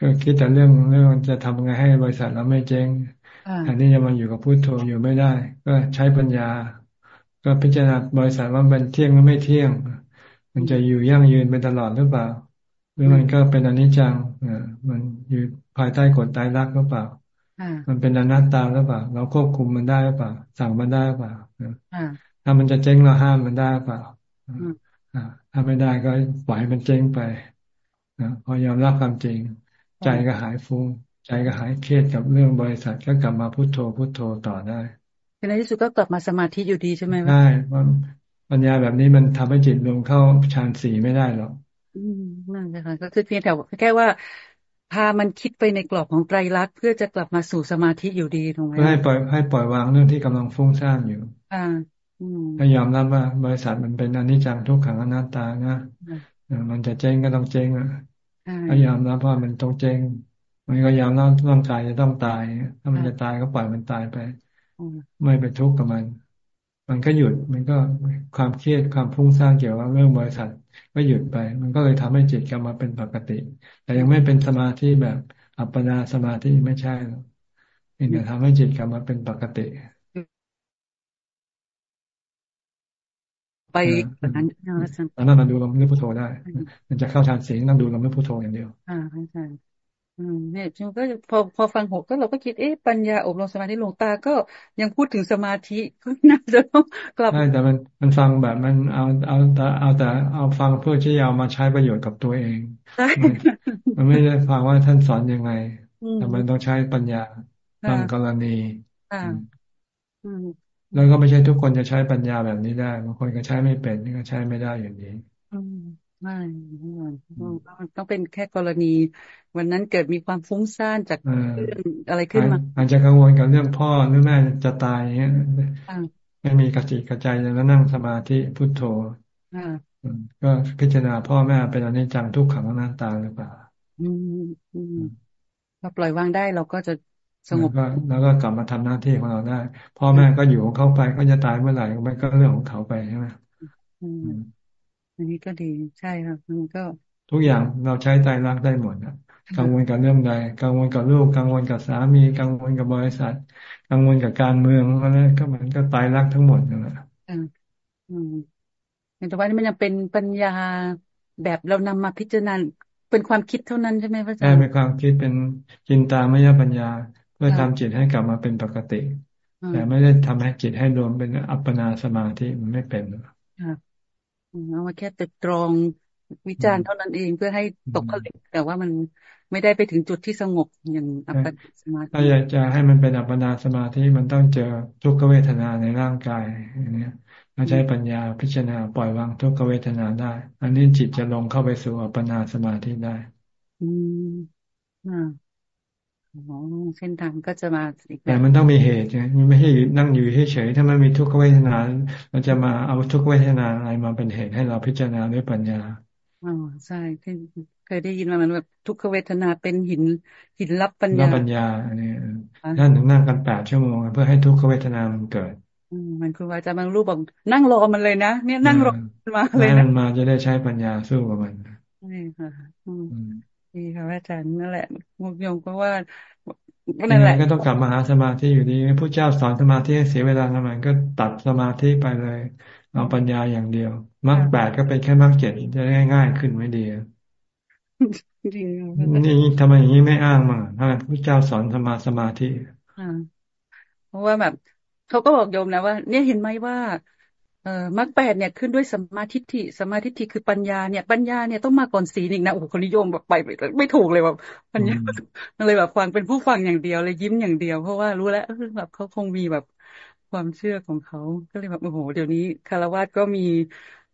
ก็คิดแต่เรื่องเรื่องจะทำไงให้บริษัทเราไม่เจ๊งอันนี้จะมาอยู่กับพุโทโธอยู่ไม่ได้ ก็ใช้ปัญญา ก็พิจารณาบริษัทว่ามันเที่ยงหรือไม่เที่ยง มันจะอยู่ยั่งยืนไปตลอดหรือเปล่า หรือมันก็เป็นอนิจจังอ่ามันอยู่ภายใต้กฎตายรักหรือเปล่ามันเป็นอนัตตาหรือเปล่า เราควบคุมมันได้หรือเปล่า สั่งมันได้หรือเปล่าถ้ามันจะเจ๊งเราห้ามมันได้หรือเปล่าถ้าไม่ได้ก็ปล่อยมันเจ๊งไปพอยอมรับความจริง ใจก็หายฟุ้งใจก็หายเครียดกับเรื่องบริษัทก็กลับมาพุโทโธพุโทโธต่อได้ในที่สุดก็กลับมาสมาธิอยู่ดีใช่ไหมได้ ปัญญาแบบนี้มันทำให้จิตรวมเข้าฌานสี่ไม่ได้หรอกอืมนั่นนะคะก็คือเพียงแต่แค่ว่าพามันคิดไปในกรอบของไตรลักษณ์เพื่อจะกลับมาสู่สมาธิอยู่ดีถูกไหมให้ปล่อยให้ปล่อยวางเรื่องที่กำลังฟุ้งซ่านอยู่ อ่าให้ยอมรับว่า บริษัทมันเป็นอนิจจังทุกขังอนัตตานะมันจะเจ๊งก็ต้องเจ๊งอะให้ยอมรับว่ามันต้องเจ๊งมันก็ยอมรับร่างกายจะต้องตาย ถ้ามันจะตายก็ปล่อยมันตายไป ไม่ไปทุกข์กับมัน มันก็หยุดมันก็ความเครียดความฟุ้งซ่านเกี่ยวกับเรื่องบริษัทก็หยุดไป มันก็เลยทำให้จิตกลับมาเป็นปกติ แต่ยังไม่เป็นสมาธิแบบอัปปนาสมาธิไม่ใช่หรอกนี่แต่ทำให้จิตกลับมาเป็นปกติ ไปตอนนั้นตอนนั้นมันดูลมนึกพุทโธได้ มันจะเข้าฌานสีนั่งดูลมนึกพุทโธอย่างเดียวอ่าอาจารย์อืม เนี่ยจึงก็พอพอฟังหกก็เราก็คิดเอ๊ะปัญญาอบรมสมาธิหลวงตาก็ยังพูดถึงสมาธิก็น่าจะต้องกลับใช่แต่มันมันฟังแบบมันเอาเอาแต่เอาแต่เอาฟังเพื่อที่จะเอามาใช้ประโยชน์กับตัวเองมันไม่ได้ฟังว่าท่านสอนยังไงแต่มันต้องใช้ปัญญาบางกรณีแล้วก็ไม่ใช่ทุกคนจะใช้ปัญญาแบบนี้ได้บางคนก็ใช้ไม่เป็นก็ใช้ไม่ได้อย่างนี้ ไม่มันต้องเป็นแค่กรณี วันนั้นเกิดมีความฟุ้งซ่านจากเรื่องอะไรขึ้นมาอาจจะกังวลกับเรื่องพ่อหรือแม่จะตายเงี้ยไม่มีกระจิกระใจแล้วนั่งสมาธิพุทโธก็พิจารณาพ่อแม่เป็นอนิจจังทุกขังอนัตตาหรือเปล่าอืมอืมเราปล่อยวางได้เราก็จะสงบแล้วก็กลับมาทำหน้าที่ของเราได้ พ่อแม่ก็อยู่ของเขาไปก็จะตายเมื่อไหร่มันก็เรื่องของเขาไปใช่ไหม อันนี้ก็ดีใช่ครับมันก็ ทุกอย่างเราใช้ใจรักได้หมดนะกังวลกับเรื่องใดกังวลกับลูกกังวลกับสามี กังวลกับบริษัท กังวลกับการเมืองอะไรก็มันก็ตายรักทั้งหมดนั่นแหละอืมแต่ว่านี่มันยังเป็นปัญญาแบบเรานำมาพิจารณาเป็นความคิดเท่านั้นใช่ไหมพระอาจารย์ใช่เป็นความคิดเป็นจินตามยปัญญา เพื่อทำจิตให้กลับมาเป็นปกติ แต่ไม่ได้ทำให้จิตให้รวมเป็นอัปปนาสมาธิมันไม่เป็นครับ เอามาแค่ตึกตรองวิจารณ์เท่านั้นเองเพื่อให้ตกผลึกแต่ว่ามันไม่ได้ไปถึงจุดที่สงบอย่างอัปปนาสมาธิถ้าอยากจะให้มันเป็นอัปปนาสมาธิมันต้องเจอทุกขเวทนาในร่างกายอย่างนี้เราใช้ปัญญาพิจารณาปล่อยวางทุกขเวทนาได้ อันนี้จิตจะลงเข้าไปสู่อัปปนาสมาธิได้ อืมอ่า เส้นทางก็จะมาอีกแต่มันต้องมีเหตุไงมันไม่ใช่นั่งอยู่เฉยๆถ้ามันมีทุกขเวทนาเราจะมาเอาทุกขเวทนาอะไรมาเป็นเหตุให้เราพิจารณาด้วยปัญญาอ๋อใช่เคยได้ยินมามันแบบทุกขเวทนาเป็นหินหินรับปัญญาปัญญาอันนี้ท่านถึงนั่งกันแปดชั่วโมงเพื่อให้ทุกขเวทนามันเกิดมันคือว่าจะบางรูปบอกนั่งรอมันเลยนะเนี่ยนั่งรอมาเลยนะมันมาจะได้ใช้ปัญญาสู้กับมันใช่ค่ะ ดีค่ะอาจารย์นั่นแหละมุกยงก็ว่านั่นแหละก็ต้องกลับมาหาสมาธิอยู่ดีพระเจ้าสอนสมาธิให้เสียเวลาทำไมก็ตัดสมาธิไปเลยเอาปัญญาอย่างเดียวมรรคแปดก็เป็นแค่มรรคเจ็ดจะได้ง่ายขึ้นไม่ดีจริงนี่ทำไมอย่างนี้ไม่อ้างมั่งทำไมพระเจ้าสอนสมาสมาธิเพราะว่าแบบเขาก็บอกโยมนะว่า เนี่ยเห็นไหมว่าเอ่อ มรรคแปดเนี่ยขึ้นด้วยสมาธิิสมาธิิคือปัญญาเนี่ย ปัญญาเนี่ยต้องมาก่อนศีลอีกนะโอ้โหคนนิยมแบบไปไม่ถูกเลยแบบปัญญาเลยแบบฟังเป็นผู้ฟังอย่างเดียวเลยยิ้มอย่างเดียว เพราะว่ารู้แล้วแบบเขาคงมีแบบความเชื่อของเขาก็เลยแบบโอ้โหเดี๋ยวนี้คารวะก็มี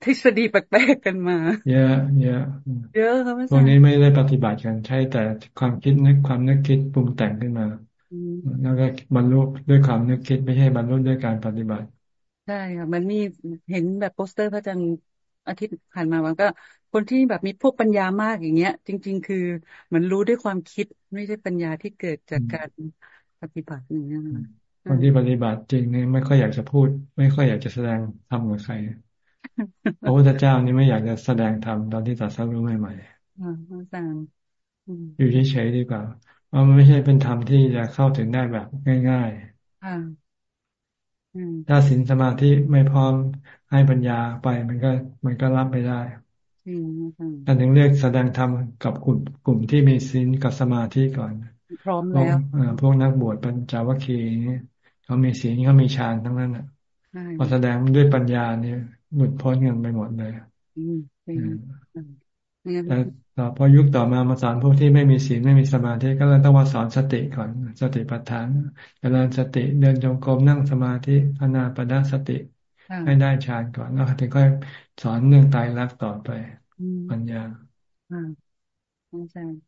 ทฤษฎีแปลกๆกันมา เยอะเยอะเยอะครับพวกนี้ไม่ได้ปฏิบัติกันใช้แต่ความคิดนึกความนึกคิดปรุงแต่งขึ้นมา แล้วก็บรรลุด้วยความนึกคิดไม่ใช่บรรลุด้วยการปฏิบัติใช่ค่ะมันมีเห็นแบบโปสเตอร์พระอาจารย์อาทิตย์ผ่านมาวันก็ คนที่แบบมีพวกปัญญามากอย่างเงี้ย จริง ๆ คือเหมือนรู้ด้วยความคิดไม่ใช่ปัญญาที่เกิดจากการปฏิบัติอย่างเงี้ยคนที่ปฏิบัติจริงเนี่ยไม่ค่อยอยากจะพูด ไม่ค่อยอยากจะแสดงทำกับใครพระพุทธเจ้านี่ไม่อยากจะแสดงธรรมตอนที่ตัดสรู้ใหม่ๆอาจารย์อยู่เฉยๆดีกว่าเพราะมันไม่ใช่เป็นธรรมที่จะเข้าถึงได้แบบง่าย ๆ ถ้าศีลสมาธิไม่พร้อมให้ปัญญาไปมันก็ มันก็รับไม่ได้ท่านถึงเรียกแสดงธรรมกับกลุ่มกลุ่มที่มีศีลกับสมาธิก่อน พร้อมแล้วพวกนักบวชปัญจวัคคีย์เขามีศีลเขามีฌานทั้งนั้นอะพอแสดงด้วยปัญญาเนี่ยหลุดพ้นกันไปหมดเลยแต่ต่อ พอยุคต่อมามาสอนพวกที่ไม่มีศีลไม่มีสมาธิก็เลยต้องมาสอนสติก่อน สติปัฏฐานเจริญสติเดินจงกรมนั่งสมาธิอนาปนาสติ ให้ได้ฌานก่อนแล้วถึงค่อยสอนเรื่องตายรักต่อไปปัญญาอ่าอาจารย์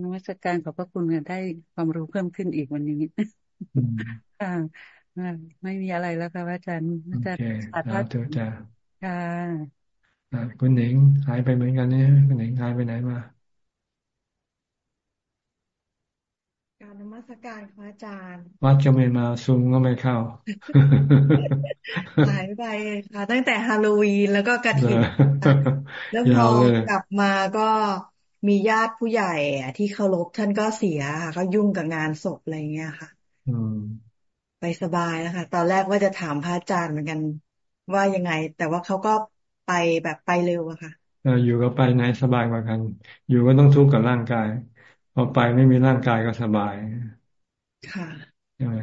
นวัตการขอบพระคุณกันได้ความรู้เพิ่มขึ้นอีกวันนี้ค่ะไม่มีอะไรแล้วค่ะอาจารย์อาจารย์สาธุจ้าค่ะ คุณหนิงหายไปเหมือนกันเนี่ยคุณหนิงหายไปไหนมาการนมัสการพระอาจารย์ วัดก็ไม่มาซุมก็ไม่เข้าหายไปค่ะ ตั้งแต่ฮาโลวีนแล้วก็กระถิ่นแล้วพอกลับมาก็มีญาติผู้ใหญ่ที่เคารพท่านก็เสียค่ะก็ยุ่งกับงานศพอะไรเงี้ยค่ะ อืม ไปสบายแล้วค่ะ ตอนแรกว่าจะถามพระอาจารย์เหมือนกันว่ายังไง แต่ว่าเขาก็ ไปแบบไปเร็วอะค่ะอยู่ก็ไปไหนสบายกว่ากัน อยู่ก็ต้องทุกข์กับร่างกายพอไปไม่มีร่างกายก็สบาย ค่ะใช่ไหม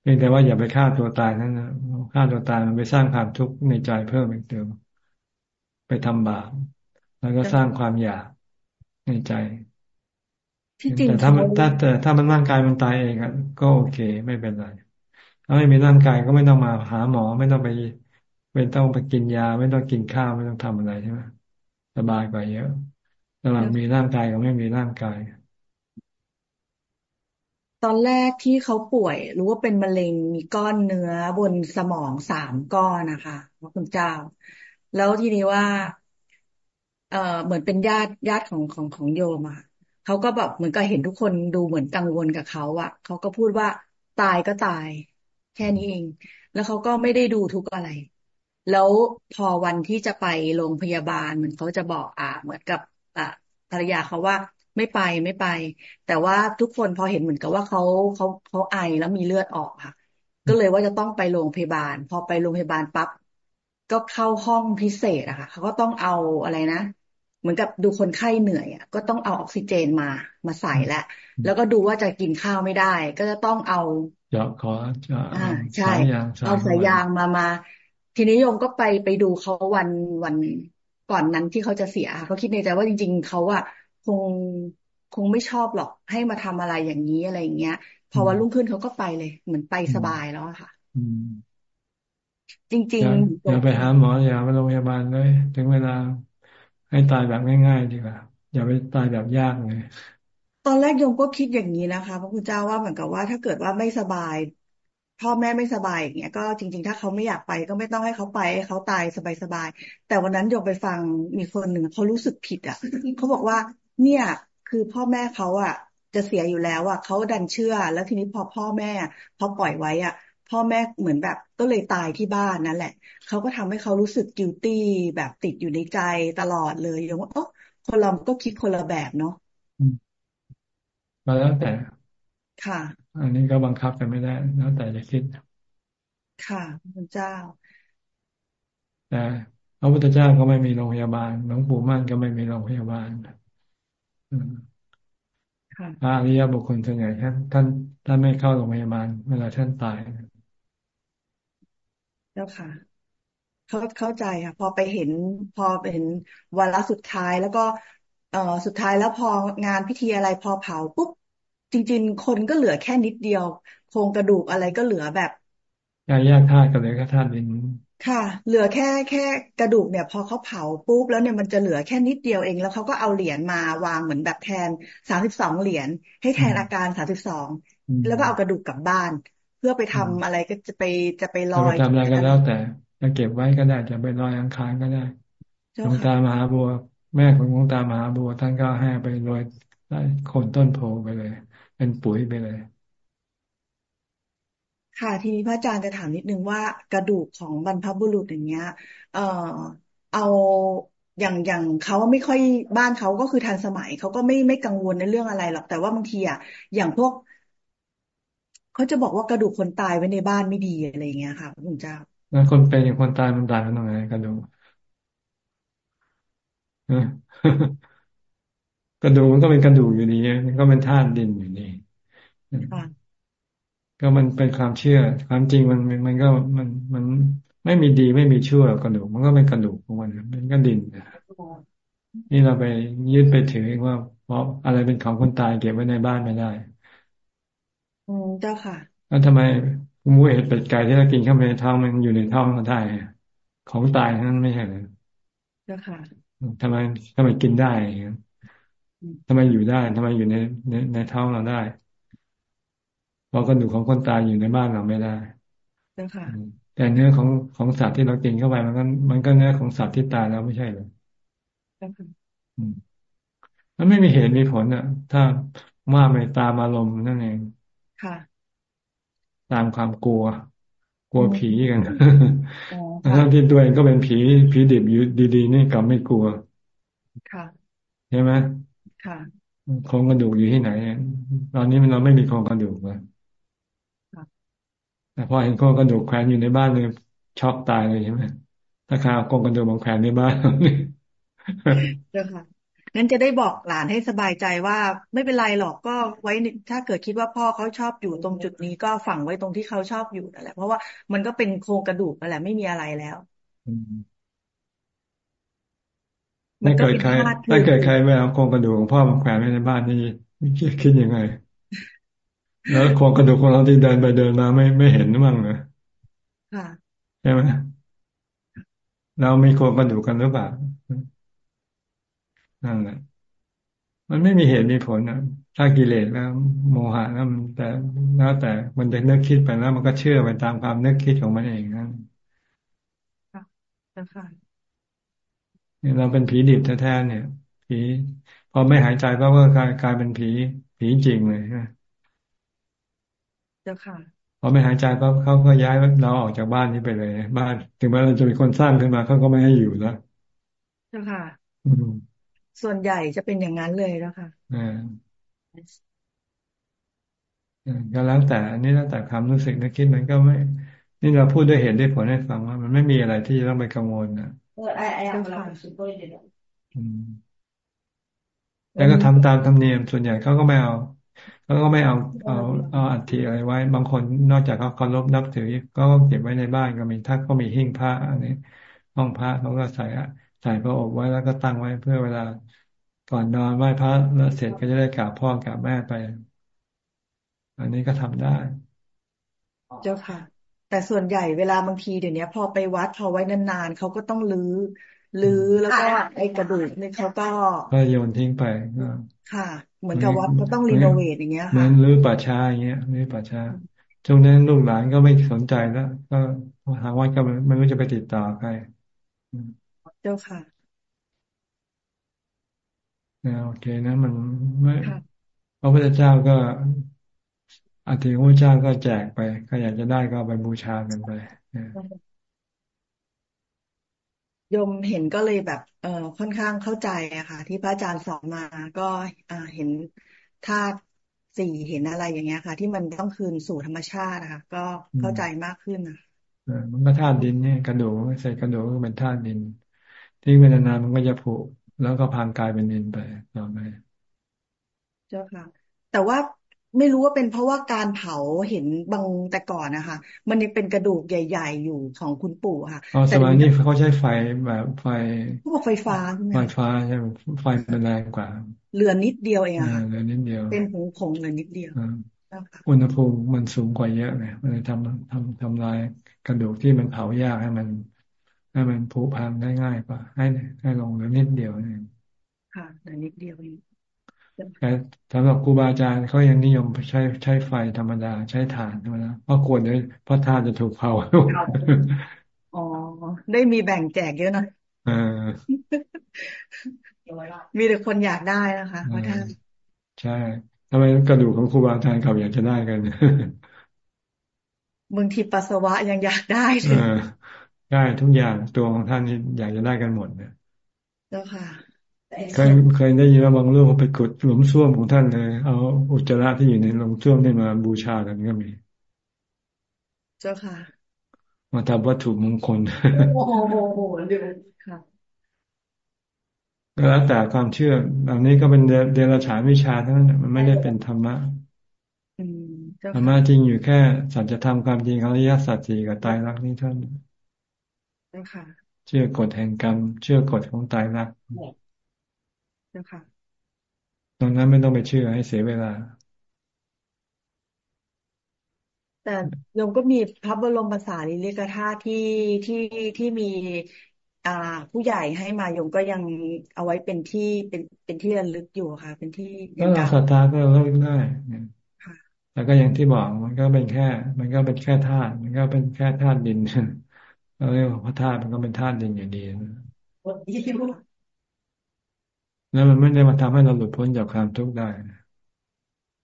เพียงแต่ว่าอย่าไปฆ่าตัวตายนั่นนะฆ่าตัวตายมันไปสร้างความทุกข์ในใจเพิ่มอีกเติมไปทำบาปแล้วก็สร้างความอยากในใจแต่ถ้ามันถ้าแต่ถ้ามันร่างกายมันตายเองอะก็โอเค ไม่เป็นไรถ้าไม่มีร่างกายก็ไม่ต้องมาหาหมอ ไม่ต้องไป ไม่ต้องไปกินยา ไม่ต้องกินข้าวไม่ต้องทำอะไรใช่ไหมสบายกว่าเยอะระหว่างมีร่างกายกับไม่มีร่างกาย ตอนแรกที่เขาป่วย รู้ว่าเป็นมะเร็งมีก้อนเนื้อบนสมองสามก้อนนะคะพระคุณเจ้า แล้วทีนี้ว่า เอ่อเหมือนเป็นญาติญาติของของของโยมอะเขาก็แบบเหมือนกับเห็นทุกคนดูเหมือนกังวลกับเขาอะเขาก็พูดว่าตายก็ตาย แค่นี้เอง แล้วเขาก็ไม่ได้ดูทุกอะไร แล้วพอวันที่จะไปโรงพยาบาลเหมือนเขาจะบอกอ่า เหมือนกับอ่าภรรยาเขาว่าไม่ไปไม่ไป แต่ว่าทุกคนพอเห็นเหมือนกับว่าเขาเขาเขาไอแล้วมีเลือดออกค่ะ ก็เลยว่าจะต้องไปโรงพยาบาล พอไปโรงพยาบาลปั๊บก็เข้าห้องพิเศษอะค่ะเขาก็ต้องเอาอะไรนะเหมือนกับดูคนไข้เหนื่อยอะก็ต้องเอาออกซิเจนมามาใส่แล้วแล้วก็ดูว่าจะกินข้าวไม่ได้ ก็จะต้องเอาเจาะขอจะใช่เอาสายยางมามา ทีนี้โยมก็ไปไปดูเขาวันวันก่อนนั้นที่เขาจะเสียเขาคิดในใจว่าจริง ๆเขาอะคงคงไม่ชอบหรอกให้มาทำอะไรอย่างนี้อะไรเงี้ย พอวันรุ่งขึ้นเขาก็ไปเลย เหมือนไปสบายแล้วค่ะจริงๆอย่าไปหาหมออย่าไปโรงพยาบาลเลย ถึงเวลาให้ตายแบบง่ายๆดีกว่าอย่าไปตายแบบยากเลยตอนแรกโยมก็คิดอย่างนี้นะคะพระคุณเจ้าว่าเหมือนกับว่าถ้าเกิดว่าไม่สบาย พ่อแม่ไม่สบายอย่างเงี้ยก็จริง ๆ ถ้าเขาไม่อยากไปก็ไม่ต้องให้เขาไปให้เขาตายสบายๆแต่วันนั้นโยมไปฟังมีคนหนึ่งเขารู้สึกผิดอะเขาบอกว่า เนี่ยคือพ่อแม่เขาอะ จะเสียอยู่แล้วอะเขาดันเชื่อ แล้วทีนี้พอพ่อแม่พอปล่อยไว้อะพ่อแม่เหมือนแบบก็เลยตายที่บ้านนั่นแหละเขาก็ทำให้เขารู้สึกกิลตี้แบบติดอยู่ในใจตลอดเลยอย่างว่าเออคนเราก็คิดคนละแบบเนาะมาแล้วแต่ค่ะ อันนี้ก็บังคับกันไม่ได้แล้วแต่จะคิด ค่ะพระเจ้าแต่พระพุทธเจ้าก็ไม่มีโรงพยาบาลหลวงปู่มั่นก็ไม่มีโรงพยาบาลพระอริยบุคคลส่วนใหญ่ท่านท่านท่านไม่เข้าโรงพยาบาล เวลาท่านตายเจ้าค่ะเข้าเข้าใจค่ะ พอไปเห็น พอไปเห็นวันละสุดท้ายแล้วก็ เอ่อสุดท้ายแล้วพองานพิธีอะไรพอเผาปุ๊บ จริง ๆ คนก็เหลือแค่นิดเดียว โครงกระดูกอะไรก็เหลือแบบยากยากธาตุกันเลยก็ธาตุดินค่ะ เหลือแค่แค่กระดูกเนี่ย พอเขาเผาปุ๊บแล้วเนี่ยมันจะเหลือแค่นิดเดียวเอง แล้วเขาก็เอาเหรียญมาวางเหมือนแบบแทนสามสิบสองเหรียญให้แทนอาการสามสิบสองแล้วก็เอากระดูกกลับบ้าน เพื่อไปทำอะไรก็จะไปจะไปลอยทำอะไรก็แล้วแต่จะเก็บไว้ก็ได้จะไปลอยอังคารก็ได้หลวงตามหาบัว แม่ของหลวงตามหาบัวท่านก็ให้ไปลอยได้โคนต้นโพไปเลย เป็นปุ๋ยไปเลย ค่ะทีนี้พระอาจารย์จะถามนิดนึงว่ากระดูกของบรรพบุรุษอย่างเงี้ย เอ่อ เอาอย่างอย่างเขาไม่ค่อยบ้านเขาก็คือทันสมัยเขาก็ไม่ไม่กังวลในเรื่องอะไรหรอกแต่ว่าบางทีอะอย่างพวกเขาจะบอกว่ากระดูกคนตายไว้ในบ้านไม่ดีอะไรอย่างเงี้ยค่ะพระคุณเจ้าแล้วคนเป็นอย่างคนตายมันตายมันตรงไหนกระดู กกระดูกมันก็เป็นกระดูกอยู่ดีมันก็เป็นธาตุดินอยู่ดีก็มันเป็นความเชื่อ ความจริงมันมันก็มันมันไม่มีดีไม่มีชั่วกระดูก มันก็เป็นกระดูกของมันมันก็ดินนี่เราไปยึดไปถือว่า เพราะอะไรเป็นของคนตายเก็บไว้ในบ้านไม่ได้อืมเจ้าค่ะ แล้วทำไมมูเห็ดเป็ดไก่ที่เรากินเข้าไปในท้องมันอยู่ในท้องเราได้ของตายนั้นไม่ใช่เลยเจ้าค่ะทำไมทำไมกินได้ ทำไมอยู่ได้ทำไมอยู่ในในในท้องเราได้เพราะกระดูกของคนตายอยู่ในบ้านเราไม่ได้แต่เนื้อของของสัตว์ที่เรากินเข้าไปมันก็มันก็เนื้อของสัตว์ที่ตายแล้วไม่ใช่เลยมันไม่มีเหตุมีผลอะ ถ้าว่าไปตามอารมณ์นั่นเองค่ะ ตามความกลัว กลัวผีกันทั้งที่ตัวเองก็เป็นผีผีดิบอยู่ดีๆนี่กลับไม่กลัวค่ะใช่ไหม ค่ะโครงกระดูกอยู่ที่ไหน ตอนนี้มันเราไม่มีโครงกระดูกเลยแต่พอเห็นโครงกระดูกแขวนอยู่ในบ้านเลยช็อกตายเลยใช่ไหมถ้าข่าวโครงกระดูกมาแขวนในบ้านเจ้าค่ะงั้นจะได้บอกหลานให้สบายใจว่าไม่เป็นไรหรอกก็ไว้ถ้าเกิดคิดว่าพ่อเขาชอบอยู่ตรงจุดนี้ก็ฝังไว้ตรงที่เขาชอบอยู่นั่นแหละเพราะว่ามันก็เป็นโครงกระดูกนั่นแหละไม่มีอะไรแล้ว ถ้าเกิดใครถ้าเกิดใครไม่เอาโครงกระดูกของพ่อมาแขวนไว้ในบ้านนี่คิดยังไง แล้วโครงกระดูกของเราที่เดินไปเดินมาไม่ไม่เห็นมั้งเหรอใช่ไหมเรามีโครงกระดูกกันหรือเปล่านั่นแหละมันไม่มีเหตุมีผลนะถ้ากิเลสแล้ว โมหะแล้วมันแต่แล้วแต่มันจะนึกคิดไปแล้ว มันก็เชื่อไปตามความนึกคิดของมันเองนะค่ะ เนี่ยเราเป็นผีดิบแท้ๆเนี่ย ผีพอไม่หายใจก็กลายกลายเป็นผี ผีจริงเลยนะเจ้าค่ะพอไม่หายใจก็เขาก็ย้ายเราออกจากบ้านนี้ไปเลย บ้าน ถึงแม้เราจะมีคนสร้างขึ้นมาเขาก็ไม่ให้อยู่แล้วเจ้าค่ะส่วนใหญ่จะเป็นอย่างนั้นเลยแล้วค่ะอ่าก็แล้วแต่อันนี้แล้วแต่ความรู้สึกนึกคิดมันก็ไม่ นี่เราพูดด้วยเหตุด้วยผลให้ฟังว่า มันไม่มีอะไรที่จะต้องไปกังวลนะ แล้วก็ทำตามธรรมเนียมส่วนใหญ่เขาก็ไม่เอาเขาก็ไม่เอาเอาเอาอัฐิอะไรไว้ บางคนนอกจากเขาเคารพนับถือก็เก็บไว้ในบ้านก็มีถ้าเขามีหิ้งพระอันนี้ห้องพระเขาก็ใส่ใส่พระอบไว้แล้วก็ตั้งไว้เพื่อเวลาก่อนนอนไหว้พระแล้วเสร็จก็จะได้กราบพ่อกราบแม่ไป อันนี้ก็ทำได้ เจ้าค่ะ แต่ส่วนใหญ่เวลาบางทีเดี๋ยวนี้พอไปวัดพอไว้นานๆเขาก็ต้องลื้อลื้อแล้วก็ไอ้กระดูกนี่เขาก็ก็โยนทิ้งไปค่ะ เหมือนกับวัดเขาต้องรีโนเวทอย่างเงี้ยค่ะเหมือนลื้อป่าช้าอย่างเงี้ยลื้อป่าช้าช่วงนั้นลูกหลานก็ไม่สนใจแล้ว ก็ทางวัดก็ไม่รู้จะไปติดต่อใครเจ้าค่ะโอเคนะมันไม่พระพุทธเจ้าก็ อาทิพระเจ้าก็แจกไปใครอยากจะได้ก็ไปบูชากันไปยมเห็นก็เลยแบบเออค่อนข้างเข้าใจอะค่ะ ที่พระอาจารย์สอนมาก็อ่าเห็นธาตุสี่เห็นอะไรอย่างเงี้ยค่ะ ที่มันต้องคืนสู่ธรรมชาตินะคะก็เข้าใจมากขึ้นนะอมันก็ธาตุดินเนี่ยกระดูกใส่กระดูกก็เป็นธาตุดินทิ้งไปนานๆมันก็จะผุแล้วก็พังกลายเป็นดินไปต่อไปเจ้าค่ะ แต่ว่า ไม่รู้ว่าเป็นเพราะว่าการเผาเห็นบางแต่ก่อนนะคะ มันยังเป็นกระดูกใหญ่ ๆ อยู่ของคุณปู่ค่ะอ๋อสมัยนี้เขาใช้ไฟแบบไฟเขาบอกไฟฟ้าใช่ไหมไฟฟ้าใช่ไหมไฟมันแรงกว่า เหลือนิดเดียวเองค่ะเหลือนิดเดียว เป็นผงผงเหลือนิดเดียวอุณหภูมิมันสูงกว่าเยอะไงมันเลยทำทำทำลายกระดูกที่มันเผายากให้มันให้มันผุพังได้ง่ายกว่าให้ให้ลงเหลือนิดเดียวเองค่ะเหลือนิดเดียวเองแต่ สำหรับครูบาอาจารย์เขายังนิยมใช้ใช้ไฟธรรมดาใช้ถ่านธรรมดาเพราะควรด้วยเพราะท่าจะถูกเผาอ๋อได้มีแบ่งแจกเยอะหน่อยมีแต่คนอยากได้นะคะพระท่านใช่ทำไมกระดูกของครูบาอาจารย์เขาอยากจะได้กันบางทีปัสสาวะยังอยากได้เลยได้ทุกอย่างตัวของท่านนี่อยากจะได้กันหมดเนี่ยเจ้าค่ะ เคยเคยได้ยินว่าบางเรื่องเขาไปกดหลุมส้วมของท่านเลย เอาอุจจาระที่อยู่ในหลุมส้วมนี่มาบูชากันก็มี เจ้าค่ะ มาทำวัตถุมงคล โอ้โหเดี๋ยวค่ะก็แล้วแต่ความเชื่ออันนี้ก็เป็นเดรัจฉานวิชาทั้งนั้นมันไม่ได้เป็นธรรมะธรรมะจริงอยู่แค่สัจธรรมความจริงของอริยสัจสี่กับตายรักนี่ท่านเชื่อกฎแห่งกรรม เชื่อกฎของตายรัก เจ้าค่ะตรงนั้นไม่ต้องไปเชื่อให้เสียเวลา แต่โยมก็มีพระบรมภาษาลิเลกธาตุที่ที่ที่มี อ่า ผู้ใหญ่ให้มาโยมก็ยังเอาไว้เป็นที่เป็นเป็นที่ระลึกอยู่ค่ะ เป็นที่ก็เราศรัทธาก็เลิกได้แล้วก็อย่างที่บอกมันก็เป็นแค่ มันก็เป็นแค่ธาตุมันก็เป็นแค่ธาตุดินเราเรียกว่าพระธาตุมันก็เป็นธาตุดินอย่างดีนะ แล้วมันไม่ได้มาทำให้เราหลุดพ้นจากความทุกข์ได้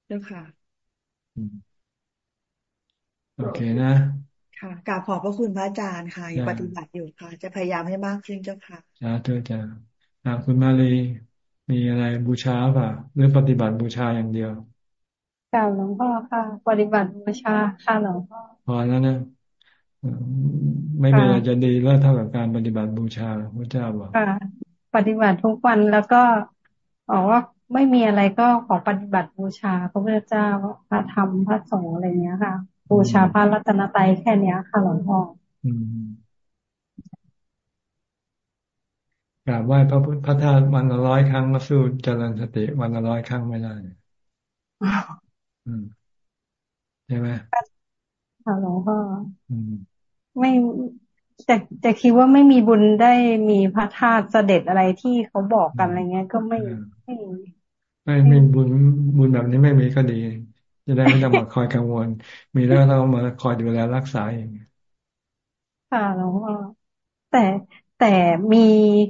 เจ้าค่ะโอเคนะค่ะกราบขอบพระคุณพระอาจารย์ค่ะอยู่ปฏิบัติอยู่ค่ะ จะพยายามให้มากขึ้นเจ้าค่ะสาธุจ้าคุณมาลีมีอะไรบูชาป่ะหรือปฏิบัติบูชาอย่างเดียวกล่าวหลวงพ่อค่ะ ปฏิบัติบูชาค่ะหลวงพ่อพอแล้วนะไม่มีอะไรจะดีเลิศเท่ากับการปฏิบัติบูชาพระเจ้าบอก ปฏิบัติทุกวันแล้วก็บอกว่าไม่มีอะไรก็ขอปฏิบัติบูชาพระพุทธเจ้าพระธรรมพระสงฆ์อะไรเงี้ยค่ะ บูชาพระรัตนตรัยแค่เนี้ยค่ะหลวงพ่อกราบไหว้พระพุทธพระธาตุวันละร้อยครั้งก็สู้เจริญสติวันละร้อยครั้งไม่ได้ใช่ไหมค่ะหลวงพ่อไม่ แต่แต่คิดว่าไม่มีบุญได้มีพระธาตุเสด็จอะไรที่เขาบอกกันอะไรเงี้ย ก็ไม่ไม่ไม่มีบุญบุญแบบนี้ไม่มีก็ดี จะได้ไม่ต้องมาคอยกังวล มีแล้วเรามาคอยดูแลรักษาเองค่ะหลวงพ่อแต่แต่มี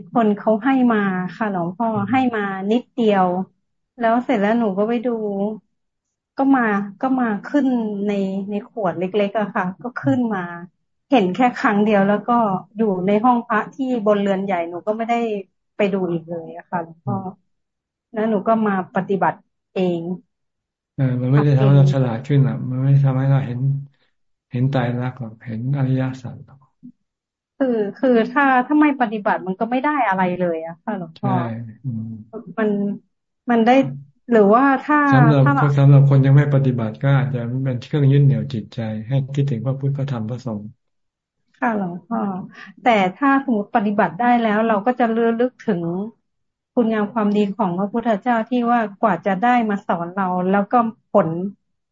คนเขาให้มาค่ะหลวงพ่อให้มานิดเดียว แล้วเสร็จแล้วหนูก็ไปดู ก็มาก็มาขึ้นในในขวดเล็กๆอะค่ะ ก็ขึ้นมา เห็นแค่ครั้งเดียวแล้วก็อยู่ในห้องพระที่บนเรือนใหญ่หนูก็ไม่ได้ไปดูอีกเลยอะค่ะหลวงพ่อแล้วหนูก็มาปฏิบัติเองเออมันไม่ได้ทำให้เราฉลาดขึ้นหรอกมันไม่ทำให้เราเห็น เห็นตายรักหรอกเห็นอริยสัจหรอกคือคือถ้าถ้าไม่ปฏิบัติมันก็ไม่ได้อะไรเลยอะค่ะหลวงพ่อมันมันได้หรือว่าถ้าสำหรับสำหรับคนยังไม่ปฏิบัติก็อาจจะเป็นเครื่องยึดเหนี่ยวจิตใจ ให้คิดถึงพระพุทธพระธรรมพระสงฆ์ ค่ะหลวงพ่อแต่ถ้าสมมติปฏิบัติได้แล้ว เราก็จะเลือลึกถึงคุณงามความดีของพระพุทธเจ้าที่ว่ากว่าจะได้มาสอนเรา แล้วก็ผล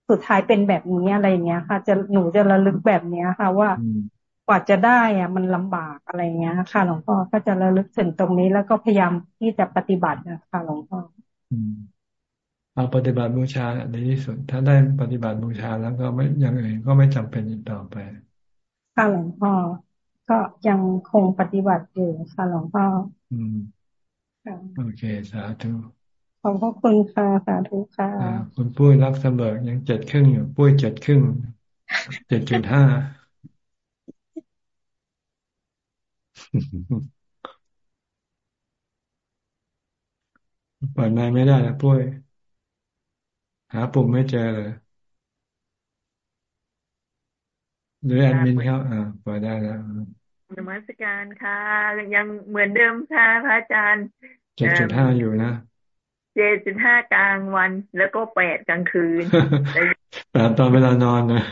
สุดท้ายเป็นแบบนี้อะไรเงี้ยค่ะ จะหนูจะระลึกแบบเนี้ยค่ะ ว่ากว่าจะได้อะมันลำบากอะไรเงี้ย ค่ะหลวงพ่อก็จะระลึกถึงตรงนี้ แล้วก็พยายามที่จะปฏิบัตินะคะหลวงพ่อเอาปฏิบัติบูชาในที่สุดถ้าได้ปฏิบัติบูชาแล้วก็ไม่อย่างอื่นก็ไม่จำเป็นอีกต่อไป ค่ะหลวงพ่อก็ยังคงปฏิบัติอยู่ค่ะหลวงพ่ออืมโอเคสาธุขอบพระคุณค่ะสาธุค่ะคุณปุ้ยรักเสมอยังเจ็ดครึ่งอยู่ปุ้ยเจ็ดครึ่งเจ็ดจุดห้าเปิดไมไม่ได้นะปุ้ยหาปุ่มไม่เจอเลย หรือแอดมินครับอ่าเปิดได้แล้วนมัสการค่ะ ยังเหมือนเดิมค่ะพระอาจารย์เจ็ดจุดห้าอยู่นะเจ็ดจุดห้ากลางวัน แล้วก็แปดกลางคืนแปดตอนเวลานอนนะ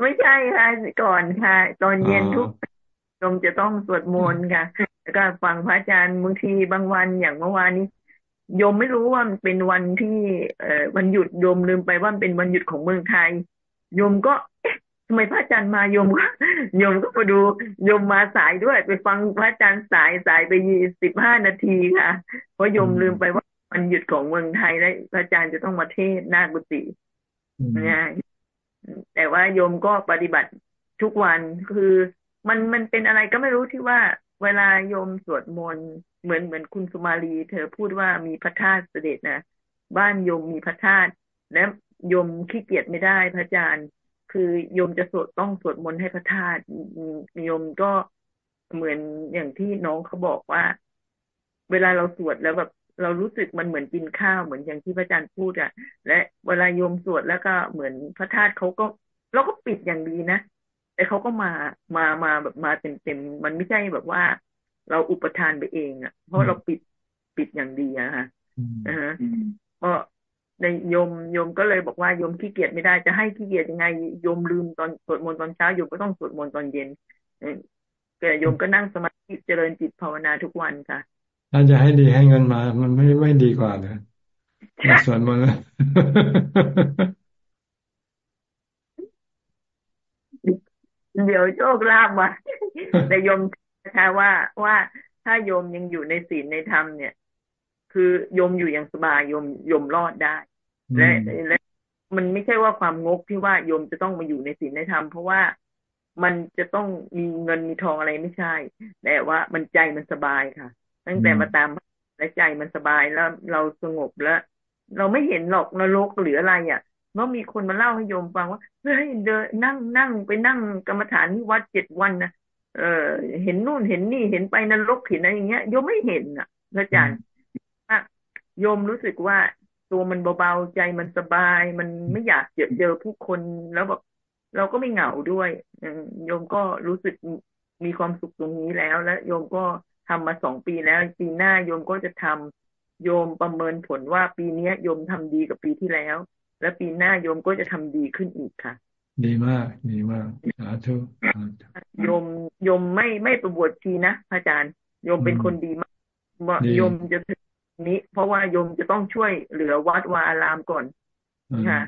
ไม่ใช่ค่ะก่อนค่ะ ตอนเย็นทุกยมจะต้องสวดมนต์ค่ะ แล้วก็ฟังพระอาจารย์บางทีบางวันอย่างเมื่อวานนี้โยมไม่รู้ว่ามันเป็นวันที่เอ่อวันหยุดโยมลืมไปว่าเป็นวันหยุดของเมืองไทย โยมก็ทำไมพระอาจารย์มาโยมก็โยมก็มาดูโยมมาสายด้วย ไปฟังพระอาจารย์สายสายไปยี่สิบห้านาทีค่ะ เพราะโยมลืมไปว่าวันหยุดของเมืองไทยแล้วพระอาจารย์จะต้องมาเทศหน้ากุฏิเนี่ยแต่ว่าโยมก็ปฏิบัติทุกวันคือมันมันเป็นอะไรก็ไม่รู้ที่ว่า เวลาโยมสวดมนต์เหมือนเหมือนคุณสุมาลี เธอพูดว่ามีพระธาตุเสด็จนะบ้านโยมมีพระธาตุและโยมขี้เกียจไม่ได้พระอาจารย์ คือโยมจะสวดต้องสวดมนต์ให้พระธาตุโยมก็เหมือนอย่างที่น้องเขาบอกว่า เวลาเราสวดแล้วแบบเรารู้สึกมันเหมือนกินข้าวเหมือนอย่างที่พระอาจารย์พูดอะและเวลาโยมสวดแล้วก็เหมือนพระธาตุเขาก็เราก็ปิดอย่างดีนะแต่เขาก็มามามาแบบมาเต็มเต็มมันไม่ใช่แบบว่า เราอุปทานไปเองอะเพราะเราปิดปิดอย่างดีอะค่ะนะฮะก็ ในโยมโยมก็เลยบอกว่าโยมขี้เกียจไม่ได้จะให้ขี้เกียจยังไงโยมลืมตอนสวดมนต์ตอนเช้าโยมก็ต้องสวดมนต์ตอนเย็นแต่โยมก็นั่งสมาธิเจริญจิตภาวนาทุกวันค่ะถ้าจะให้ดีให้เงินมา มันไม่ไม่ดีกว่าเลยมาสวดมนต์เดี๋ยวโชคลาภมาแต่โยมนะคะว่าว่าถ้าโยมยังอยู่ในศีลในธรรมเนี่ย คือโยมอยู่อย่างสบายโยมโยมรอดได้ และและมันไม่ใช่ว่าความงกที่ว่าโยมจะต้องมาอยู่ในศีลในธรรมเพราะว่ามันจะต้องมีเงินมีทองอะไรไม่ใช่ แต่ว่ามันใจมันสบายค่ะ ตั้งแต่มาตามและใจมันสบายแล้วเราสงบแล้ว เราไม่เห็นหรอกนรกหรืออะไรอะเมื่อมีคนมาเล่าให้โยมฟังว่าเฮ้ยเดินนั่งนั่งไปนั่งกรรมฐานที่วัดเจ็ดวันนะเออเห็นนู่นเห็นนี่เห็นไปนรกเห็นอะไรอย่างเงี้ยโยมไม่เห็นอะพระอาจารย์ โยมรู้สึกว่าตัวมันเบาๆใจมันสบาย มันไม่อยากเจอเจอผู้คนแล้วแบบเราก็ไม่เหงาด้วยโยมก็รู้สึกมีความสุขตรงนี้แล้ว และโยมก็ทำมาสองปีแล้ว ปีหน้าโยมก็จะทำโยมประเมินผลว่าปีนี้โยมทำดีกับปีที่แล้ว และปีหน้าโยมก็จะทำดีขึ้นอีกค่ะ ดีมาก ดีมากสาธุโยมโยมไม่ไม่ประบวชทีนะอาจารย์ โยมเป็นคนดีมากโยมจะถึง นี้ เพราะว่าโยมจะต้องช่วยเหลือวัดวาอารามก่อนค่ะ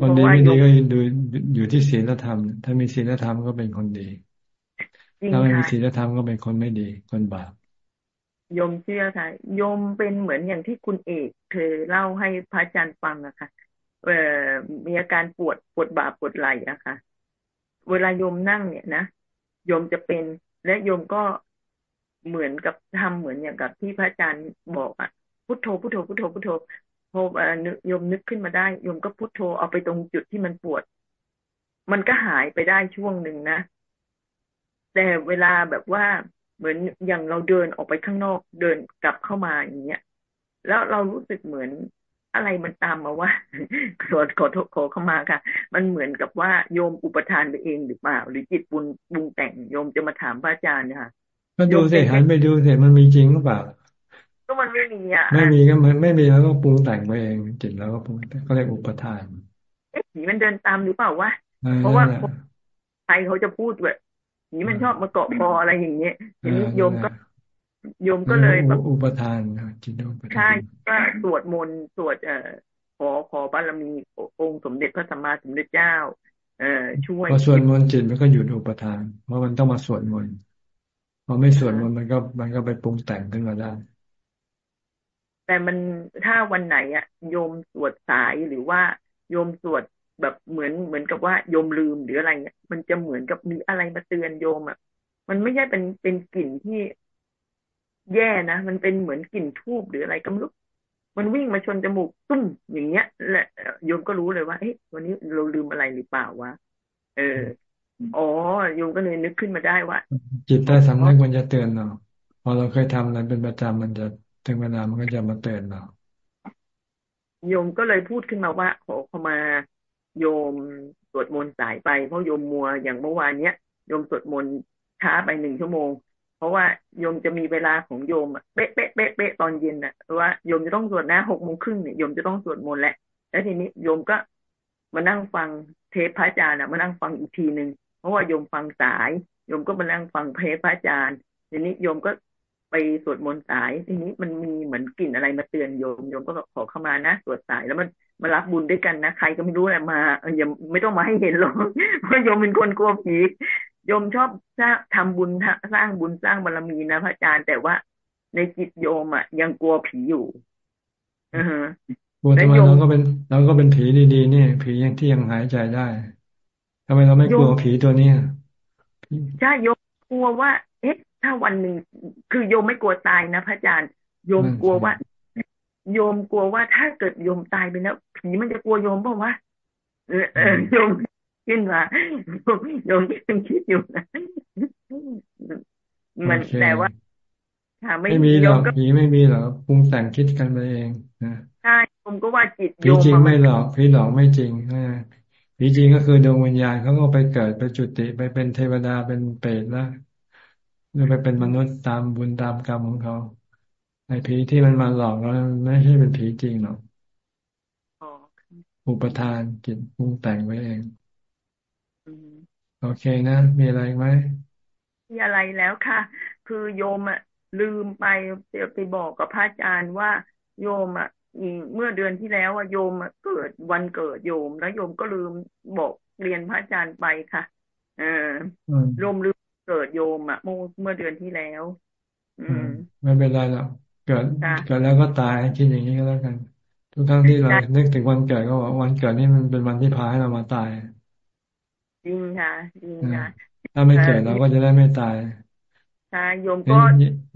คนดีไม่ดีก็ดูอยู่ที่ศีลธรรม ถ้ามีศีลธรรมก็เป็นคนดี ถ้าไม่มีศีลธรรมก็เป็นคนไม่ดี คนบาปโยมเชื่อค่ะโยมเป็นเหมือนอย่างที่คุณเอกเคยเล่าให้พระอาจารย์ฟังอะค่ะเอ่อมีอาการปวดปวดบ่าปวดไหล่อะค่ะ เวลาโยมนั่งเนี่ยนะโยมจะเป็น และโยมก็ เหมือนกับทำเหมือนอย่างกับที่พระอาจารย์บอกอะพุทโธพุทโธพุทโธพุทโธพอโยมนึกขึ้นมาได้โยมก็พุทโธเอาไปตรงจุดที่มันปวด มันก็หายไปได้ช่วงหนึ่งนะแต่เวลาแบบว่าเหมือนอย่างเราเดินออกไปข้างนอกเดินกลับเข้ามาอย่างเงี้ย แล้วเรารู้สึกเหมือนอะไรมันตามมาว่าขอขอโทษขอเข้ามาค่ะ มันเหมือนกับว่าโยมอุปทานไปเองหรือเปล่า หรือจิตปุนบุงแต่งโยมจะมาถามพระอาจารย์ค่ะ ก็ดูสิหันไปดูสิมันมีจริงหรือเปล่า ก็มันไม่มีอะ ไม่มีก็มันไม่มีแล้วก็ปรุงแต่งไปเองจิตแล้วก็ปรุงก็เรียกอุปทานเอ๊ะผีมันเดินตามหรือเปล่าวะเพราะว่าใครเขาจะพูดแบบผีมันชอบมาเกาะคออะไรอย่างเงี้ยทีนี้โยมก็โยมก็เลยแบบอุปทานจิตอุปทานใช่ก็สวดมนต์สวดเอ่อขอขอบารมีองค์สมเด็จพระสัมมาสัมพุทธเจ้า เอ่อช่วยพอสวดมนต์จิตมันก็หยุดอุปทานเพราะมันต้องมาสวดมนต์ พอไม่สวดมนต์มันก็มันก็ไปปรุงแต่งขึ้นมาได้ แต่มันถ้าวันไหนอะโยมสวดสายหรือว่าโยมสวดแบบเหมือนเหมือนกับว่าโยมลืมหรืออะไรเนี่ยมันจะเหมือนกับมีอะไรมาเตือนโยมอะมันไม่ใช่เป็นเป็นกลิ่นที่แย่นะมันเป็นเหมือนกลิ่นทูบหรืออะไรก็ไม่รู้มันวิ่งมาชนจมูกตุ้มอย่างเงี้ยแหละโยมก็รู้เลยว่าเฮ้ยวันนี้เราลืมอะไรหรือเปล่าวะเออ อ๋อโยมก็เลยนึกขึ้นมาได้ว่า จิตใต้สำนึกมันจะเตือนเราพอเราเคยทำอะไรเป็นประจำมันจะถึงเวลามันก็จะมาเตือนเราโยมก็เลยพูดขึ้นมาว่าขอเข้ามาโยมวดมนต์สายไป เพราะโยมมัวอย่างเมื่อวานเนี้ยโยมสวดมนต์ช้าไปหนึ่งชั่วโมง เพราะว่าโยมจะมีเวลาของโยมเป๊ะเป๊ะเป๊ะเป๊ะตอนเย็นอะว่าโยมจะต้องสวดนะหกโมงครึ่งเนี่ยโยมจะต้องสวดมนต์แหละแล้วทีนี้โยมก็มานั่งฟังเทปพระอาจารย์อะมานั่งฟังอีกทีหนึ่งเพ ราะว่าโยมฟังสายโยมก็มานั่งฟังเทปพระอาจารย์ทีนี้โยมก็ไปสวดมนต์สาย ทีนี้มันมีเหมือนกลิ่นอะไรมาเตือนโยมโยมก็ขอเข้ามานะสวดสายแล้วมันมารับบุญด้วยกันนะใครก็ไม่รู้แหละมาอย่าไม่ต้องมาให้เห็นหรอกเพราะโยมเป็นคนกลัวผีโยมชอบสร้างทำบุญสร้างบุญสร้างบารมีนะพระอาจารย์แต่ว่าในจิตโยมอะ ยังกลัวผีอยู่อือกลัวทำไมเราก็เป็นเราก็เป็นผีดีๆเนี่ยผียังที่ยังหายใจได้ ทำไมเราไม่กลัวผีตัวนี้ใช่โยมกลัวว่า เอ๊ะ ถ้าวันหนึ่งคือโยมไม่กลัวตายนะพระอาจารย์โยมกลัวว่า โยมกลัวว่าถ้าเกิดโยมตายไปแล้วผีมันจะกลัวโยมเปล่าวะเออเออโยมขึ้นมาโยมยังคิดอยู่นะมันแต่ว่าไม่มีหรอกผีไม่มีหรอกปรุงแต่งคิดกันไปเองนะใช่ผมก็ว่าจิตผีจริงไม่หรอกผีหลอกไม่จริงผี จริงก็คือดวงวิญญาณเขาก็ไปเกิดไปจุติไปเป็นเทวดาเป็นเปรตแล้วหรือไปเป็นมนุษย์ตามบุญตามกรรมของเขาไอ้ผีที่มันมาหลอกเราไม่ใช่เป็นผีจริงหรอกอุปทานจิตปรุงแต่งไว้เองโอเคนะ มีอะไรไหมมีอะไรแล้วค่ะ คือโยมอะลืมไปเดี๋ยวไปบอกกับพระอาจารย์ว่าโยมอะ เมื่อเดือนที่แล้วอะโยมเกิดวันเกิดโยม แล้วโยมก็ลืมบอกเรียนพระอาจารย์ไปค่ะ เออโยมลืมเกิดโยมอะเมื่อเดือนที่แล้ว อืม ไม่เป็นไรหรอกเกิดเกิดแล้วก็ตายคิดอย่างนี้ก็แล้วกัน ทุกครั้งที่เรานึกถึงวันเกิดก็บอกวันเกิดนี่มันเป็นวันที่พาให้เรามาตายจริงค่ะจริงค่ะถ้าไม่เกิดเราก็จะได้ไม่ตายใช่โยมก็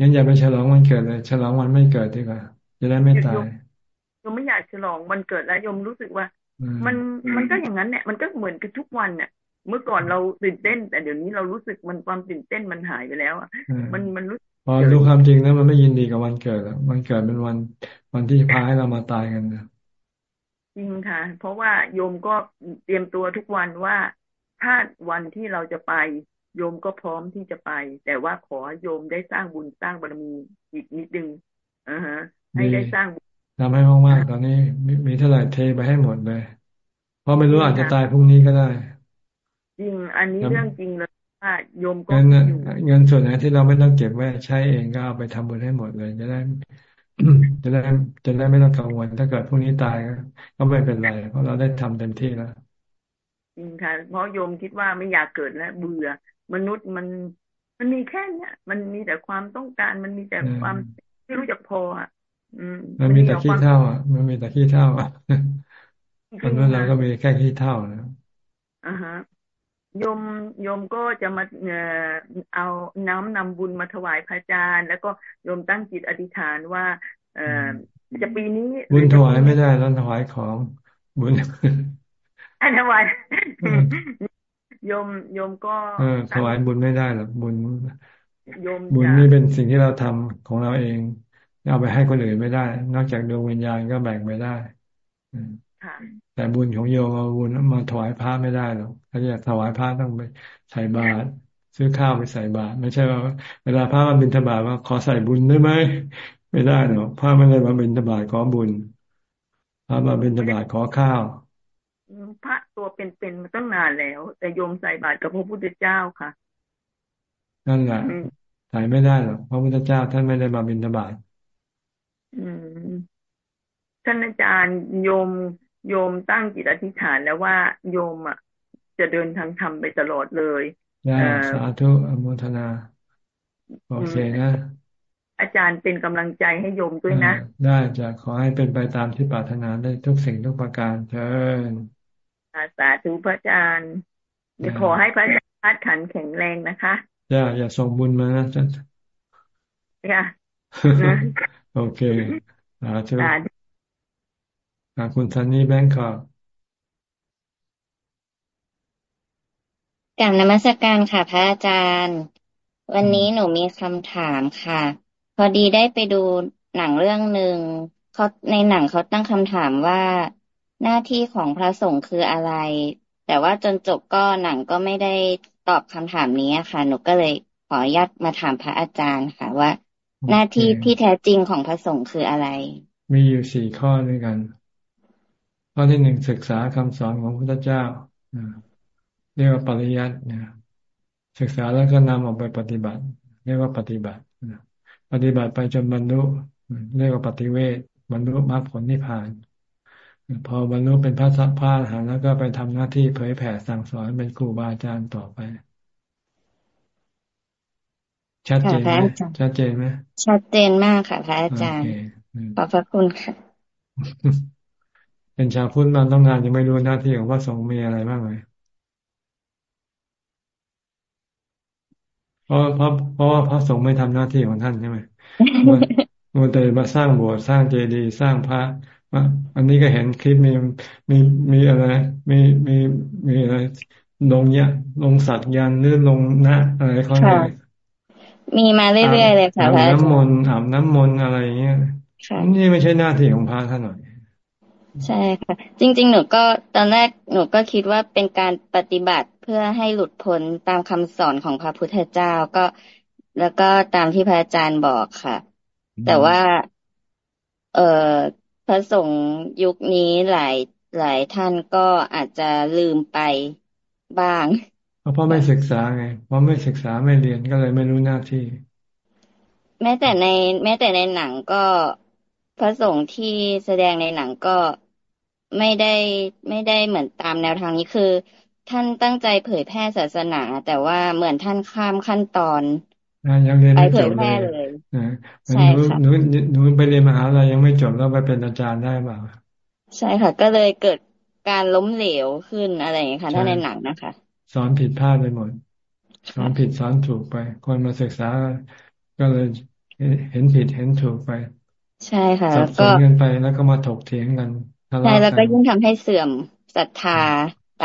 ยังอย่าไปฉลองวันเกิดเลย ฉลองวันไม่เกิดดีกว่าจะได้ไม่ตายโยมไม่อยากฉลองวันเกิดแล้วโยมรู้สึกว่า มันมันก็อย่างนั้นเนี่ยมันก็เหมือนกันทุกวันเนี่ยเมื่อก่อนเราตื่นเต้น แต่เดี๋ยวนี้เรารู้สึกมันความตื่นเต้นมันหายไปแล้วอะมันมันรู้พอรู้ความจริงแล้วมันไม่ยินดีกับวันเกิดแล้ววันเกิดเป็นวันวันที่พาให้เรามาตายกันนะจริงค่ะ เพราะว่าโยมก็เตรียมตัวทุกวันว่าถ้าวันที่เราจะไป โยมก็พร้อมที่จะไป แต่ว่าขอโยมได้สร้างบุญสร้างบารมีอีกนิดนึงอ่าฮะให้ได้สร้าง ทำให้มากๆตอนนี้มีเท่าไหร่เทไปให้หมดเลย เพราะไม่รู้อาจจะตายพรุ่งนี้ก็ได้ จริง อันนี้เรื่องจริงเลยว่าโยมก็เงินส่วนไหนที่เราไม่ต้องเก็บไว้ใช้เองก็เอาไปทำบุญให้หมดเลยจะได้จะได้จะได้ไม่ต้องกังวลถ้าเกิดพรุ่งนี้ตายก็ไม่เป็นไรเพราะเราได้ทำเต็มที่แล้วจริงค่ะเพราะโยมคิดว่าไม่อยากเกิดแล้วเบื่อ มนุษย์มันมันมีแค่เนี้ยมันมีแต่ความต้องการมันมีแต่ความไม่รู้จักพออะ มันมีแต่ขี้เท่าอะ มันมีแต่ขี้เท่าอะมนุษย์เราก็มีแค่ขี้เท่านะอ่าฮะโยมโยมก็จะมาเอ่อเอาน้ำนำบุญมาถวายพระอาจารย์ แล้วก็โยมตั้งจิตอธิษฐานว่า เอ่อจะปีนี้บุญถวายไม่ได้ต้องถวายของบุญอันถวายโยมโยมก็เออถวายบุญไม่ได้หรอกบุญโยมบุญนี่เป็นสิ่งที่เราทำของเราเอง เอาไปให้คนอื่นไม่ได้ นอกจากดวงวิญญาณก็แบ่งไม่ได้แต่บุญของโยมเอาบุญมาถวายพระไม่ได้หรอกถ้าอยากถวายพระต้องไปใส่บาตรซื้อข้าวไปใส่บาตรไม่ใช่ว่า เวลาพระมาบิณฑบาตว่าขอใส่บุญได้ไหมไม่ได้หรอกพระไม่ได้มาบิณฑบาตขอบุญพระมาบิณฑบาตขอข้าวพระตัวเป็นๆมาตั้งนานแล้ว แต่โยมใส่บาตรกับพระพุทธเจ้าค่ะนั่นแหละใส่ไม่ได้หรอกพระพุทธเจ้าท่านไม่ได้มาบิณฑบาต อืมท่านอาจารย์โยมโยมตั้งจิตอธิษฐานแล้วว่าโยมอะจะเดินทางธรรมไปตลอดเลยสาธุอนุทนาโอเคนะ อาจารย์เป็นกำลังใจให้โยมด้วยนะ ได้จะขอให้เป็นไปตามที่ปรารถนาได้ทุกสิ่งทุกประการเชิญสาธุพระอาจารย์ขอให้พระอาจารย์พัดขันแข็งแรงนะคะ อย่าอย่าส่งบุญมานะจันค่ะ โอเคสาธุคุณซันนี่แบงค์ครับกลับนมัสการค่ะพระอาจารย์ วันนี้หนูมีคำถามค่ะ พอดีได้ไปดูหนังเรื่องหนึ่งเขาในหนังเขาตั้งคำถามว่าหน้าที่ของพระสงฆ์คืออะไร แต่แต่ว่าจนจบก็หนังก็ไม่ได้ตอบคำถามนี้ค่ะ หนูก็เลยขออนุญาตมาถามพระอาจารย์ค่ะว่า หน้าที่ที่แท้จริงของพระสงฆ์คืออะไร มีอยู่สี่ข้อด้วยกัน ข้อที่หนึ่งศึกษาคำสอนของพระพุทธเจ้าเรียกว่าปริยัตินะศึกษาแล้วก็นำออกไปปฏิบัติ เรียกว่าปฏิบัติปฏิบัติไปจนบรรลุเรียกว่าปฏิเวทบรรลุมรรคผลนิพพาน พอบรรลุเป็นพระสัพพะหาแล้วก็ไปทำหน้าที่เผยแผ่สั่งสอนเป็นครูบาอาจารย์ต่อไป ชัดเจนไหมชัดเจนไหมชัดเจนมากค่ะพระอาจารย์ ขอบพระคุณค่ะ เป็นชาวพุทธมาต้องงานยังไม่รู้หน้าที่ของพระสงฆ์มีอะไรบ้างเลยเพราะเพราะเพราะว่าพระสงฆ์ไม่ทำหน้าที่ของท่านใช่ไหมมัวแต่มาสร้างโบสถ์สร้างเจดีย์สร้างพระอันนี้ก็เห็นคลิปมีมีมีอะไร มีมีมีอะไรลงยะลงสัตยันหรือลงนะอะไรเขาเนี่ย มีมาเรื่อยๆเลยค่ะพระอาจารย์น้ำมนต์อาบน้ำมนต์อะไรเงี้ยนี่ไม่ใช่หน้าที่ของพระท่านหน่อย ใช่ค่ะ จริง ๆ หนูก็ตอนแรกหนูก็คิดว่าเป็นการปฏิบัติเพื่อให้หลุดพ้นตามคำสอนของพระพุทธเจ้าก็ แล้วก็ตามที่พระอาจารย์บอกค่ะ แต่ว่า เอ่อพระสงฆ์ยุคนี้หลายหลายท่านก็อาจจะลืมไปบ้าง เพราะไม่ศึกษาไง เพราะไม่ศึกษาไม่เรียนก็เลยไม่รู้หน้าที่ แม้แต่ใน แม้แต่ในหนังก็พระสงฆ์ที่แสดงในหนังก็ไม่ได้ไม่ได้เหมือนตามแนวทางนี้คือ ท่านตั้งใจเผยแพร่ศาสนา แต่ว่าเหมือนท่านข้ามขั้นตอนยังเรียนไม่จบเลยใช่ค่ะหนูหนูไปเรียนมหาลัยยังไม่จบแล้วไปเป็นอาจารย์ได้เปล่าใช่ค่ะ ก็เลยเกิดการล้มเหลวขึ้นอะไรอย่างนี้ค่ะถ้าในหนังนะคะ สอนผิดพลาดไปหมด สอนผิดสอนถูกไป คนมาศึกษาก็เลยเห็นผิดเห็นถูกไป ใช่ค่ะแล้วก็เงินไปแล้วก็มาถกเถียงกันใช่แล้วก็ยิ่งทำให้เสื่อมศรัทธาไป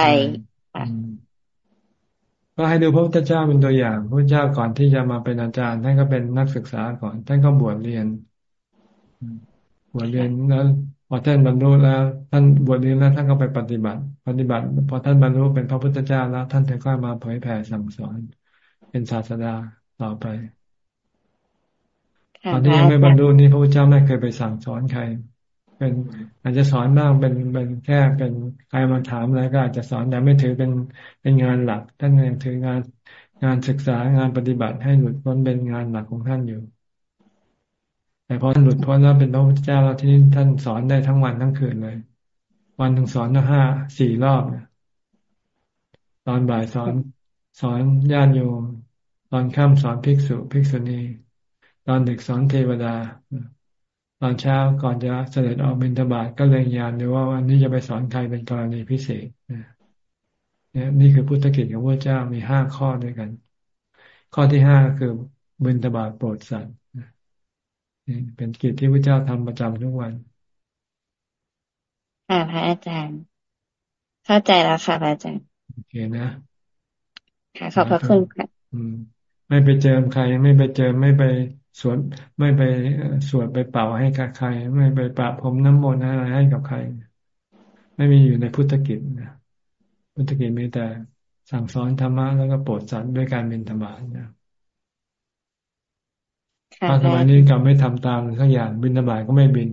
ก็ให้ดูพระพุทธเจ้าเป็นตัวอย่างพระพุทธเจ้าก่อนที่จะมาเป็นอาจารย์ท่านก็เป็นนักศึกษาก่อนท่านก็บวชเรียนบวชเรียนแล้ว พอท่านบรรลุแล้ว ท่านบวชเรียนแล้วท่านก็ไปปฏิบัติ ปฏิบัติ พอท่านบรรลุเป็นพระพุทธเจ้าแล้ว ท่านถึงค่อยมาเผยแผ่สั่งสอน เป็นศาสดาต่อไปตอนที่ยังไม่บรรลุนี่พระพุทธเจ้าไม่เคยไปสั่งสอนใคร เป็นอาจจะสอนบ้างเป็นเป็นแค่เป็นใครมาถามอะไรก็อาจจะสอนแต่ไม่ถือเป็นเป็นงานหลัก ท่านยังถืองานงานศึกษางานปฏิบัติให้หลุดพ้นเป็นงานหลักของท่านอยู่ แต่พอท่านหลุดพ้นแล้วเป็นพระพุทธเจ้าแล้วที่ท่านสอนได้ทั้งวันทั้งคืนเลย วันถึงสอนห้าสี่รอบเนี่ยตอนบ่ายสอนสอนญาติโยมตอนค่ำสอนภิกษุภิกษุณีตอนดึกสอนเทวดา ตอนเช้าก่อนจะเสด็จออกบิณฑบาตก็เลยยานดูว่าวันนี้จะไปสอนใครเป็นกรณีพิเศษเนี่ยนี่คือพุทธกิจของพระเจ้ามีห้าข้อด้วยกัน ข้อที่ห้าคือบิณฑบาตโปรดสัตว์ เป็นกิจที่พระเจ้าทำประจำทุกวันค่ะพระอาจารย์ เข้าใจแล้วค่ะพระอาจารย์โอเคนะค่ะขอบพระคุณค่ะไม่ไปเจอใคร ไม่ไปเจอไม่ไปสวดไม่ไปสวดไปเป่าให้กับใคร ไม่ไปปะพรมน้ำมนต์อะไรให้กับใคร ไม่มีอยู่ในพุทธกิจนะพุทธกิจมีแต่สั่งสอนธรรมะแล้วก็โปรดสัตว์ด้วยการบินธบาตนะ พระสมัยนี้กลับไม่ทำตามสักอย่างบินธบาตก็ไม่บิน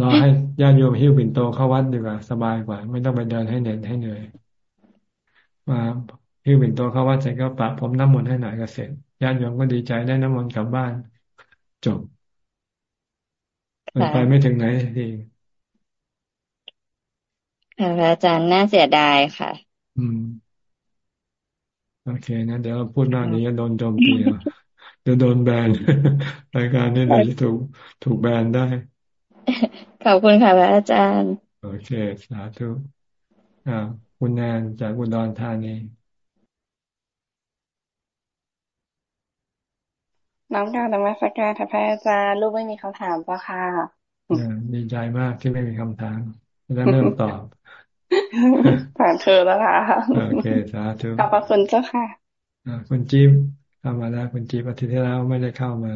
รอให้ญาติโยมหิ้วบินโตเข้าวัดดีกว่า สบายกว่า ไม่ต้องไปเดินให้เหน็ดให้เหนื่อยมาหิ้วบินโตเข้าวัดเสร็จก็ปะผมน้ำมนต์ให้หน่อยก็เสร็จญาติโยมก็ดีใจได้น้ำมนต์กลับบ้าน จบไปไม่ถึงไหนทีค่ะอาจารย์น่าเสียดายค่ะ อืม โอเคนะ เดี๋ยวเราพูดหน้านี้จะโดนโจมตีเดี๋ ยวโดนแบนรายการนี้เดี๋ยวจะถูกถูกแบนได้ ขอบคุณค่ะพระอาจารย์ โอเค สาธุอ่าคุณแนนจากอุดรธานีน้องการธรรมสการค่ะพระอาจารย์ลูกไม่มีคำถามเจ้าค่ะดีใจมากที่ไม่มีคำถามจะเริ่มตอบผ่านเธอแล้วค่ะโอเคสาธุขอบพระคุณเจ้าค่ะคุณจิ๊บ เข้ามาแล้วคุณจิ๊บอาทิตย์ที่แล้วไม่ได้เข้ามา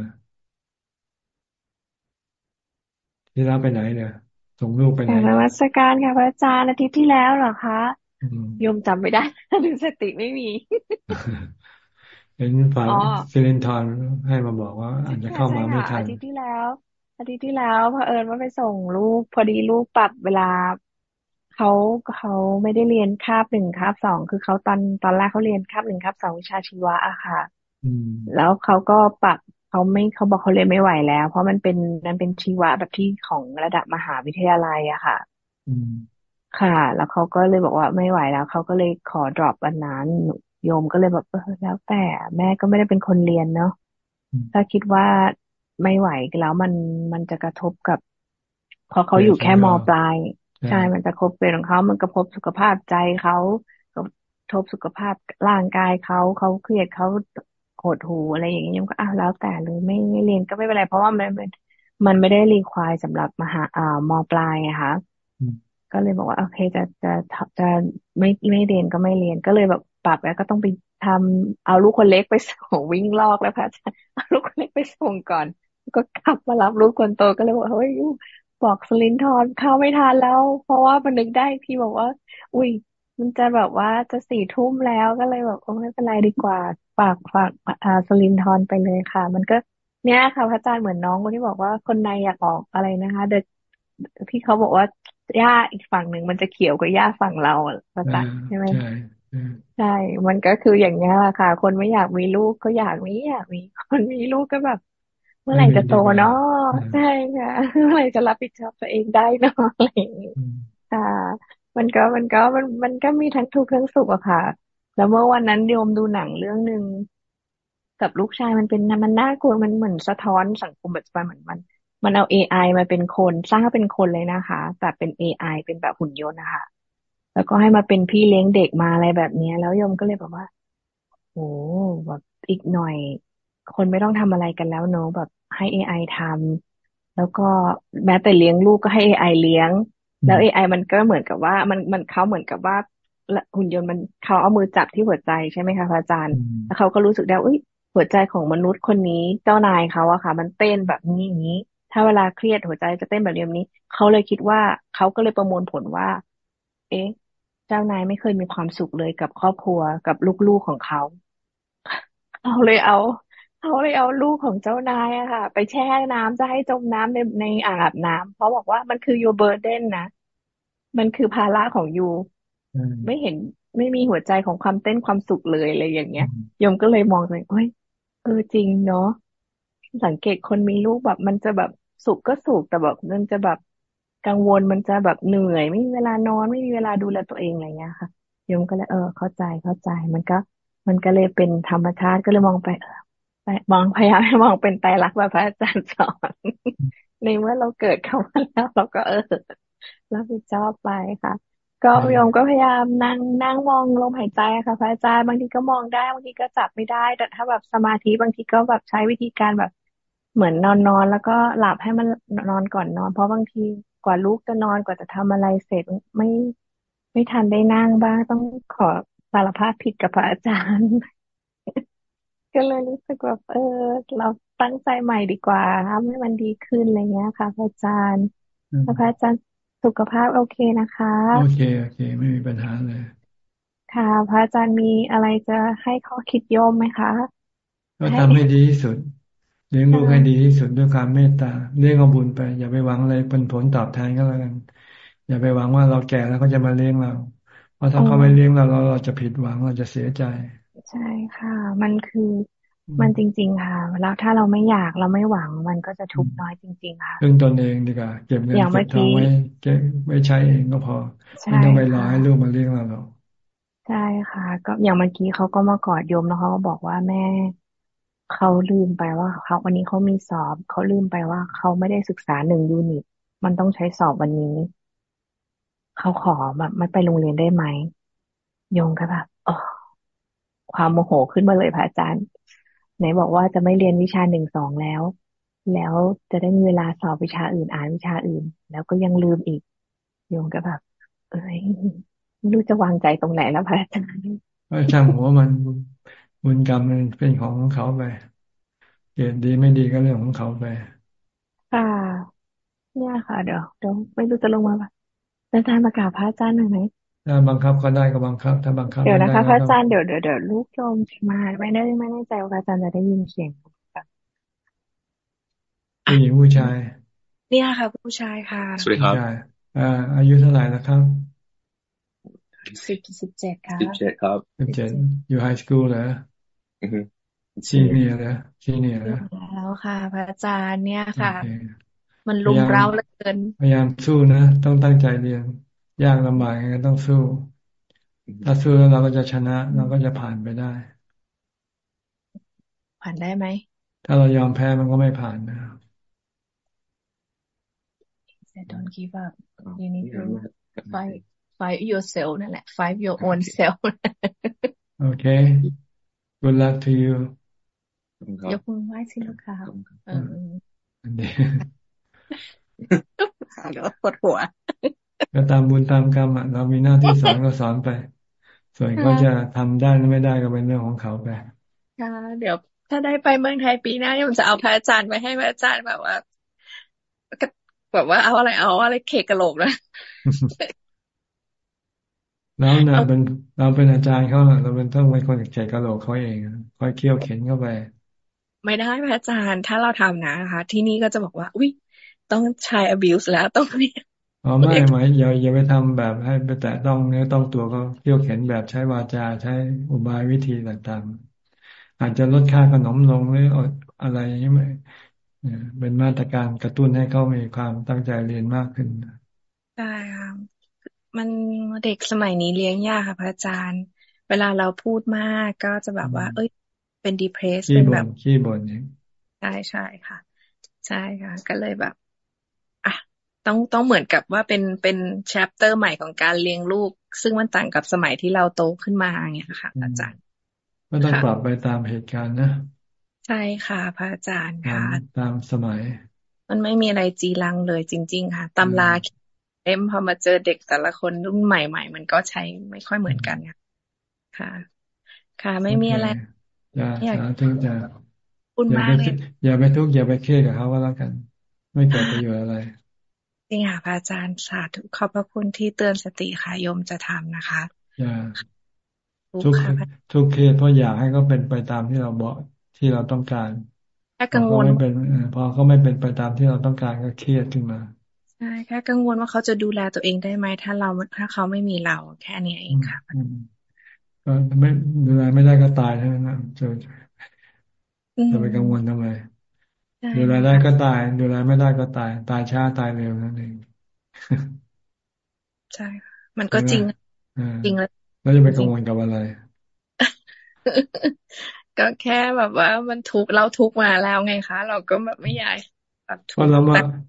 ที่แล้วไปไหนเนี่ยส่งลูกไปไหนนวัตการค่ะพระอาจารย์อาทิตย์ที่แล้วเหรอคะโยมจำไม่ได้ดึงสติไม่มีเห็นฝ่ายซิลินทอนให้มาบอกว่าอาจจะเข้ามาไม่ทันอาทิตย์ที่แล้วอาทิตย์ที่แล้วพอเอิญว่าไปส่งลูก พอดีลูกปรับเวลาเขาเขาไม่ได้เรียนคาบหนึ่งคาบสองคือเขาตอนตอนแรกเขาเรียนคาบหนึ่งคาบสองวิชาชีวะอะค่ะ แล้วเขาก็ปรับเขาไม่เขาบอกเขาเรียนไม่ไหวแล้ว เพราะมันเป็นมันเป็นชีวะแบบที่ของระดับมหาวิทยาลัยอะค่ะค่ะ แล้วเขาก็เลยบอกว่าไม่ไหวแล้วเขาก็เลยขอดรอปวันนั้นโยมก็เลยแบบเออแล้วแต่แม่ก็ไม่ได้เป็นคนเรียนเนาะถ้าคิดว่าไม่ไหวแล้วมันมันจะกระทบกับ พอเขาอยู่แค่มปลาย ใช่มันจะครบเป็นของเขามันกระทบสุขภาพใจเขากระทบสุขภาพร่างกายเขาเขาเครียดเขาโหดหูอะไรอย่างเงี้ยก็อ้าวแล้วแต่เลยไม่ไม่เรียนก็ไม่เป็นไร เพราะว่ามันมันไม่ได้รีควายสำหรับมหาอ่ามปลายอะค่ะก็เลยบอกว่าโอเคจะจะจะไม่ไม่เรียนก็ไม่เรียนก็เลยแบบปรับแล้วก็ต้องไปทำเอาลูกคนเล็กไปส่งวิ่งลอกแล้วค่ะเอาลูกคนเล็กไปส่งก่อน ก็กลับมารับลูกคนโตก็เลยบอกเฮ้ยบอกสลินทอนเข้าไม่ทันแล้ว เพราะว่ามันนึกได้ที่บอกว่า อุ้ย มันจะแบบว่าจะสี่ทุ่มแล้วก็เลยแบบโอ้ไม่เป็นไรดีกว่าฝากฝากอาสลินทอนไปเลยค่ะ มันก็เนี้ยค่ะพระอาจารย์เหมือนน้องคนที่บอกว่าคนในอยากออกอะไรนะคะเด็กที่เขาบอกว่าหญ้าอีกฝั่งหนึ่งมันจะเขียวกว่าหญ้าฝั่งเราพระอาจารย์ใช่ไหมใช่ มันก็คืออย่างนี้แหละค่ะ คนไม่อยากมีลูกก็อยากมีอยากมีคนมีลูกก็แบบ เมื่อไหร่จะโตเนาะใช่ค่ะเมื่อไหร่จะรับผิดชอบตัวเองได้เนาะอะไรอย่างนี้ค่ะ มันก็มันก็มันมันก็มีทั้งทุกข์ทั้งสุขอะค่ะ แล้วเมื่อวันนั้นโยมดูหนังเรื่องหนึ่งกับลูกชายมันเป็นมันน่ากลัวมันเหมือนสะท้อนสังคมปัจจุบันเหมือนมัน มันเอาเอไอมาเป็นคนสร้างเป็นคนเลยนะคะ แต่เป็นเอไอเป็นแบบหุ่นยนต์นะคะแล้วก็ให้มาเป็นพี่เลี้ยงเด็กมาอะไรแบบนี้แล้วโยมก็เลยบอกว่าโอ้แบบอีกหน่อย คนไม่ต้องทำอะไรกันแล้วเนอะแบบให้ AI ทำแล้วก็แม้แต่เลี้ยงลูกก็ให้ AI เลี้ยง แล้ว AI มันก็เหมือนกับว่า มันมันเขาเหมือนกับว่าหุ่นยนต์มันเขาเอามือจับที่หัวใจใช่ไหมคะพระอาจารย์ แล้วเขาก็รู้สึกได้อุ้ยหัวใจของมนุษย์คนนี้เจ้านายเขาอะค่ะ มันเต้นแบบนี้อย่างนี้ ถ้าเวลาเครียดหัวใจจะเต้นแบบนี้ เขาเลยคิดว่าเขาก็เลยประมวลผลว่า เอ๊ะ เจ้านายไม่เคยมีความสุขเลยกับครอบครัวกับลูกๆของเขาเขาเลยเอา เขาเลยเอาลูกของเจ้านายอะค่ะ ไปแช่น้ำจะให้จมน้ำในในอ่างอาบน้ำเพราะบอกว่ามันคือ your burden นะ มันคือภาระของยูไม่เห็นไม่มีหัวใจของความเต้นความสุขเลยอะไรอย่างเงี้ยยมก็เลยมองเลยเอ้ยเออจริงเนาะสังเกตคนมีลูกแบบ มันจะแบบสุขก็สุขแต่แบบมันจะแบบกังวลมันจะแบบเหนื่อย ไม่มีเวลานอนไม่มีเวลาดูแลตัวเองอะไรเงี้ยค่ะยมก็เลยเออ เข้าใจเข้าใจ มันก็ มันก็เลยเป็นธรรมชาติก็เลยมองไปเออ มองพยายามให้มองเป็นไตรลักษณ์แบบพระอาจารย์สอน ในเมื่อเราเกิดเข้ามาแล้วเราก็เออรับผิดชอบไปค่ะ ก็โยมก็พยายามนั่งนั่งมองลมหายใจค่ะ พระอาจารย์บางทีก็มองได้บางทีก็จับไม่ได้ แต่ถ้าแบบสมาธิบางทีก็แบบใช้วิธีการแบบเหมือนนอนนอนแล้วก็หลับให้มันนอนก่อนนอน เพราะบางทีกว่าลูกจะนอนกว่าจะทำอะไรเสร็จไม่ไม่ทันได้นั่งบ้างต้องขอสารภาพผิดกับพระอาจารย์ ก็เลยรู้สึกแบบเออ เราตั้งใจใหม่ดีกว่าทำให้มันดีขึ้นอะไรเงี้ยค่ะพระอาจารย์พระอาจารย์สุขภาพโอเคนะคะ โอเคโอเค ไม่มีปัญหาเลย ค่ะ พระอาจารย์มีอะไรจะให้ข้อคิดโยมไหมคะ ก็ทำให้ดีที่สุดเลี้ยงลูกให้ดีที่สุดด้วยการเมตตาเลี้ยงเอาบุญไป อย่าไปหวังอะไรเป็นผลตอบแทนก็แล้วกัน อย่าไปหวังว่าเราแก่แล้วก็จะมาเลี้ยงเรา เพราะถ้าเขาไม่เลี้ยงเราเราเราจะผิดหวังเราจะเสียใจ ใช่ค่ะ มันคือมันจริง ๆ ค่ะ แล้วถ้าเราไม่อยากเราไม่หวัง มันก็จะทุกข์น้อยจริง ๆ ค่ะเรื่องตนเองดีกว่าเก็บเงินเก็บทองไว้เก็บไว้ใช้เองก็พอไม่ต้องไปรอให้ลูกมาเลี้ยงเราหรอกใช่ค่ะ ก็อย่างเมื่อกี้เขาก็มากอดโยมแล้วเขาก็บอกว่าแม่เขาลืมไปว่าเขาวันนี้เขามีสอบเขาลืมไปว่าเขาไม่ได้ศึกษาหนึ่งยูนิต มันต้องใช้สอบวันนี้เขาขอแบบไม่ไปโรงเรียนได้ไหมโยมก็แบบอ๋อ ความโมโหขึ้นมาเลยพระอาจารย์ ไหนบอกว่าจะไม่เรียนวิชาหนึ่งสองแล้ว แล้วจะได้มีเวลาสอบวิชาอื่นอ่านวิชาอื่น แล้วก็ยังลืมอีกโยมก็แบบเอ้ยไม่รู้จะวางใจตรงไหนแล้วพระอาจารย์ก็ช่างหัวมันบุญกรรมมันเป็นของของเขาไปเกิดดีไม่ดีก็เรื่องของเขาไปค่ะเนี่ยค่ะ เดี๋ยวเดี๋ยวไม่รู้จะลงมาปะอาจารย์ประกาศพระอาจารย์หน่อยไหม ถ้าบังคับก็ได้ก็บังคับ ถ้าบังคับเดี๋ยวนะคะพระอาจารย์เดี๋ยวเดี๋ยวเดี๋ยวลูกโยมมาไม่ได้ไม่แน่ใจว่าอาจารย์จะได้ยินเสียงผู้หญิงผู้ชาย เนี่ยค่ะ ผู้ชายค่ะสวัสดีครับอ่าอายุเท่าไหร่แล้วครับสิบสิบเจ็ดครับสิบเจ็ดครับสิบเจ็ดอยู่ไฮสคูลเหรอซีเนียร์เหรอซีเนียร์เหรอแล้วค่ะ พระอาจารย์เนี่ยค่ะ มันลุมเร้าเหลือเกิน พยายามสู้นะ ต้องตั้งใจเรียน ยากลำบากยังไงต้องสู้ ถ้าสู้แล้วเราก็จะชนะ เราก็จะผ่านไปได้ ผ่านได้ไหม ถ้าเรายอมแพ้มันก็ไม่ผ่านนะ Don't give up you need to fight fight yourself นั่นแหละ fight your own self โอเค good luck to you ยกมือไหว้สิลูกค้าเออเดี๋ยวปวดหัว ก็ตามบุญตามกรรมอะเรามีหน้าที่สอนก็สอนไป ส่วนเขาจะทำได้หรือไม่ได้ก็เป็นเรื่องของเขาไปค่ะเดี๋ยวถ้าได้ไปเมืองไทยปีหน้าผมจะเอาพระอาจารย์ไปให้พระอาจารย์แบบว่าแบบว่าเอาอะไรเอาอะไรเคกระโหลกนะเราเนี่ยเป็นเราเป็นอาจารย์เขาเราเป็นต้องเป็นคนเจ็กระโหลกเขาเองคอยเคี่ยวเข็นเข้าไปไม่ได้พระอาจารย์ ถ้าเราทำนะคะ ที่นี่ก็จะบอกว่า อุ้ยต้องใช้ abuse แล้วต้องเรีย อ๋อไม่ไหมอย่าอย่าไปทำแบบให้ไปแตะต้องเนื้อต้องตัวก็เที่ยวเข็นแบบใช้วาจาใช้อุบายวิธีต่างๆ อาจจะลดค่าขนมลงหรืออะไรอย่างนี้ไหมเป็นมาตรการกระตุ้นให้เขามีความตั้งใจเรียนมากขึ้นใช่ค่ะมันเด็กสมัยนี้เลี้ยงยากค่ะพระอาจารย์ เวลาเราพูดมากก็จะแบบว่า เอ้ย เป็นดีเพรสเป็นแบบขี้บ่นนี่ใช่ใช่ค่ะ ใช่ค่ะ ก็เลยแบบ ต้องต้องเหมือนกับว่าเป็นเป็นแชปเตอร์ใหม่ของการเลี้ยงลูก ซึ่งมันต่างกับสมัยที่เราโตขึ้นมาเงี้ยค่ะอาจารย์ก็ต้องปรับไปตามเหตุการณ์นะ ใช่ค่ะพระอาจารย์ค่ะ ตามสมัย มันไม่มีอะไรจีรังเลยจริง ๆ ค่ะตำราเอ็มพอมาเจอเด็กแต่ละคนรุ่นใหม่ๆมันก็ใช้ไม่ค่อยเหมือนกันค่ะ ค่ะค่ะไม่มีอะไรอย่าสาธุจะอย่าไปอย่าไปทุกข์อย่าไปเครียดกับเขาก็แล้วกัน ไม่เกิดประโยชน์อะไร จริงค่ะพระอาจารย์สาธุขอบพระคุณที่เตือนสติค่ะโยมจะทำนะคะอย่าทุกทุกเครียดเพราะอยากให้เขาเป็นไปตามที่เราบอกที่เราต้องการถ้ากังวลไม่เป็นพอเขาไม่เป็นไปตามที่เราต้องการก็เครียดขึ้นมาใช่แค่กังวลว่าเขาจะดูแลตัวเองได้ไหมถ้าเราถ้าเขาไม่มีเรา แค่นี้เองค่ะก็ไม่ดูแลไม่ได้ก็ตายเท่านั้นนะจะจะไปกังวลทำไม ดูแลได้ก็ตาย ดูแลไม่ได้ก็ตาย ตายช้าตายเร็วนั่นเองใช่มันก็จริงจริงแล้วแล้วจะไปกังวลกับอะไร ก็แค่แบบว่ามันทุกเราทุกมาแล้วไงคะ เราก็แบบไม่อยากเพราะเรา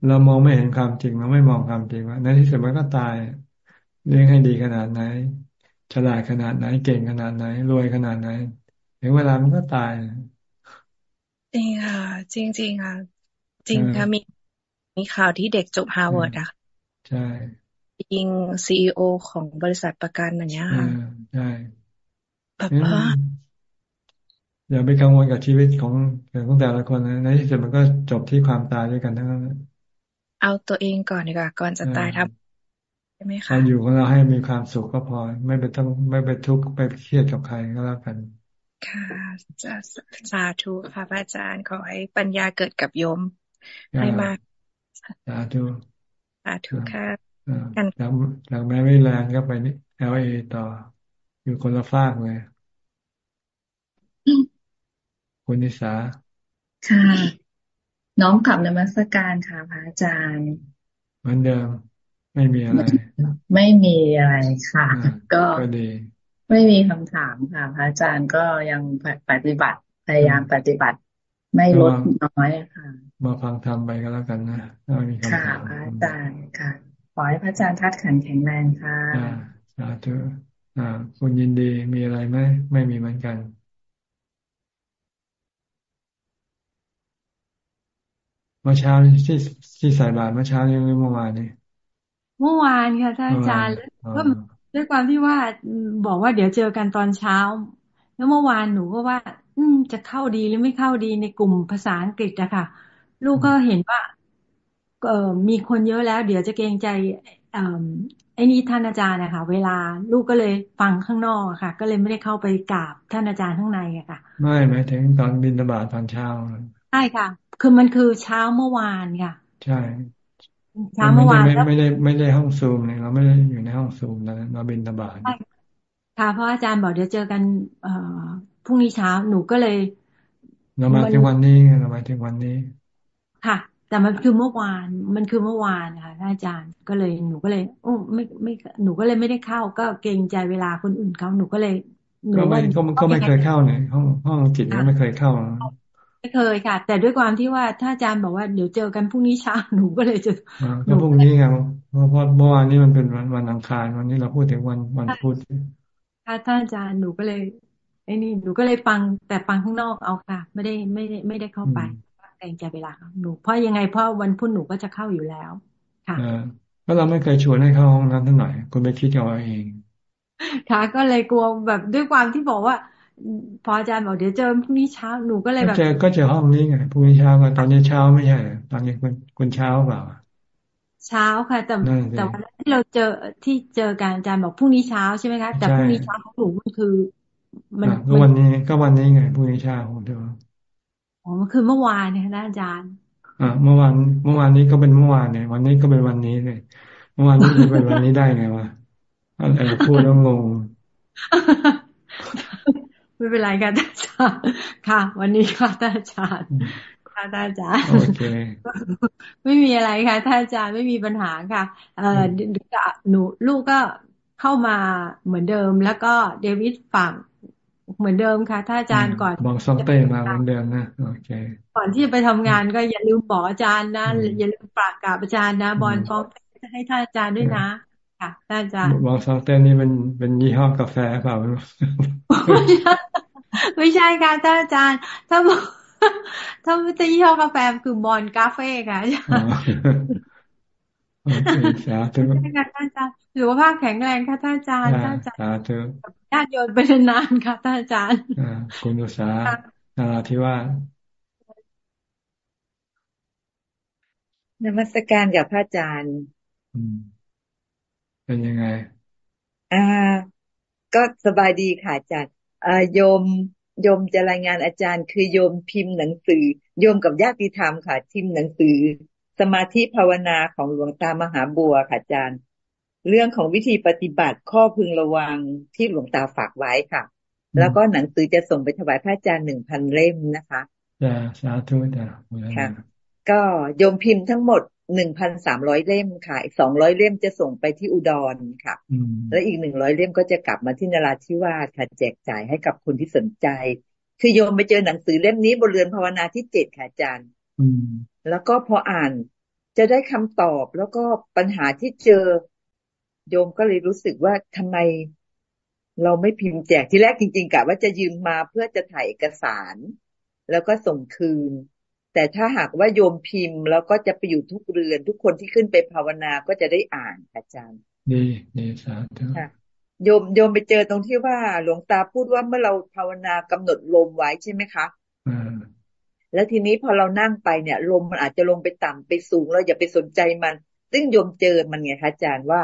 เรามองไม่เห็นความจริงเราไม่มองความจริงว่าในที่สุดมันก็ตายเลี้ยงให้ดีขนาดไหน ฉลาดขนาดไหนเก่งขนาดไหน รวยขนาดไหนถึงเวลามันก็ตาย จริงค่ะ จริงจริงค่ะ จริงค่ะมีมีข่าวที่เด็กจบฮาร์วาร์ดอะใช่ยิง CEO ของบริษัทประกันอย่างเงี้ยค่ะใช่แบบว่าอย่าไปกังวลกับชีวิตของของแต่ละคนนะในที่สุดมันก็จบที่ความตายด้วยกันทั้งนั้นเอาตัวเองก่อนดีกว่าก่อนจะตายทำใช่ไหมคะเราอยู่ของเราให้มีความสุขก็พอ ไม่ไปต้องไม่ไปทุกข์ไปเครียดกับใครก็แล้วกัน ค่ะจะสาธุค่ะพระอาจารย์ขอให้ปัญญาเกิดกับโยมให้มากสาธุสาธุค่ะกันหลังหลังแม่ไม่แรงก็ไปนี่เอลเอต่อ อยู่คนละฟากเลยคุณนิสาค่ะ น้องกลับนมัสการค่ะพระอาจารย์ เหมือนเดิม ไม่มีอะไร ไม่มีอะไรค่ะ ก็ดี ไม่มีคำถามค่ะ พระอาจารย์ก็ยังปฏิบัติพยายามปฏิบัติ ไม่ลดน้อยค่ะ มาฟังทำไปก็แล้วกันนะถ้ามีคำถามค่ะพระอาจารย์ค่ะขอให้พระอาจารย์ทัดขันแข็งแรงค่ะสาธุอ่าคุณยินดีมีอะไรไหมไม่มีเหมือนกันเมื่อเช้าที่ที่ใส่บาตรเมื่อเช้านี้หรือเมื่อวานนี้เมื่อวานค่ะท่านอาจารย์ก็ ด้วยความที่ว่าบอกว่าเดี๋ยวเจอกันตอนเช้า แล้วเมื่อวานหนูก็ว่า อืม จะเข้าดีหรือไม่เข้าดีในกลุ่มภาษาอังกฤษอะค่ะ ลูกก็เห็นว่าเออมีคนเยอะแล้ว เดี๋ยวจะเกรงใจอไอ้นี่ท่านอาจารย์นะคะเวลาลูกก็เลยฟังข้างนอกค่ะ ก็เลยไม่ได้เข้าไปกราบท่านอาจารย์ข้างในอะค่ะ ไม่หมายถึงตอนบินตบาตตอนเช้าใช่ค่ะ คือมันคือเช้าเมื่อวานค่ะ ใช่ เช้าเมื่อวานแล้วไม่ได้ไม่ได้ห้องซูมเนี่ยเราไม่ได้อยู่ในห้องซูมแล้วเราบินตบาตค่ะเพราะอาจารย์บอกเดี๋ยวเจอกันเอ่อพรุ่งนี้เช้าหนูก็เลยเรามาถึงวันนี้เรามาถึงวันนี้ ค่ะ แต่มันคือเมื่อวาน มันคือเมื่อวานค่ะอาจารย์ก็เลยหนูก็เลย โอ้ไม่ไม่หนูก็เลยไม่ได้เข้า ก็เกรงใจเวลาคนอื่นเขาหนูก็เลยหนูก็ไม่ก็ไม่เคยเข้าเนี่ยห้องห้องจิตก็ไม่เคยเข้า ไม่เคยค่ะ แต่ด้วยความที่ว่าถ้าอาจารย์บอกว่าเดี๋ยวเจอกันพรุ่งนี้เช้าหนูก็เลยจะก็พรุ่งนี้ไงเพราะเพราะเมื่อวานนี้มันเป็นวันวันอังคารวันนี้เราพูดถึงวันวันพุธค่ะท่านอาจารย์หนูก็เลยไอ้นี่หนูก็เลยฟังแต่ฟังข้างนอกเอาค่ะ ไม่ได้ไม่ได้ไม่ได้เข้าไปเกรงใจเวลาหนูเพราะยังไงเพราะวันพุธหนูก็จะเข้าอยู่แล้ว ค่ะก็เราไม่เคยชวนให้เข้าห้องน้ำท่านหน่อยคุณไปคิดเอาเองค่ะก็เลยกลัวแบบด้วยความที่บอกว่า พออาจารย์บอกเดี๋ยวเจอพรุ่งนี้เช้าหนูก็เลยแบบเจอก็เจอห้องนี้ไงพรุ่งนี้เช้าก็ตอนนี้เช้าไม่ใช่ตอนนี้คุณคุณเช้าเปล่าเช้าค่ะ แต่แต่วันที่เราเจอที่เจอการอาจารย์บอกพรุ่งนี้เช้าใช่ไหมคะแต่พรุ่งนี้เช้าของหนูมันคือ มันก็วันนี้ก็วันนี้ไงพรุ่งนี้เช้าของเธออ๋อมันคือเมื่อวานเนี่ยนะอาจารย์อ่าเมื่อวานเมื่อวานนี้ก็เป็นเมื่อวานเนี่ยวันนี้ก็เป็นวันนี้เลยเมื่อวานนี้จะเป็นวันนี้ได้ไงวะอะไรพูดแล้วงง ไม่เป็นไรค่ะท่านอาจารย์ค่ะ วันนี้ค่ะท่านอาจารย์ค่ะท่านอาจารย์โอเคไม่มีอะไรค่ะท่านอาจารย์ไม่มีปัญหาค่ะ เอ่อหนูลูกก็เข้ามาเหมือนเดิม แล้วก็เดวิดฝากเหมือนเดิมค่ะท่านอาจารย์ก่อนบอกซองเต้มาเหมือนเดิมนะโอเคก่อนที่จะไปทำงานก็อย่าลืมบอกอาจารย์นะอย่าลืมฝากกับอาจารย์นะบอลฟ้องให้ท่านอาจารย์ด้วยนะ ค่ะท่านอาจารย์บอกซองเต้นี่เป็นเป็นยี่ห้อกาแฟเปล่าไม่ใช่ค่ะท่านอาจารย์ ถ้าบอกถ้าไม่ใช่ยี่ห้อกาแฟคือบอลกาเฟ่ค่ะสาธุค่ะท่านอาจารย์หรือว่าภาคแข็งแรงค่ะท่านอาจารย์ท่านอาจารย์สาธุญาติโยนไปนานค่ะท่านอาจารย์คุณอุษานาราธิว่านมัสการกับพระอาจารย์ เป็นยังไง อ่า ก็สบายดีค่ะอาจารย์อ่าโยมโยมจะรายงานอาจารย์ คือโยมพิมพ์หนังสือ โยมกับญาติธรรมค่ะพิมพ์หนังสือ สมาธิภาวนาของหลวงตามหาบัวค่ะอาจารย์ เรื่องของวิธีปฏิบัติข้อพึงระวังที่หลวงตาฝากไว้ค่ะ แล้วก็หนังสือจะส่งไปถวายพระอาจารย์หนึ่งพันเล่มนะคะจ้าสาธุจ้าค่ะ ก็โยมพิมพ์ทั้งหมด หนึ่งพันสามร้อยเล่มค่ะ อีกสองร้อยเล่มจะส่งไปที่อุดรค่ะ และอีกหนึ่งร้อยเล่มก็จะกลับมาที่นราธิวาสค่ะแจกจ่ายให้กับคนที่สนใจ คือโยมไปเจอหนังสือเล่มนี้บนเรือนภาวนาที่เจ็ดค่ะอาจารย์แล้วก็พออ่านจะได้คำตอบแล้วก็ปัญหาที่เจอ โยมก็เลยรู้สึกว่าทำไม เราไม่พิมพ์แจกที่แรกจริงๆกะว่าจะยืมมาเพื่อจะถ่ายเอกสาร แล้วก็ส่งคืน แต่ถ้าหากว่าโยมพิมพ์ แล้วก็จะไปอยู่ทุกเรือน ทุกคนที่ขึ้นไปภาวนาก็จะได้อ่านอาจารย์ดีดีสาธุโยมโยมไปเจอตรงที่ว่าหลวงตาพูดว่าเมื่อเราภาวนากำหนดลมไว้ใช่ไหมคะอืมแล้วทีนี้พอเรานั่งไปเนี่ย ลมมันอาจจะลงไปต่ำไปสูงเราอย่าไปสนใจมัน ซึ่งโยมเจอมันไงคะอาจารย์ว่า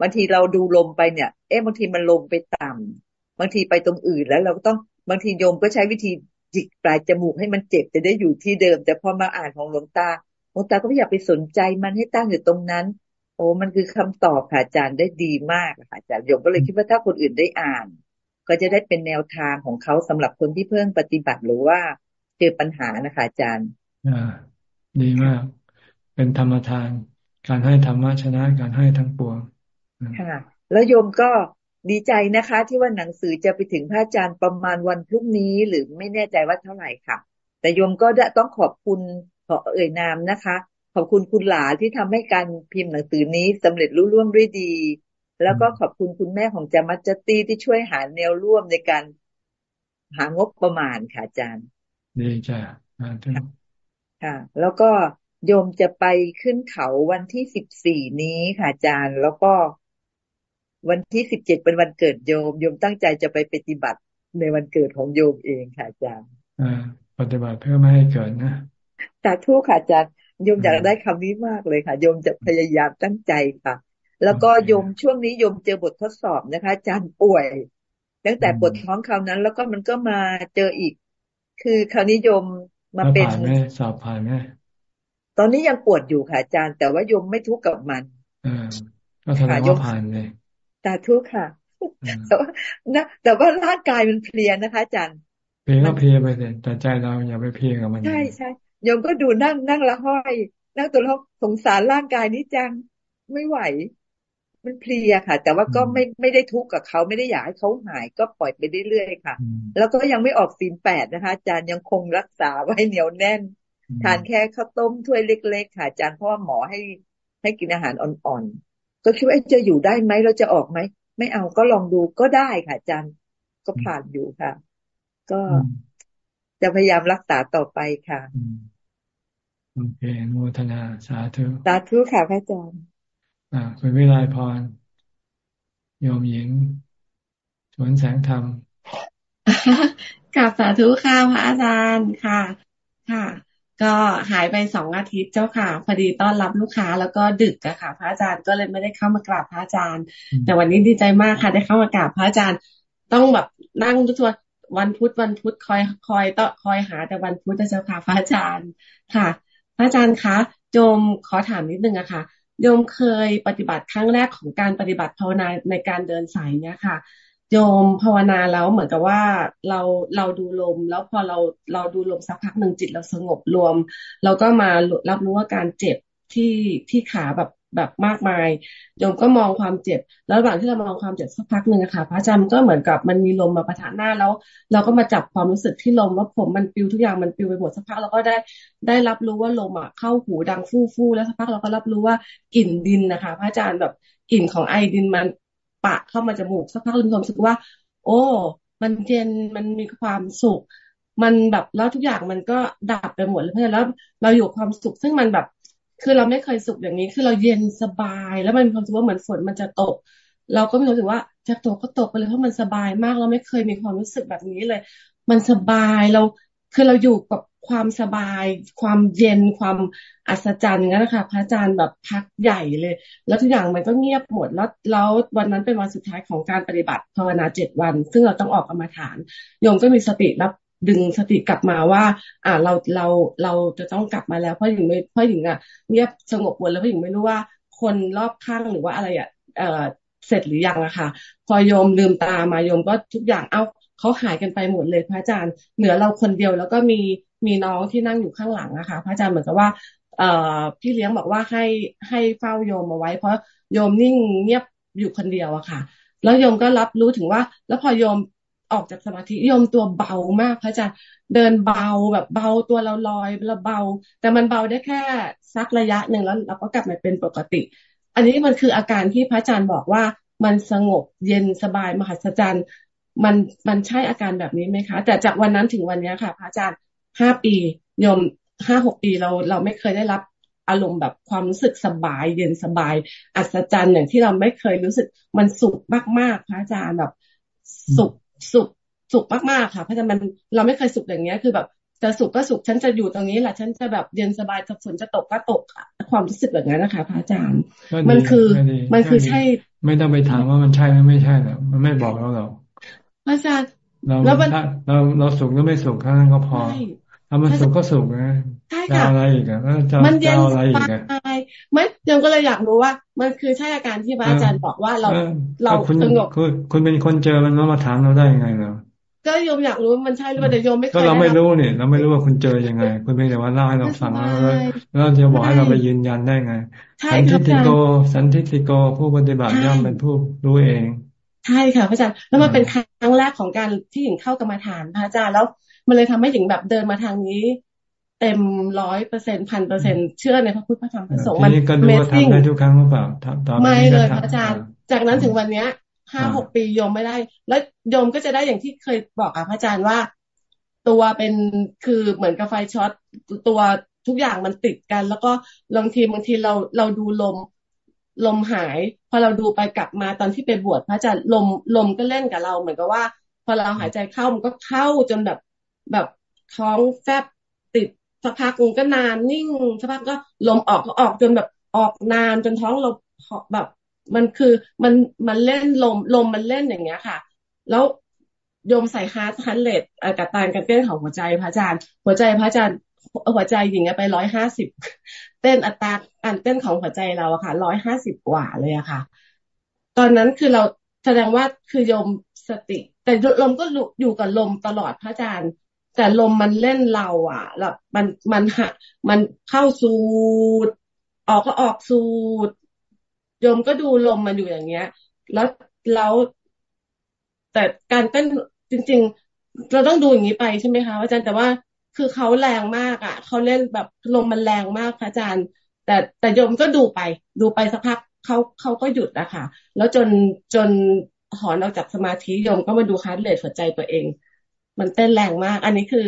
บางทีเราดูลมไปเนี่ย เอ๊ะบางทีมันลงไปต่ำบางทีไปตรงอื่นแล้วเราก็ต้องบางทีโยมก็ใช้วิธี จิกปลายจมูกให้มันเจ็บจะได้อยู่ที่เดิม แต่พอมาอ่านของหลวงตาหลวงตาก็ไม่อยากไปสนใจมันให้ตั้งอยู่ตรงนั้น โอ้มันคือคำตอบค่ะอาจารย์ได้ดีมากค่ะอาจารย์โยมก็เลยคิดว่าถ้าคนอื่นได้อ่าน ก็จะได้เป็นแนวทางของเขาสำหรับคนที่เพิ่งปฏิบัติหรือว่าเจอปัญหานะคะอาจารย์อ่าดีมาก เป็นธรรมทาน การให้ธรรมะชนะการให้ทั้งปวงค่ะแล้วโยมก็ ดีใจนะคะ ที่ว่าหนังสือจะไปถึงพระอาจารย์ประมาณวันพรุ่งนี้หรือไม่แน่ใจว่าเท่าไหร่ค่ะ แต่โยมก็ต้องขอบคุณขอเอ่ยนามนะคะ ขอบคุณคุณหลาที่ทำให้การพิมพ์หนังสือนี้สำเร็จรุ่ร่วงด้วยดี แล้วก็ขอบคุณคุณแม่ของจามัจจตีที่ช่วยหาแนวร่วมในการหางบประมาณค่ะอาจารย์ดีจ้ะค่ะ แล้วก็โยมจะไปขึ้นเขาวันที่สิบสี่นี้ค่ะอาจารย์ แล้วก็ วันที่สิบเจ็ดเป็นวันเกิดโยม โยมตั้งใจจะไปปฏิบัติในวันเกิดของโยมเองค่ะอาจารย์อ่าปฏิบัติเพื่อไม่ให้เกิดนะสาธุค่ะอาจารย์โยมอยากได้คำนี้มากเลยค่ะโยมจะพยายามตั้งใจค่ะ แล้วก็โยมช่วงนี้โยมเจอบททดสอบนะคะอาจารย์ป่วย ตั้งแต่ปวดท้องคราวนั้น แล้วก็มันก็มาเจออีก คือคราวนี้โยมมาเป็นผ่านไหมสอบผ่านไหมตอนนี้ยังปวดอยู่ค่ะอาจารย์ แต่ว่าโยมไม่ทุกข์กับมันอก็แสดงว่าผ่านเลย แต่ทุกข์ค่ะ แต่ว่านะแต่ว่าร่างกายมันเพลียนะคะอาจารย์เพลียก็เพลียไปเลยแต่ใจเราอย่าไปเพลียกับมัน ใช่ใช่โยมก็ดูนั่งนั่งละห้อย นั่งตัวละสงสารร่างกายนี้จังไม่ไหว มันเพลียค่ะ แต่ว่าก็ไม่ไม่ได้ทุกข์กับเขาไม่ได้อยากให้เขาหายก็ปล่อยไปเรื่อยๆค่ะ แล้วก็ยังไม่ออกฟีนแปดนะคะอาจารย์ยังคงรักษาไว้เหนียวแน่น ทานแค่ข้าวต้มถ้วยเล็ก ๆ ค่ะอาจารย์เพราะว่าหมอให้ให้กินอาหารอ่อนๆ ก็คิดว่าจะอยู่ได้ไหมเราจะออกไหมไม่เอาก็ลองดูก็ได้ค่ะอาจารย์ก็ผ่านอยู่ค่ะ ก็จะพยายามรักษาต่อไปค่ะโอเคโมทนาสาธุสาธุค่ะพระอาจารย์อ่าคุณวิไลพรโยมหญิงสวนแสงธรรมกับสาธุค่ะพระอาจารย์ค่ะ ค่ะ ก็หายไปสองอาทิตย์เจ้าค่ะ พอดีต้อนรับลูกค้าแล้วก็ดึกอะค่ะ พระอาจารย์ก็เลยไม่ได้เข้ามากราบพระอาจารย์ แต่วันนี้ดีใจมากค่ะ ได้เข้ามากราบพระอาจารย์ ต้องแบบนั่งทุกวันวันพุธวันพุธคอยคอยต้องคอยหาแต่วันพุธเจ้าค่ะพระอาจารย์ค่ะ พระอาจารย์คะโยมขอถามนิดนึงอะค่ะโยมเคยปฏิบัติครั้งแรกของการปฏิบัติภาวนาในการเดินสายเนี้ยค่ะ โยมภาวนาแล้วเหมือนกับว่าเราเราดูลม แล้วพอเราเราดูลมสักพักหนึ่งจิตเราสงบรวม เราก็มารับรู้ว่าการเจ็บที่ที่ขาแบบแบบมากมายโยมก็มองความเจ็บ แล้วระหว่างที่เรามองความเจ็บสักพักหนึ่งอะค่ะ พระอาจารย์ก็เหมือนกับมันมีลมมาประทะหน้าแล้ว เราก็มาจับความรู้สึกที่ลมว่าผมมันปิวทุกอย่างมันปิวไปหมดสักพักเราก็ได้ได้รับรู้ว่าลมอะเข้าหูดังฟู่ฟู่แล้วสักพักเราก็รับรู้ว่ากลิ่นดินนะคะ พระอาจารย์แบบกลิ่นของไอดินมัน ปะเข้ามาจมูกสักพักเรามีความรู้สึกว่า โอ้ มันเย็นมันมีความสุข มันแบบแล้วทุกอย่างมันก็ดับไปหมดเลยเพราะฉะนั้นแล้วเราอยู่ความสุขซึ่งมันแบบ คือเราไม่เคยสุขอย่างนี้ คือเราเย็นสบาย แล้วมันมีความรู้สึกว่าเหมือนฝนมันจะตก เราก็มีความรู้สึกว่าจะตกก็ตกไปเลยเพราะมันสบายมากเราไม่เคยมีความรู้สึกแบบนี้เลย มันสบายเรา คือเราอยู่กับความสบาย ความเย็นความอัศจรรย์งั้นนะคะพระอาจารย์แบบพักใหญ่เลย แล้วทุกอย่างมันก็เงียบหมดแล้วแล้ววันนั้นเป็นวันสุดท้ายของการปฏิบัติภาวนาเจ็ดวัน ซึ่งเราต้องออกกรรมฐานโยมก็มีสติรับดึงสติกลับมาว่า อ่าเราเราเราจะต้องกลับมาแล้วเพราะหญิงไม่เพราะหญิงอะเงียบสงบหมดแล้วเพราะหญิงไม่รู้ว่าคนรอบข้างหรือว่าอะไรอะเออเสร็จหรือยังอะค่ะ พอโยมลืมตามาโยมก็ทุกอย่างเอ้า เขาหายกันไปหมดเลยพระอาจารย์ เหลือเราคนเดียวแล้วก็มีมีน้องที่นั่งอยู่ข้างหลังอะคะพระอาจารย์เหมือนกับว่าเอ่อพี่เลี้ยงบอกว่าให้ให้เฝ้าโยมเอาไว้ เพราะโยมนิ่งเงียบอยู่คนเดียวอะค่ะ แล้วโยมก็รับรู้ถึงว่า แล้วพอโยมออกจากสมาธิโยมตัวเบามากพระอาจารย์เดินเบาแบบเบาตัวเราลอยเราเบา แต่มันเบาได้แค่สักระยะหนึ่งแล้วเราก็กลับมาเป็นปกติ อันนี้มันคืออาการที่พระอาจารย์บอกว่ามันสงบเย็นสบายมหัศจรรย์ มันมันใช่อาการแบบนี้ไหมคะ แต่จากวันนั้นถึงวันนี้ค่ะ พระอาจารย์ห้าปีโยมห้าหกปีเราเราไม่เคยได้รับอารมณ์แบบความรู้สึกสบาย เย็นสบาย อัศจรรย์อย่างที่เราไม่เคยรู้สึกมันสุขมากๆพระอาจารย์แบบสุขสุขสุขมากๆค่ะเพราะฉะนั้นมันเราไม่เคยสุขอย่างเงี้ยคือแบบจะสุขก็สุขฉันจะอยู่ตรงนี้แหละฉันจะแบบเย็นสบายฝนจะตกก็ตกความรู้สึกแบบนั้นนะคะพระอาจารย์ มันคือมันคือใช่ ไม่ต้องไปถามว่ามันใช่หรือไม่ใช่หรอกมันไม่บอกเราหรอกพระ อาจารย์เราเราเราสุขหรือไม่สุขแค่นั้นก็พอถ้ามันสุขก็สุขนะจะอะไรอีกอะจะมันเย็นสบายไม่ยังก็เลยอยากรู้ว่า มันคือใช่อาการที่พระอาจารย์บอกว่าเราเราสงบคุณเป็นคนเจอมันมาถามเราได้ยังไงเนาะก็โยมอยากรู้มันใช่หรือเปล่าแต่โยมไม่เคยก็เราไม่รู้เนี่ยเราไม่รู้ว่าคุณเจอยังไง คุณเพียงแต่ว่าเล่าให้เราฟังแล้วเราจะบอกให้เราไปยืนยันได้ไงสันทิติโก สันทิติโกผู้ปฏิบัติย่อมเป็นผู้รู้เอง ใช่ค่ะพระอาจารย์แล้วมันเป็นครั้งแรกของการที่หญิงเข้ากรรมฐานพระอาจารย์แล้วมันเลยทำให้หญิงแบบเดินมาทางนี้ เต็มร้อยเปอร์เซ็นพันเปอร์เซ็นเชื่อในพระพุทธพระธรรมพระสงฆ์มัน amazing ได้ทุกครั้งหรือเปล่าไม่เลยพระอาจารย์ จากนั้นถึงวันเนี้ยห้าหกปีโยมไม่ได้ แล้วโยมก็จะได้อย่างที่เคยบอกอะพระอาจารย์ว่า ตัวเป็นคือเหมือนกับไฟช็อตตัวทุกอย่างมันติดกัน แล้วก็บางทีบางทีเราเราดูลม ลมหาย พอเราดูไปกลับมาตอนที่ไปบวชพระอาจารย์ลมลมก็เล่นกับเรา เหมือนกับว่า พอเราหายใจเข้ามันก็เข้าจนแบบแบบท้องแฟบติดสักพักนึงก็นานนิ่งสักพักก็ลมออกก็ออกจนแบบออกนานจนท้องเราแบบ มันคือมันมันเล่นลมลมมันเล่นอย่างเงี้ยค่ะ แล้วโยมใส่ฮาร์ดคันเลตกับตานการเต้นของหัวใจพระอาจารย์ หัวใจพระอาจารย์หัวใจอย่างเงี้ยไปร้อยห้าสิบ ต้นอัตราการเต้นของหัวใจเราอะค่ะร้อยห้าสิบกว่าเลยอะค่ะ ตอนนั้นคือเราแสดงว่าคือโยมสติ แต่ลมก็อยู่กับลมตลอดพระอาจารย์ แต่ลมมันเล่นเรา อะแล้วมันมันหะมันเข้าสูดออกก็ออกสูดโยมก็ดูลมมันอยู่อย่างเงี้ย แล้วแล้วแต่การเต้นจริง ๆ เราต้องดูอย่างนี้ไปใช่ไหมคะอาจารย์แต่ว่า คือเขาแรงมากอะเขาเล่นแบบลมมันแรงมากค่ะอาจารย์ แต่แต่โยมก็ดูไป ดูไปสักพักเขาเขาก็หยุดนะคะแล้วจนจนถอนออกจากสมาธิโยมก็มาดูคาร์ดเรทหัวใจตัวเอง มันเต้นแรงมาก อันนี้คือ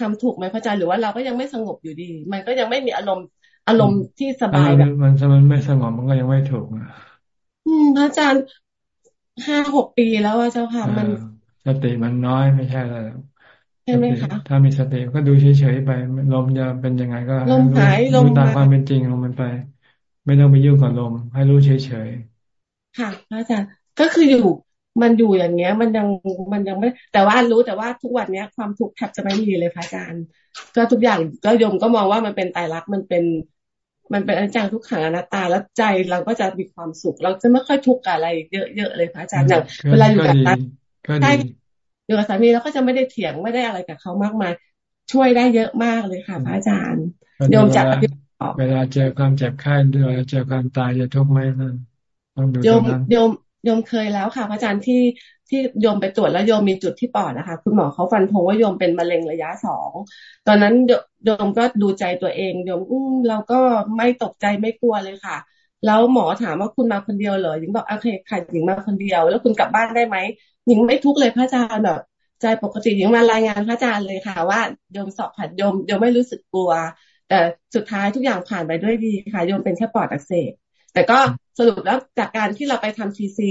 ทำถูกไหมพระอาจารย์หรือว่าเราก็ยังไม่สงบอยู่ดี มันก็ยังไม่มีอารมณ์อารมณ์ที่สบายแบบมันมันไม่สงบมันก็ยังไม่ถูกอะอืมพระอาจารย์ห้าหกปีแล้วว่าเจ้าค่ะมันสติมันน้อยไม่ใช่แล้ว ใช่ไหมคะถ้ามีสติก็ดูเฉยๆไปลมจะเป็นยังไงก็ลมหายลมตามความเป็นจริงของมันไป ไม่ต้องไปยุ่งกับลม ให้รู้เฉยๆค่ะพระอาจารย์ก็คืออยู่มันอยู่อย่างเงี้ย มันยังมันยังไม่ แต่ว่ารู้แต่ว่าทุกวันเนี้ยความทุกข์แทบจะไม่มีเลยพระอาจารย์ ก็ทุกอย่างก็ยมก็มองว่ามันเป็นตายรักมันเป็น มันเป็นอนิจจังทุกขังอนัตตาแล้วใจเราก็จะมีความสุข เราจะไม่ค่อยทุกข์กับอะไรเยอะๆเลยพระอาจารย์อย่างเวลาอยู่กับสามีใช่ อยู่กับสามีเราก็จะไม่ได้เถียงไม่ได้อะไรกับเขามากมาย ช่วยได้เยอะมากเลยค่ะพระอาจารย์โยมจะเวลาเจอความเจ็บไข้เวลาเจอความตายจะทุกข์ไหมนั่นต้องดูโยมโยมโยมเคยแล้วค่ะพระอาจารย์ที่ที่โยมไปตรวจแล้วโยมมีจุดที่ปอดนะคะ คุณหมอเขาฟันธงว่าโยมเป็นมะเร็งระยะสองตอนนั้นโยมก็ดูใจตัวเองโยมอืมเราก็ไม่ตกใจไม่กลัวเลยค่ะ แล้วหมอถามว่าคุณมาคนเดียวเหรอหญิงบอกโอเคค่ะหญิงมาคนเดียว แล้วคุณกลับบ้านได้ไหม หญิงไม่ทุกเลยพระอาจารย์แบบใจปกติหญิงมารายงานพระอาจารย์เลยค่ะ ว่าโยมสอบผ่านโยมโยมไม่รู้สึกกลัว แต่สุดท้ายทุกอย่างผ่านไปด้วยดีค่ะโยมเป็นแค่ปอดอักเสบแต่ก็สรุปแล้วจากการที่เราไปทำทีซี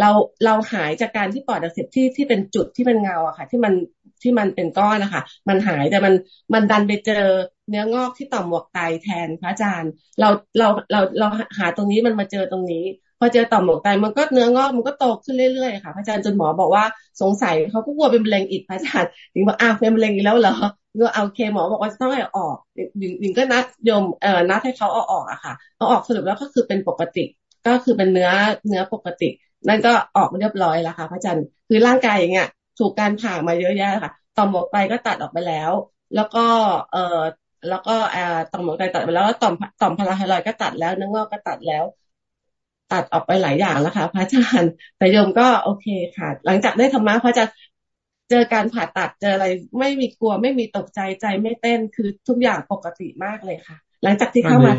เราเราหายจากการที่ปอดอักเสบที่ที่เป็นจุดที่เป็นเงาอะค่ะ ที่มันที่มันเป็นก้อนนะคะมันหายแต่มันมันดันไปเจอเนื้องอกที่ต่อมหมวกไตแทนพระอาจารย์ เราเราเราเราหาตรงนี้มันมาเจอตรงนี้ พอเจอต่อมหมวกไตมันก็เนื้องอกมันก็โตขึ้นเรื่อยๆค่ะพระอาจารย์จนหมอบอกว่าสงสัยเขาก็กลัวเป็นมะเร็งอีกพระอาจารย์ถึงบอกอ้าวเป็นมะเร็งอีกแล้วเหรอก็เอาเคหมอบอกว่าจะต้องให้ออกหญิงก็นัดโยมเอ่อนัดให้เขาเอาออกอะค่ะเอาออกสรุปแล้วก็คือเป็นปกติ ก็คือเป็นเนื้อเนื้อปกติ นั่นก็ออกมาเรียบร้อยแล้วค่ะพระอาจารย์คือร่างกายอย่างเงี้ยถูกการผ่ามาเยอะแยะค่ะต่อมหมวกไตก็ตัดออกไปแล้ว แล้วก็เอ่อแล้วก็ต่อมหมวกไตตัดไปแล้วต่อมต่อมพาราไฮรอยก็ตัดแล้วเนื้องอกก็ตัดแล้ว ตัดออกไปหลายอย่างแล้วค่ะ พระอาจารย์แต่โยมก็โอเคค่ะ หลังจากได้ธรรมะพระอาจารย์เจอการผ่าตัดเจออะไร ไม่มีกลัวไม่มีตกใจใจไม่เต้นคือทุกอย่างปกติมากเลยค่ะ หลังจากที่เข้ามา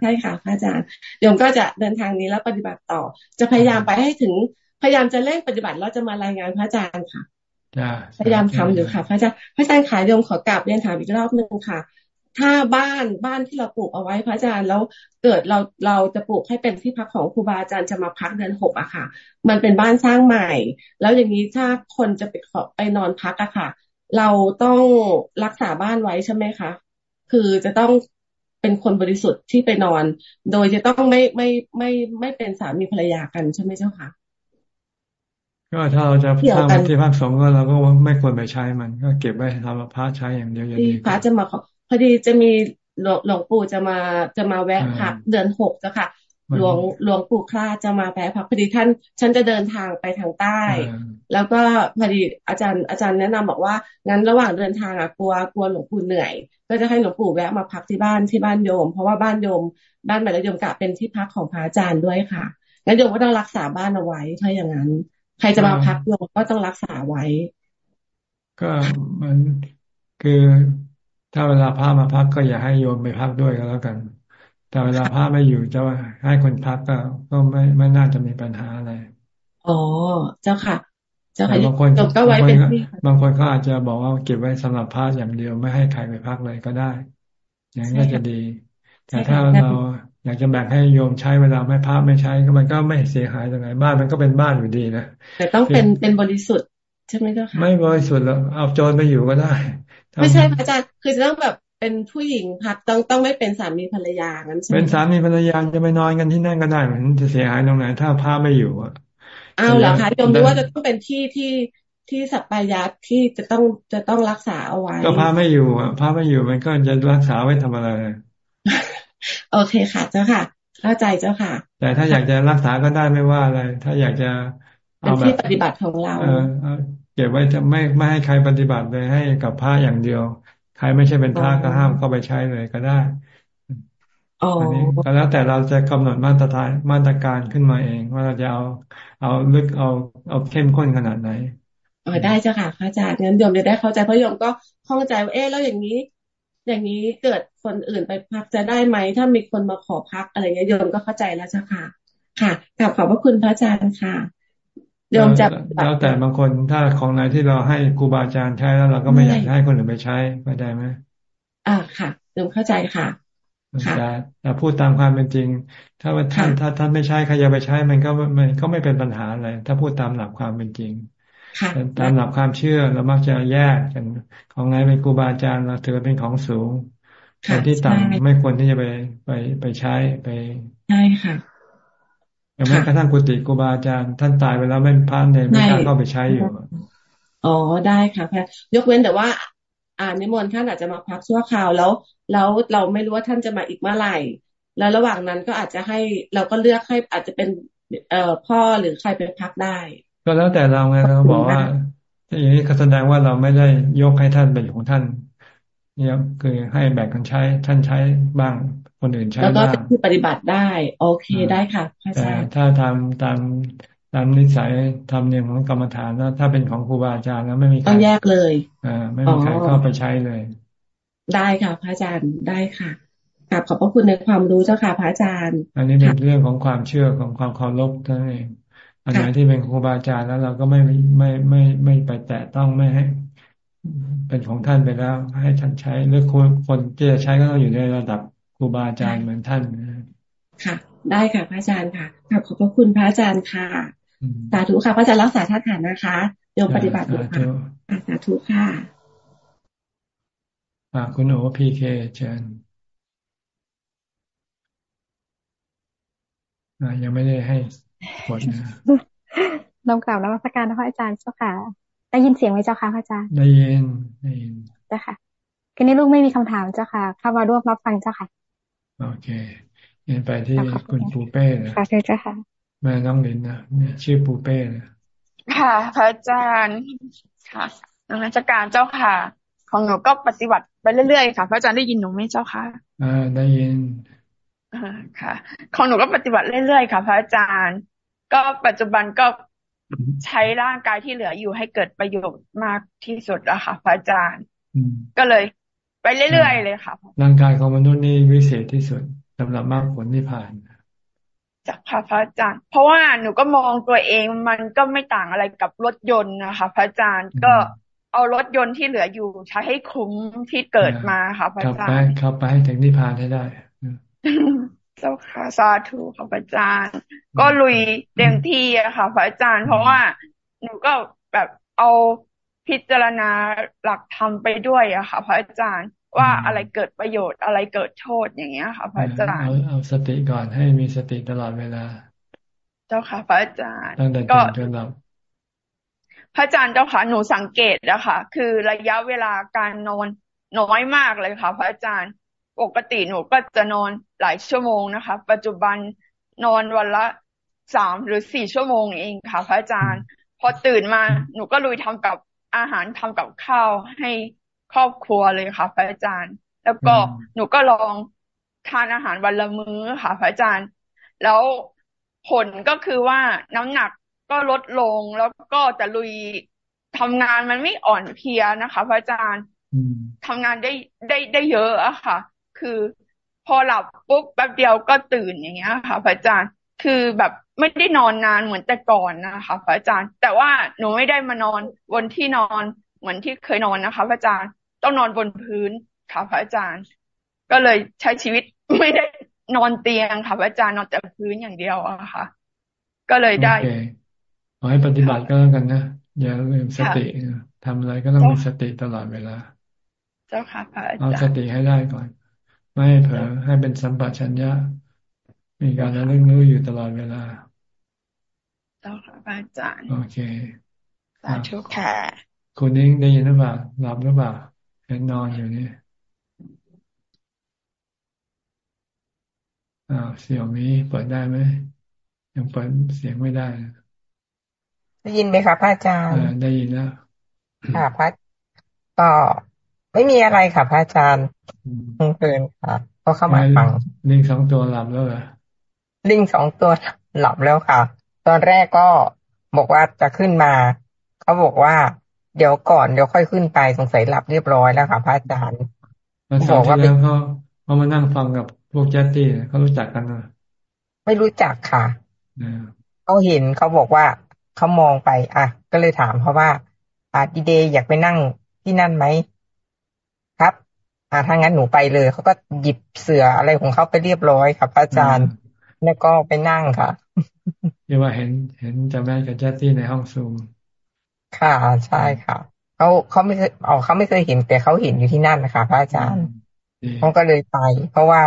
ใช่ค่ะพระอาจารย์โยมก็จะเดินทางนี้แล้วปฏิบัติต่อ จะพยายามไปให้ถึงพยายามจะเร่งปฏิบัติแล้วจะมารายงานพระอาจารย์ค่ะพยายามทำอยู่ค่ะ พระอาจารย์พระอาจารย์ขายโยมขอกลับเรียนถามอีกรอบหนึ่งค่ะ ถ้าบ้านบ้านที่เราปลูกเอาไว้พระอาจารย์แล้วเกิดเราเราจะปลูกให้เป็นที่พักของครูบาอาจารย์จะมาพักเดือนหกอะค่ะ มันเป็นบ้านสร้างใหม่ แล้วอย่างนี้ถ้าคนจะไปขอไปนอนพักอะค่ะ เราต้องรักษาบ้านไว้ใช่ไหมคะ คือจะต้องเป็นคนบริสุทธิ์ที่ไปนอน โดยจะต้องไม่ไม่ไม่ไม่เป็นสามีภรรยากันใช่ไหมเจ้าคะก็ถ้าเราจะสร้างที่พักสงฆ์ก็เราก็ไม่ควรไปใช้มัน ก็เก็บไว้สำหรับพระใช้อย่างเดียวอย่างดีพระจะมา พอดีจะมีหลวงปู่จะมาจะมาแวะพักเดือนหกเจ้าค่ะหลวงหลวงปู่คลาจะมาแปพักพอดีท่าน ฉันจะเดินทางไปทางใต้ แล้วก็พอดีอาจารย์อาจารย์แนะนำบอกว่างั้นระหว่างเดินทางอะกลัวกลัวหลวงปู่เหนื่อย ก็จะให้หลวงปู่แวะมาพักที่บ้านที่บ้านโยม เพราะว่าบ้านโยม บ้านแม่โยมกะเป็นที่พักของพระอาจารย์ด้วยค่ะงั้นโยมก็ต้องรักษาบ้านเอาไว้ถ้าอย่างนั้น ใครจะมาพักโยมก็ต้องรักษาไว้ ก็มันคือ ถ้าเวลาพามาพักก็อย่าให้โยมไปพักด้วยก็แล้วกัน แต่เวลาพระไม่อยู่จะให้คนพักก็ก็ไม่ไม่น่าจะมีปัญหาอะไรอ๋อเจ้าค่ะ เจ้าค่ะบางคนก็ไว้เป็นบางคนเขาอาจจะบอกว่าเก็บไว้สำหรับพระอย่างเดียวไม่ให้ใครไปพักเลยก็ได้ อย่างนี้ก็จะดี แต่ถ้าเราอยากจะแบ่งให้โยมใช้เวลาไม่พักไม่ใช้ก็มันก็ไม่เสียหายตรงไหนบ้านมันก็เป็นบ้านอยู่ดีนะแต่ต้องเป็นเป็นบริสุทธิ์ใช่ไหมเจ้าค่ะไม่บริสุทธิ์แล้วเอาโจรไปอยู่ก็ได้ ไม่ใช่พระอาจารย์คือจะต้องแบบเป็นผู้หญิงพักต้องต้องไม่เป็นสามีภรรยางั้นใช่ไหมเป็นสามีภรรยาจะไปนอนกันที่นั่นก็ได้เหมือนจะเสียหายตรงไหนถ้าพาไม่อยู่อะอ้าวเหรอคะโยมรู้ว่าจะต้องเป็นที่ที่ที่สัปปายะที่จะต้องจะต้องรักษาเอาไว้ ก็พาไม่อยู่อะพาไม่อยู่มันก็จะรักษาไว้ทำอะไรโอเคค่ะเจ้าค่ะเข้าใจเจ้าค่ะ แต่ถ้าอยากจะรักษาก็ได้ไม่ว่าอะไร ถ้าอยากจะเอาแบบที่ปฏิบัติของเรา เออเก็บไว้จะไม่ไม่ให้ใครปฏิบัติเลยให้กับพระอย่างเดียว ใครไม่ใช่เป็นพระก็ห้ามเข้าไปใช้เลยก็ได้อันนี้ก็แล้วแต่เราจะกำหนดมาตรฐานมาตรการขึ้นมาเอง ว่าเราจะเอาเอาลึกเอาเอาเข้มข้นขนาดไหนเออได้เจ้าค่ะพระอาจารย์งั้นโยมจะได้เข้าใจเพราะโยมก็เข้าใจว่าเอ๊ะแล้วอย่างนี้ อย่างนี้เกิดคนอื่นไปพักจะได้ไหมถ้ามีคนมาขอพักอะไรเงี้ยโยมก็เข้าใจแล้วเจ้าค่ะ ค่ะกลับขอบพระคุณพระอาจารย์ค่ะ โยมจะแล้วแต่บางคนถ้าของไหนที่เราให้ครูบาอาจารย์ใช้แล้วเราก็ไม่อยากให้คนอื่นไปใช้เข้าใจไหมอ่าค่ะโยมเข้าใจค่ะแต่แต่พูดตามความเป็นจริง ถ้าท่านถ้าท่านไม่ใช้ใครจะไปใช้มันก็มันก็ไม่เป็นปัญหาอะไรถ้าพูดตามหลักความเป็นจริงตามหลักความเชื่อเรามักจะแยกกันของไงเป็นครูบาอาจารย์เราถือเป็นของสูงคนที่ต่ำไม่ควรที่จะไปไปไปใช้ไปใช่ค่ะ อย่างแม้กระทั่งกุฏิครูบาอาจารย์ท่านตายไปแล้วไม่พันเลยไม่กล้าเข้าไปใช้อยู่อ๋อได้ค่ะพยกเว้นแต่ว่า อ่านิมนต์ท่านอาจจะมาพักชั่วคราวแล้ว แล้วเราไม่รู้ว่าท่านจะมาอีกเมื่อไหร่ แล้วระหว่างนั้นก็อาจจะให้เราก็เลือกให้อาจจะเป็นเอ่อพ่อหรือใครไปพักได้ ก็แล้วแต่เราไงเราบอกว่าอย่างนี้แสดงว่าเราไม่ได้ยกให้ท่านเป็นของท่านเนี่ยคือให้แบ่งกันใช้ท่านใช้บ้าง คนอื่นใช้แล้วก็เป็นที่ปฏิบัติได้ โอเคได้ค่ะพระอาจารย์ถ้าทำตามตามนิสัยทำเนียมของกรรมฐานแล้ว ถ้าเป็นของครูบาอาจารย์แล้วไม่มีต้องแยกเลยอ่าไม่มีใครเข้าไปใช้เลย ได้ค่ะพระอาจารย์ได้ค่ะกราบขอบพระคุณในความรู้เจ้าค่ะพระอาจารย์ อันนี้เป็นเรื่องของความเชื่อของความเคารพเท่านั้นเองอันไหนที่เป็นครูบาอาจารย์แล้วเราก็ไม่ไม่ไม่ไม่ไปแตะต้องไม่ให้ เป็นของท่านไปแล้ว ให้ท่านใช้หรือคนคนที่จะใช้ก็ต้องอยู่ในระดับ ครูบาอาจารย์เหมือนท่านค่ะ ได้ค่ะพระอาจารย์ค่ะขอบขอบพระคุณพระอาจารย์ค่ะสาธุค่ะพระอาจารย์รักษาท่าฐานนะคะโยมปฏิบัติอยู่ค่ะสาธุค่ะคุณโอพีเคเชิญยังไม่ได้ให้หมดนะน้อมกล่าวนมัสการพระอาจารย์เจ้าค่ะ ได้ยินเสียงไหมเจ้าค่ะพระอาจารย์ ได้ยิน ได้ยินเจ้าค่ะคืนนี้ลูกไม่มีคำถามเจ้าค่ะ เข้ามาร่วมรับฟังเจ้าค่ะ โอเคเห็นไปที่คุณปูเป้นะค่ะเจ้าค่ะ แม่น้องลินนะชื่อปูเป้นะค่ะ พระอาจารย์ค่ะนักราชการเจ้าค่ะ ของหนูก็ปฏิบัติไปเรื่อยๆค่ะพระอาจารย์ได้ยินหนูไหมเจ้าค่ะอ่าได้ยินค่ะ ของหนูก็ปฏิบัติเรื่อยๆค่ะ พระอาจารย์ ก็ปัจจุบันก็ใช้ร่างกายที่เหลืออยู่ให้เกิดประโยชน์มากที่สุดอะค่ะ พระอาจารย์ก็เลย ไปเรื่อยๆเลยค่ะ ร่างกายของมนุษย์นี่วิเศษที่สุดสำหรับมากผลที่ผ่านจากพระอาจารย์ เพราะว่าหนูก็มองตัวเองมันก็ไม่ต่างอะไรกับรถยนต์นะคะพระอาจารย์ก็เอารถยนต์ที่เหลืออยู่ใช้ให้คุ้มที่เกิดมาค่ะพระอาจารย์ขับไปให้ถึงนิพพานให้ได้เจ้าค่ะสาธุค่ะพระอาจารย์ ก็ลุยเต็มที่อะค่ะพระอาจารย์ เพราะว่าหนูก็แบบเอา พิจารณาหลักธรรมไปด้วยอะค่ะ พระอาจารย์ว่าอะไรเกิดประโยชน์อะไรเกิดโทษอย่างเงี้ยค่ะพระอาจารย์เอาเอาสติก่อนให้มีสติตลอดเวลา เจ้าค่ะ พระอาจารย์ตั้งแต่ตื่นจนหลับพระอาจารย์เจ้าค่ะหนูสังเกตอะค่ะคือระยะเวลาการนอนน้อยมากเลยค่ะ พระอาจารย์ ปกติหนูก็จะนอนหลายชั่วโมงนะคะ ปัจจุบันนอนวันละสามหรือสี่ชั่วโมงเองค่ะ พระอาจารย์ พอตื่นมาหนูก็ลุยทำกับ อาหารทำกับข้าวให้ครอบครัวเลยค่ะพระอาจารย์ แล้วก็หนูก็ลองทานอาหารวันละมื้อค่ะพระอาจารย์ แล้วผลก็คือว่าน้ำหนักก็ลดลงแล้วก็จะลุยทำงานมันไม่อ่อนเพลียนะคะ พระอาจารย์ทำงานได้ได้ได้เยอะอะค่ะ คือพอหลับปุ๊บแป๊บเดียวก็ตื่นอย่างเงี้ยค่ะ พระอาจารย์ คือแบบ ไม่ได้นอนนานเหมือนแต่ก่อนนะคะพระอาจารย์ แต่ว่าหนูไม่ได้มานอนบนที่นอนเหมือนที่เคยนอนนะคะพระอาจารย์ต้องนอนบนพื้นค่ะพระอาจารย์ ก็เลยใช้ชีวิตไม่ได้นอนเตียงค่ะพระอาจารย์นอนแต่พื้นอย่างเดียวอะค่ะ ก็เลยได้ขอให้ปฏิบัติก็แล้วกันนะอย่าลืมสติทำอะไรก็ต้องมีสติตลอดเวลา เจ้าค่ะพระอาจารย์เอาสติให้ได้ก่อน ไม่ให้เผลอให้เป็นสัมปชัญญะ มีการระลึกรู้อยู่ตลอดเวลาเจ้าค่ะพระอาจารย์โอเคสาธุค่ะคุณนิ้งได้ยินหรือเปล่าหลับหรือเปล่าเห็นนอนอยู่นี่อ่าเสี่ยวมีเปิดได้ไหมยังเปิดเสียงไม่ได้ ได้ยินไหมคะพระอาจารย์ได้ยินแล้วค่ะพระก็ไม่มีอะไรค่ะพระอาจารย์เพลินค่ะก็เข้ามาฟังลิงสองตัวหลับแล้วเหรอ ลิงสองตัวหลับแล้วค่ะ ตอนแรกก็บอกว่าจะขึ้นมา เขาบอกว่า เดี๋ยวก่อนเดี๋ยวค่อยขึ้นไปสงสัยหลับเรียบร้อยแล้วค่ะพระอาจารย์บอกว่าเป็นเขาเขามานั่งฟังกับพวกแจตตี้เขารู้จักกันไหมไม่รู้จักค่ะเขาเห็นเขาบอกว่าเขามองไป อะ ก็เลยถามเขาว่า อ่าดีเดย์อยากไปนั่งที่นั่นไหมครับ อ่าถ้างั้นหนูไปเลยเขาก็หยิบเสืออะไรของเขาไปเรียบร้อยครับอาจารย์ แล้วก็ไปนั่งค่ะเรียกว่าเห็นเห็นจำได้กับแจตตี้ในห้องซูม ค่ะใช่ค่ะเขาเขาไม่เคยอ๋อเขาไม่เคยเห็นแต่เขาเห็นอยู่ที่นั่นนะคะพระอาจารย์เขาก็เลยไป เพราะว่า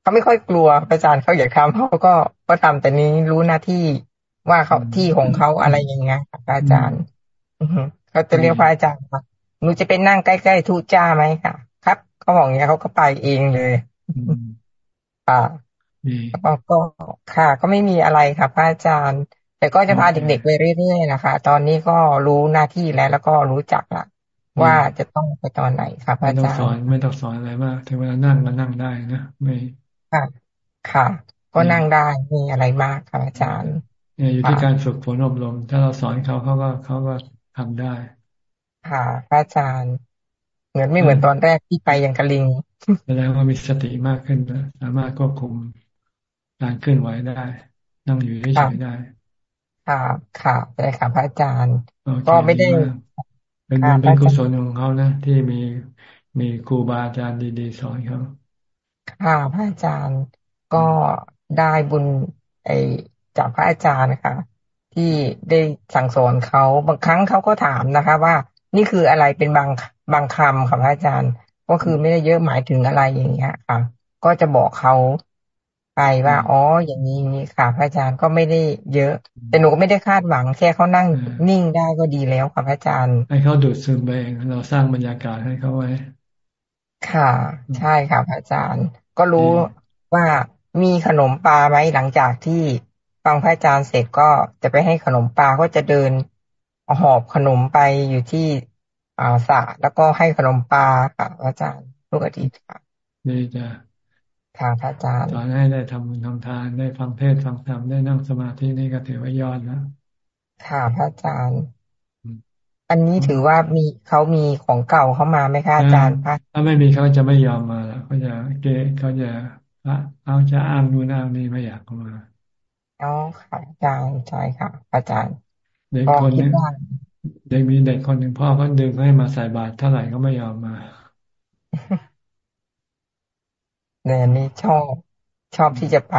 เขาไม่ค่อยกลัวพระอาจารย์เขาอยากทำเขาก็ก็ทำแต่นี้รู้หน้าที่ว่าเขาที่ของเขาอะไรอย่างเงี้ยพระอาจารย์เขาจะเรียกพระอาจารย์ว่าหนูจะไปนั่งใกล้ๆทุจ้าไหมค่ะ ครับเขาบอกอย่างเงี้ยเขาก็ไปเองเลย ค่ะก็ค่ะ ก็ไม่มีอะไรค่ะพระอาจารย์ แต่ก็จะพาเด็กๆไปเรื่อยๆนะคะ ตอนนี้ก็รู้หน้าที่แล้วแล้วก็รู้จักละว่าจะต้องไปตอนไหนครับอาจารย์ไม่ต้องสอนไม่ต้องสอนอะไรมากถึงเวลานั่งก็นั่งได้นะไม่ค่ะค่ะ ก็นั่งได้มีอะไรมากครับอาจารย์เนี่ยอยู่ที่การฝึกฝนอบรม ถ้าเราสอนเขาเขาก็เขาก็ทำได้ ค่ะพระอาจารย์ เหมือนไม่เหมือนตอนแรกที่ไปยังกะลิงแสดงว่ามีสติมากขึ้นนะสามารถควบคุม การเคลื่อนไหวได้ นั่งอยู่เฉยๆได้ค่ะค่ะได้ค่ะพระอาจารย์ ก็ไม่ได้ เป็นบุญเป็นกุศลของเขานะที่มีมีครูบาอาจารย์ดีๆสอนเขาค่ะพระอาจารย์ก็ได้บุญไอจากพระอาจารย์นะคะที่ได้สั่งสอนเขาบางครั้งเขาก็ถามนะคะ ว่านี่คืออะไรเป็นบางบางคำค่ะพระอาจารย์ ก็คือไม่ได้เยอะหมายถึงอะไรอย่างเงี้ยค่ะ ก็จะบอกเขา ไปว่าอ๋ออย่างนี้นี่ค่ะพระอาจารย์ก็ไม่ได้เยอะ แต่หนูก็ไม่ได้คาดหวัง แค่เขานั่งนิ่งได้ก็ดีแล้วค่ะพระอาจารย์ ให้เขาดูดซึมไปเองเราสร้างบรรยากาศให้เขาไว้ ค่ะ ใช่ค่ะพระอาจารย์ ก็รู้ว่ามีขนมปลาไหมหลังจากที่ฟังพระอาจารย์เสร็จก็จะไปให้ขนมปลาก็จะเดินหอบขนมไปอยู่ที่อ่าสระแล้วก็ให้ขนมปลาค่ะพระอาจารย์ทุกอาทิตย์ค่ะนี่จะ ค่ะพระอาจารย์สอนให้ได้ทำบุญทำทานได้ฟังเทศฟังธรรมได้นั่งสมาธินี่ก็ถือว่ายอดแล้วค่ะพระอาจารย์ อันนี้ถือว่ามีเขามีของเก่าเข้ามาไหมคะอาจารย์พระถ้าไม่มีเขาจะไม่ยอมมาแล้วเขาจะเกเขาจะเขาจะอ้างนู่นอ้างนี่ไม่อยากเข้ามาอ๋อค่ะอาจารย์ใช่ค่ะอาจารย์เด็กคนนึงเด็กมีเด็กคนหนึ่งพ่อก็ดึงให้มาใส่บาตรเท่าไหร่ก็ไม่ยอมมา เนี่ยนี่ชอบชอบที่จะไป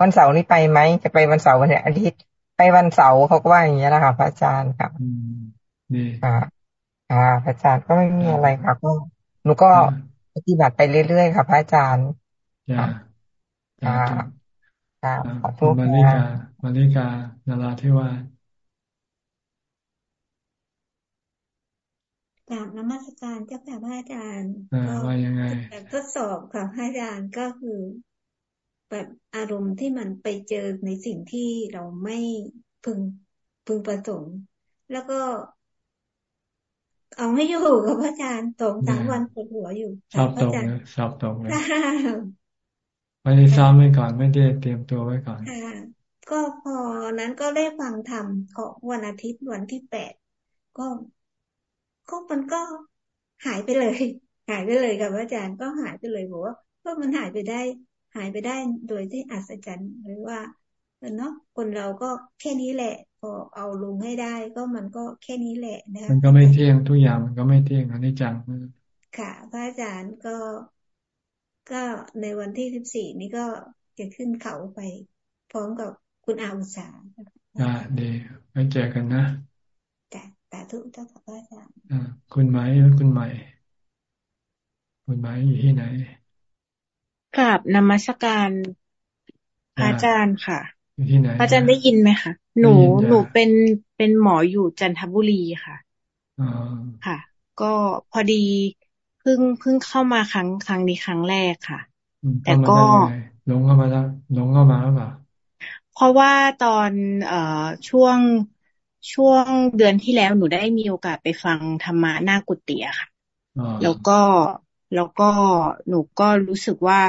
วันเสาร์นี้ไปไหมจะไปวันเสาร์วันอาทิตย์ไปวันเสาร์เขาก็ว่าอย่างเงี้ยนะคะพระอาจารย์ครับนี่ค่ะอ่าพระอาจารย์ก็ไม่มีอะไรค่ะก็หนูก็ปฏิบัติไปเรื่อยๆค่ะพระอาจารย์ค่ะค่ะค่ะขอบคุณมาริกามาริกานาราธิวาส กราบนมัสการเจ้าค่ะพระอาจารย์ก็ว่ายังไงแบบทดสอบค่ะพระอาจารย์ก็คือ แบบอารมณ์ที่มันไปเจอในสิ่งที่เราไม่พึงพึงประสงค์ แล้วก็ เอาให้อยู่กับพระอาจารย์สองสามวันปวดหัวอยู่ชอบตรงเลยชอบตรงเลยไม่ได้ซ้อมไว้ก่อนไม่ได้เตรียมตัวไว้ก่อนก็พอนั้นก็ได้ฟังธรรมของวันอาทิตย์วันที่แปดก็ ก็มันก็หายไปเลย หายไปเลยกับอาจารย์ก็หายไปเลยบอกว่าก็มันหายไปได้ หายไปได้โดยที่อัศจรรย์หรือว่าเนาะคนเราก็แค่นี้แหละพอเอาลงให้ได้ก็มันก็แค่นี้แหละนะมันก็ไม่เที่ยงทุกอย่างมันก็ไม่เที่ยงอันนี้จังค่ะ พระอาจารย์ก็ก็ในวันที่สิบสี่นี้ก็จะขึ้นเขาไป พร้อมกับคุณอาอุษาอ่าดีไว้เจอกันนะ แต่แต่ทุกเจ้าค่ะพระอาจารย์อ่าคุณไหมหรือคุณใหม่ คุณหมายอยู่ที่ไหนกราบนมัสการพระอาจารย์ค่ะอยู่ที่ไหนพระอาจารย์ได้ยินไหมคะหนูหนูเป็นเป็นหมออยู่จันทบุรีค่ะค่ะ ก็พอดีเพิ่งเพิ่งเข้ามาครั้งครั้งนี้ครั้งแรกค่ะ แต่ก็ลงเข้ามาแล้วลงเข้ามาหรือเปล่าเพราะว่าตอนเอ่อช่วง ช่วงเดือนที่แล้วหนูได้มีโอกาสไปฟังธรรมะหน้ากุฏิอะค่ะ แล้วก็แล้วก็หนูก็รู้สึกว่า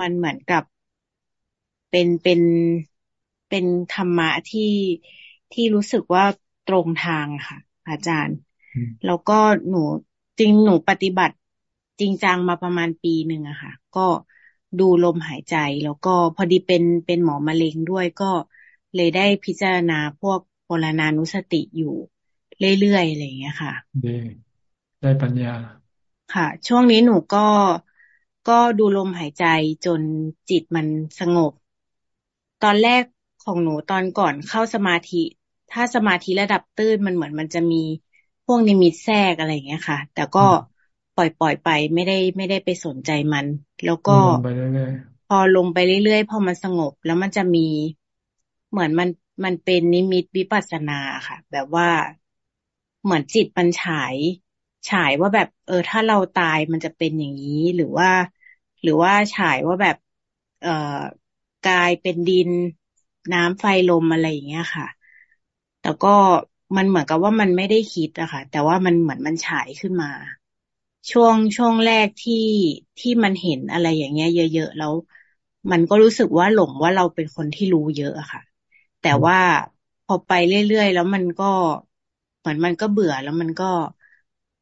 มันเหมือนกับเป็นเป็นเป็นธรรมะที่ที่รู้สึกว่าตรงทางค่ะ อาจารย์ แล้วก็หนูจริงหนูปฏิบัติจริงจังมาประมาณปีหนึ่งอะค่ะ ก็ดูลมหายใจ แล้วก็พอดีเป็นเป็นหมอมะเร็งด้วยก็เลยได้พิจารณาพวก ปรณานุสติอยู่เรื่อยๆอะไรอย่างเงี้ยค่ะดีได้ปัญญา ค่ะ ช่วงนี้หนูก็ก็ดูลมหายใจจนจิตมันสงบ ตอนแรกของหนูตอนก่อนเข้าสมาธิ ถ้าสมาธิระดับตื้นมันเหมือนมันจะมีพวกนิมิตแทรกอะไรอย่างเงี้ยค่ะ แต่ก็ปล่อยปล่อยไปไม่ได้ไม่ได้ไปสนใจมัน แล้วก็พอลงไปเรื่อยๆพอมันสงบ แล้วมันจะมีเหมือนมัน มันเป็นนิมิตวิปัสนาค่ะ แบบว่าเหมือนจิตมันฉายฉายว่าแบบ เออ ถ้าเราตายมันจะเป็นอย่างนี้หรือว่า หรือว่าฉายว่าแบบ เอ่อกายเป็นดินน้ำไฟลมอะไรอย่างเงี้ยค่ะแต่ก็มันเหมือนกับว่ามันไม่ได้คิดอะค่ะ แต่ว่ามันเหมือนมันฉายขึ้นมา ช่วงช่วงแรกที่ที่มันเห็นอะไรอย่างเงี้ย เยอะๆแล้ว มันก็รู้สึกว่าหลงว่าเราเป็นคนที่รู้เยอะอะค่ะ แต่ว่าพอไปเรื่อยๆ แล้วมันก็เหมือนมันก็เบื่อแล้วมันก็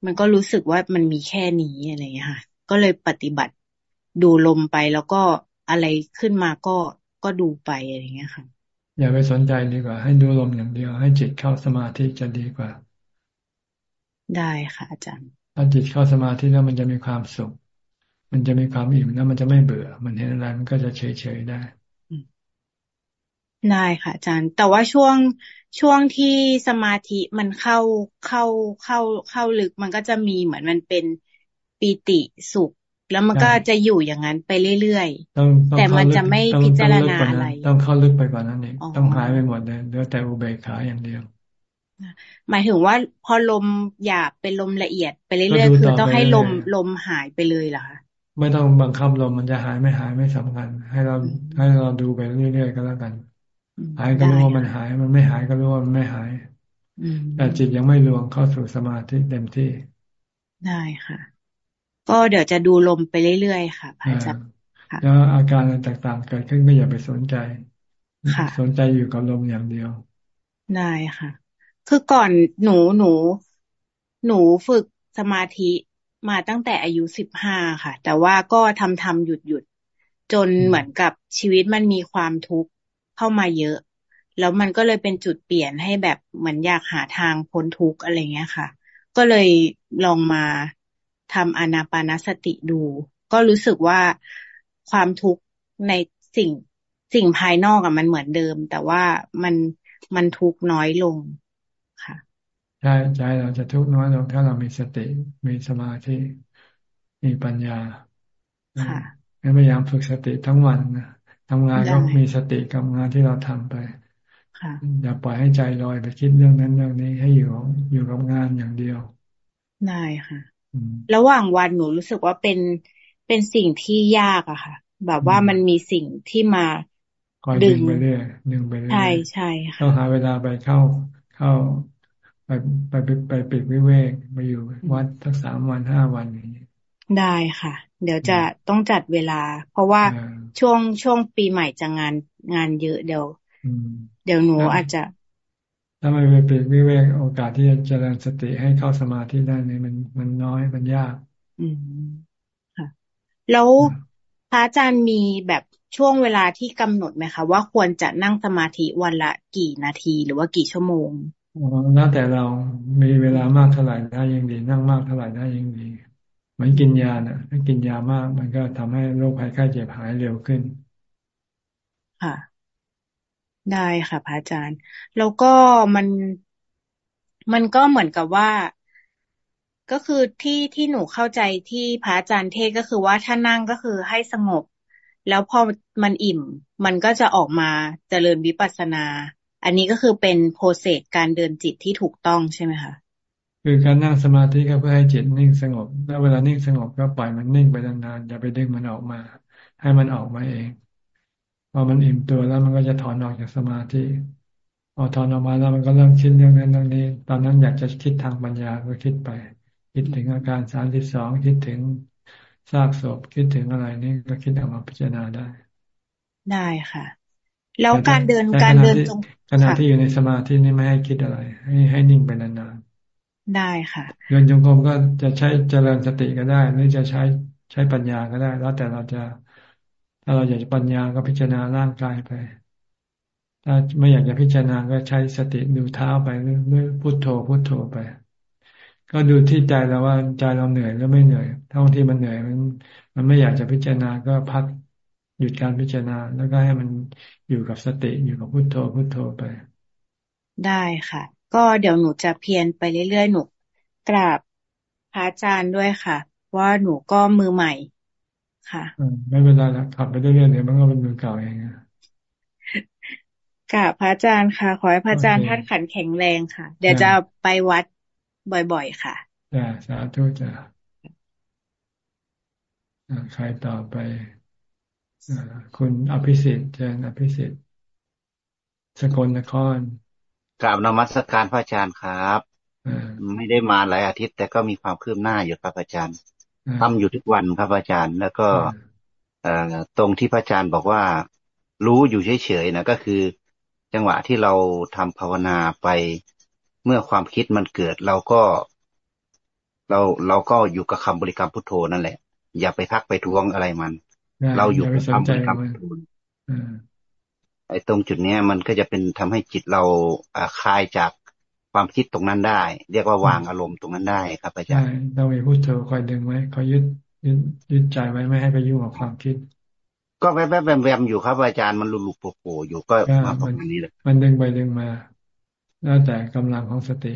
มันก็รู้สึกว่ามันมีแค่นี้อะไรอย่างเงี้ยค่ะ ก็เลยปฏิบัติดูลมไปแล้วก็อะไรขึ้นมาก็ก็ดูไปอะไรอย่างเงี้ยค่ะ อย่าไปสนใจดีกว่า ให้ดูลมอย่างเดียว ให้จิตเข้าสมาธิจะดีกว่า ได้ค่ะอาจารย์ถ้าจิตเข้าสมาธิแล้วมันจะมีความสุข มันจะมีความอิ่มแล้วมันจะไม่เบื่อ มันเห็นอะไรมันก็จะเฉยๆได้ ได้ค่ะ อาจารย์ แต่ว่าช่วงช่วงที่สมาธิมันเข้าเข้าเข้าเข้าลึก มันก็จะมีเหมือนมันเป็นปีติสุข แล้วมันก็จะอยู่อย่างนั้นไปเรื่อยๆแต่มันจะไม่พิจารณาอะไร ต้องเข้าลึกไปกว่านั้นเองต้องหายไปหมดเลยเหลือแต่อุเบกขาอย่างเดียวหมายถึงว่าพอลมหยาบเป็นลมละเอียดไปเรื่อยๆคือต้องให้ลมลมหายไปเลยเหรอคะไม่ต้องบังคับลมมันจะหายไม่หายไม่สำคัญ ให้เราให้เราดูไปเรื่อยๆก็แล้วกัน หายก็รู้ว่ามันหาย มันไม่หายก็รู้ว่ามันไม่หายแต่จิตยังไม่รวมเข้าสู่สมาธิเต็มที่ ได้ค่ะ ก็เดี๋ยวจะดูลมไปเรื่อยๆค่ะพระอาจารย์แล้วอาการอะไรต่างๆ เกิดขึ้นก็อย่าไปสนใจสนใจอยู่กับลมอย่างเดียว ได้ค่ะ คือก่อนหนูหนู หนูฝึกสมาธิมาตั้งแต่อายุสิบห้าค่ะ แต่ว่าก็ทำทำหยุดหยุดจนเหมือนกับชีวิตมันมีความทุกข์ เข้ามาเยอะ แล้วมันก็เลยเป็นจุดเปลี่ยนให้แบบเหมือนอยากหาทางพ้นทุกข์อะไรเงี้ยค่ะ ก็เลยลองมาทำอนาปานสติดู ก็รู้สึกว่าความทุกข์ในสิ่งสิ่งภายนอกอะมันเหมือนเดิม แต่ว่ามันมันทุกข์น้อยลงค่ะใช่ใจเราจะทุกข์น้อยลงถ้าเรามีสติมีสมาธิมีปัญญาค่ะพยายามฝึกสติทั้งวันนะ ทำงานก็มีสติกับงานที่เราทำไปอย่าปล่อยให้ใจลอยไปคิดเรื่องนั้นเรื่องนี้ให้อยู่อยู่กับงานอย่างเดียวได้ค่ะ ระหว่างวันหนูรู้สึกว่าเป็นเป็นสิ่งที่ยากอะค่ะ แบบว่ามันมีสิ่งที่มาดึงไปเรื่อยดึงไปเรื่อยใช่ใช่ค่ะต้องหาเวลาไปเข้าเข้าไปไปไปไปปิดวิเวกไปอยู่วัดทั้งสามวันห้าวันอย่างนี้ได้ค่ะเดี๋ยวจะต้องจัดเวลา เพราะว่าช่วงช่วงปีใหม่จะงานงานเยอะเดี๋ยวเดี๋ยวหนูอาจจะถ้าไม่ไปปิดวิเวกโอกาสที่จะเจริญสติให้เข้าสมาธิได้เนี่ยมันมันน้อยมันยาก อืมค่ะ แล้วพระอาจารย์มีแบบช่วงเวลาที่กำหนดไหมคะ ว่าควรจะนั่งสมาธิวันละกี่นาทีหรือว่ากี่ชั่วโมงอ๋อแล้วแต่เรามีเวลามากเท่าไหร่ได้ยังดี นั่งมากเท่าไหร่ได้ยังดี เหมือนกินยานะถ้ากินยามาก มันก็ทำให้โรคภัยไข้เจ็บหายเร็วขึ้น ค่ะ ได้ค่ะพระอาจารย์ แล้วก็มันมันก็เหมือนกับว่า ก็คือที่ที่หนูเข้าใจที่พระอาจารย์เทศก็คือว่าถ้านั่งก็คือให้สงบ แล้วพอมันอิ่ม มันก็จะออกมาเจริญวิปัสสนา อันนี้ก็คือเป็นโปรเซสการเดินจิตที่ถูกต้องใช่ไหมคะ คือการนั่งสมาธิก็เพื่อให้จิตนิ่งสงบ แล้วเวลานิ่งสงบก็ปล่อยมันนิ่งไปนานๆอย่าไปดึงมันออกมา ให้มันออกมาเองพอมันอิ่มตัวแล้วมันก็จะถอนออกจากสมาธิพอถอนออกมาแล้วมันก็เริ่มคิดเรื่องนั้นเรื่องนี้ ตอนนั้นอยากจะคิดทางปัญญาก็คิดไป คิดถึงอาการสามสิบสองคิดถึงซากศพคิดถึงอะไรนี่ก็คิดออกมาพิจารณาได้ ได้ค่ะ แล้วการเดินการเดินตรงขณะที่อยู่ในสมาธินี่ไม่ให้คิดอะไร ให้ให้นิ่งไปนานๆ ได้ค่ะเดินจงกรมก็จะใช้เจริญสติก็ได้ หรือจะใช้ใช้ปัญญาก็ได้ แล้วแต่เราจะ ถ้าเราอยากจะปัญญาก็พิจารณาร่างกายไป ถ้าไม่อยากจะพิจารณาก็ใช้สติดูเท้าไปหรือพุทโธพุทโธไป ก็ดูที่ใจเราว่าใจเราเหนื่อยหรือไม่เหนื่อยเท่าที่มันเหนื่อยมัน มันไม่อยากจะพิจารณาก็พักหยุดการพิจารณา แล้วก็ให้มันอยู่กับสติอยู่กับพุทโธพุทโธไป ได้ค่ะ ก็เดี๋ยวหนูจะเพียรไปเรื่อยๆ หนูกราบพระอาจารย์ด้วยค่ะ ว่าหนูก็มือใหม่ค่ะไม่เป็นไรแล้วขับไปเรื่อยๆเดี๋ยวมันก็เป็นมือเก่าเองกับพระอาจารย์ค่ะ ขอให้พระอาจารย์ท่านขันแข็งแรงค่ะ เดี๋ยวจะไปวัดบ่อยๆค่ะจ้าสาธุจ้าใครต่อไปคุณอภิสิทธิ์เจนอภิสิทธิ์สกลนคร กราบนมัสการพระอาจารย์ครับไม่ได้มาหลายอาทิตย์ แต่ก็มีความคืบหน้าอยู่ครับอาจารย์ทำอยู่ทุกวันครับอาจารย์ แล้วก็ตรงที่พระอาจารย์บอกว่า รู้อยู่เฉยๆนะก็คือ จังหวะที่เราทำภาวนาไปเมื่อความคิดมันเกิด เราก็ เราเราก็อยู่กับคำบริกรรมพุทโธนั่นแหละ อย่าไปทักไปทวงอะไรมัน เราอยู่กับคำบริกรรมพุทโธ ไอ้ตรงจุดเนี้ยมันก็จะเป็นทำให้จิตเราคลายจากความคิดตรงนั้นได้ เรียกว่าวางอารมณ์ตรงนั้นได้ครับอาจารย์เรามีพุทโธคอยดึงไว้คอยยึดยึดยึดใจไว้ไม่ให้ไปยุ่งกับความคิด ก็แวบๆแวมๆอยู่ครับอาจารย์มันลุกๆโผล่อยู่ก็มาประมาณนี้เลยมันดึงไปดึงมาแล้วแต่กำลังของสติ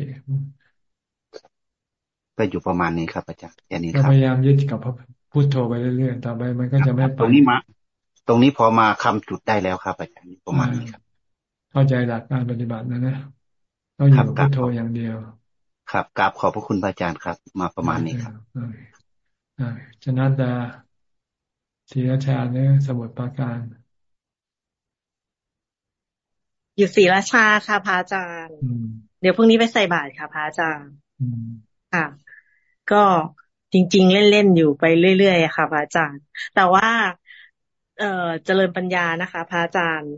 ก็อยู่ประมาณนี้ครับอาจารย์แค่นี้ครับพยายามยึดกับพุทโธไปเรื่อยๆต่อไปมันก็จะไม่ไปตรงนี้มา ตรงนี้พอมาคำจุดได้แล้วครับอาจารย์ประมาณนี้ครับ เข้าใจหลักการปฏิบัตินะนะต้องอยู่กับพุทโธอย่างเดียว ครับกราบขอบพระคุณพระอาจารย์ครับ มาประมาณนี้ครับชนะดาศรีราชาเนี่ยสมุทรปราการ อยู่ศรีราชาค่ะพระอาจารย์ เดี๋ยวพรุ่งนี้ไปใส่บาตรค่ะพระอาจารย์ค่ะ ก็จริง ๆ เล่น ๆ อยู่ไปเรื่อยๆค่ะพระอาจารย์ แต่ว่า เอ่อเจริญปัญญานะคะพระอาจารย์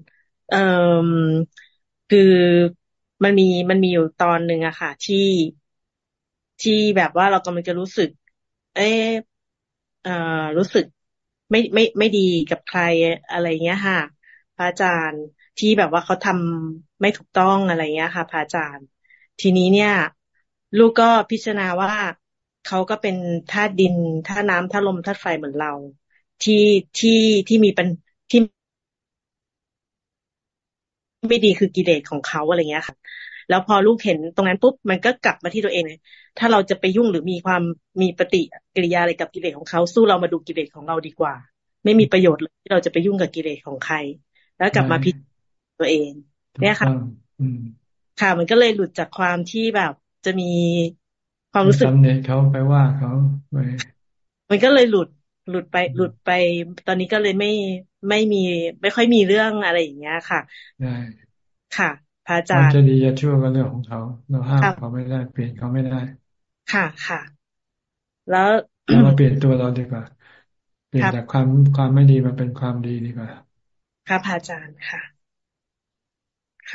เอ่อคือมันมีมันมีอยู่ตอนหนึ่งอะค่ะ ที่ที่แบบว่าเรากำลังจะรู้สึก เอ๊ะเอ่อรู้สึกไม่ไม่ไม่ดีกับใครอะไรเงี้ยค่ะพระอาจารย์ที่แบบว่าเขาทำไม่ถูกต้องอะไรเงี้ยค่ะพระอาจารย์ ทีนี้เนี่ย ลูกก็พิจารณาว่าเขาก็เป็นธาตุดินธาตุน้ำธาตุลมธาตุไฟเหมือนเรา ที่ที่ที่มีเป็นที่ไม่ดีคือกิเลสของเขาอะไรเงี้ยค่ะ แล้วพอลูกเห็นตรงนั้นปุ๊บมันก็กลับมาที่ตัวเองเลยถ้าเราจะไปยุ่งหรือมีความมีปฏิกิริยาอะไรกับกิเลสของเขาสู้เรามาดูกิเลสของเราดีกว่า ไม่มีประโยชน์เลยที่เราจะไปยุ่งกับกิเลสของใคร แล้วกลับมาพิจตัวเอง เนี่ยค่ะค่ะ มันก็เลยหลุดจากความที่แบบจะมีความรู้สึกตำหนิเขาไปว่าเขาไปมันก็เลยหลุด หลุดไปหลุดไป ตอนนี้ก็เลยไม่ไม่มี ไม่ค่อยมีเรื่องอะไรอย่างเงี้ยค่ะได้ค่ะ พระอาจารย์จะดีจะชั่วก็เรื่องของเขา เราห้ามเขาไม่ได้ เปลี่ยนเขาไม่ได้ ค่ะค่ะ แล้วเราเปลี่ยนตัวเราดีกว่า เปลี่ยนจากความความไม่ดีมาเป็นความดีดีกว่าค่ะพระอาจารย์ค่ะ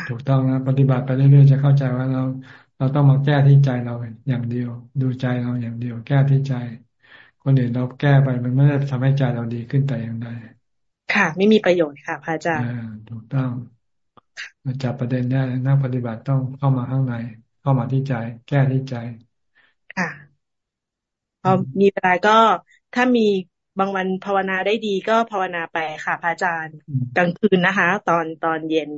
ถูกต้องนะปฏิบัติไปเรื่อยๆจะเข้าใจว่าเรา เราต้องมาแก้ที่ใจเราอย่างเดียว ดูใจเราอย่างเดียว แก้ที่ใจ คนอื่นเราแก้ไปมันไม่ได้ทำให้ใจเราดีขึ้นแต่อย่างใดค่ะ ไม่มีประโยชน์ค่ะพระอาจารย์ถูกต้องมาจับประเด็นได้นักปฏิบัติต้องเข้ามาข้างใน เข้ามาที่ใจ แก้ที่ใจ ค่ะพอมีเวลาก็ถ้ามีบางวันภาวนาได้ดีก็ภาวนาไปค่ะพระอาจารย์กลางคืนนะคะ ตอนตอนเย็น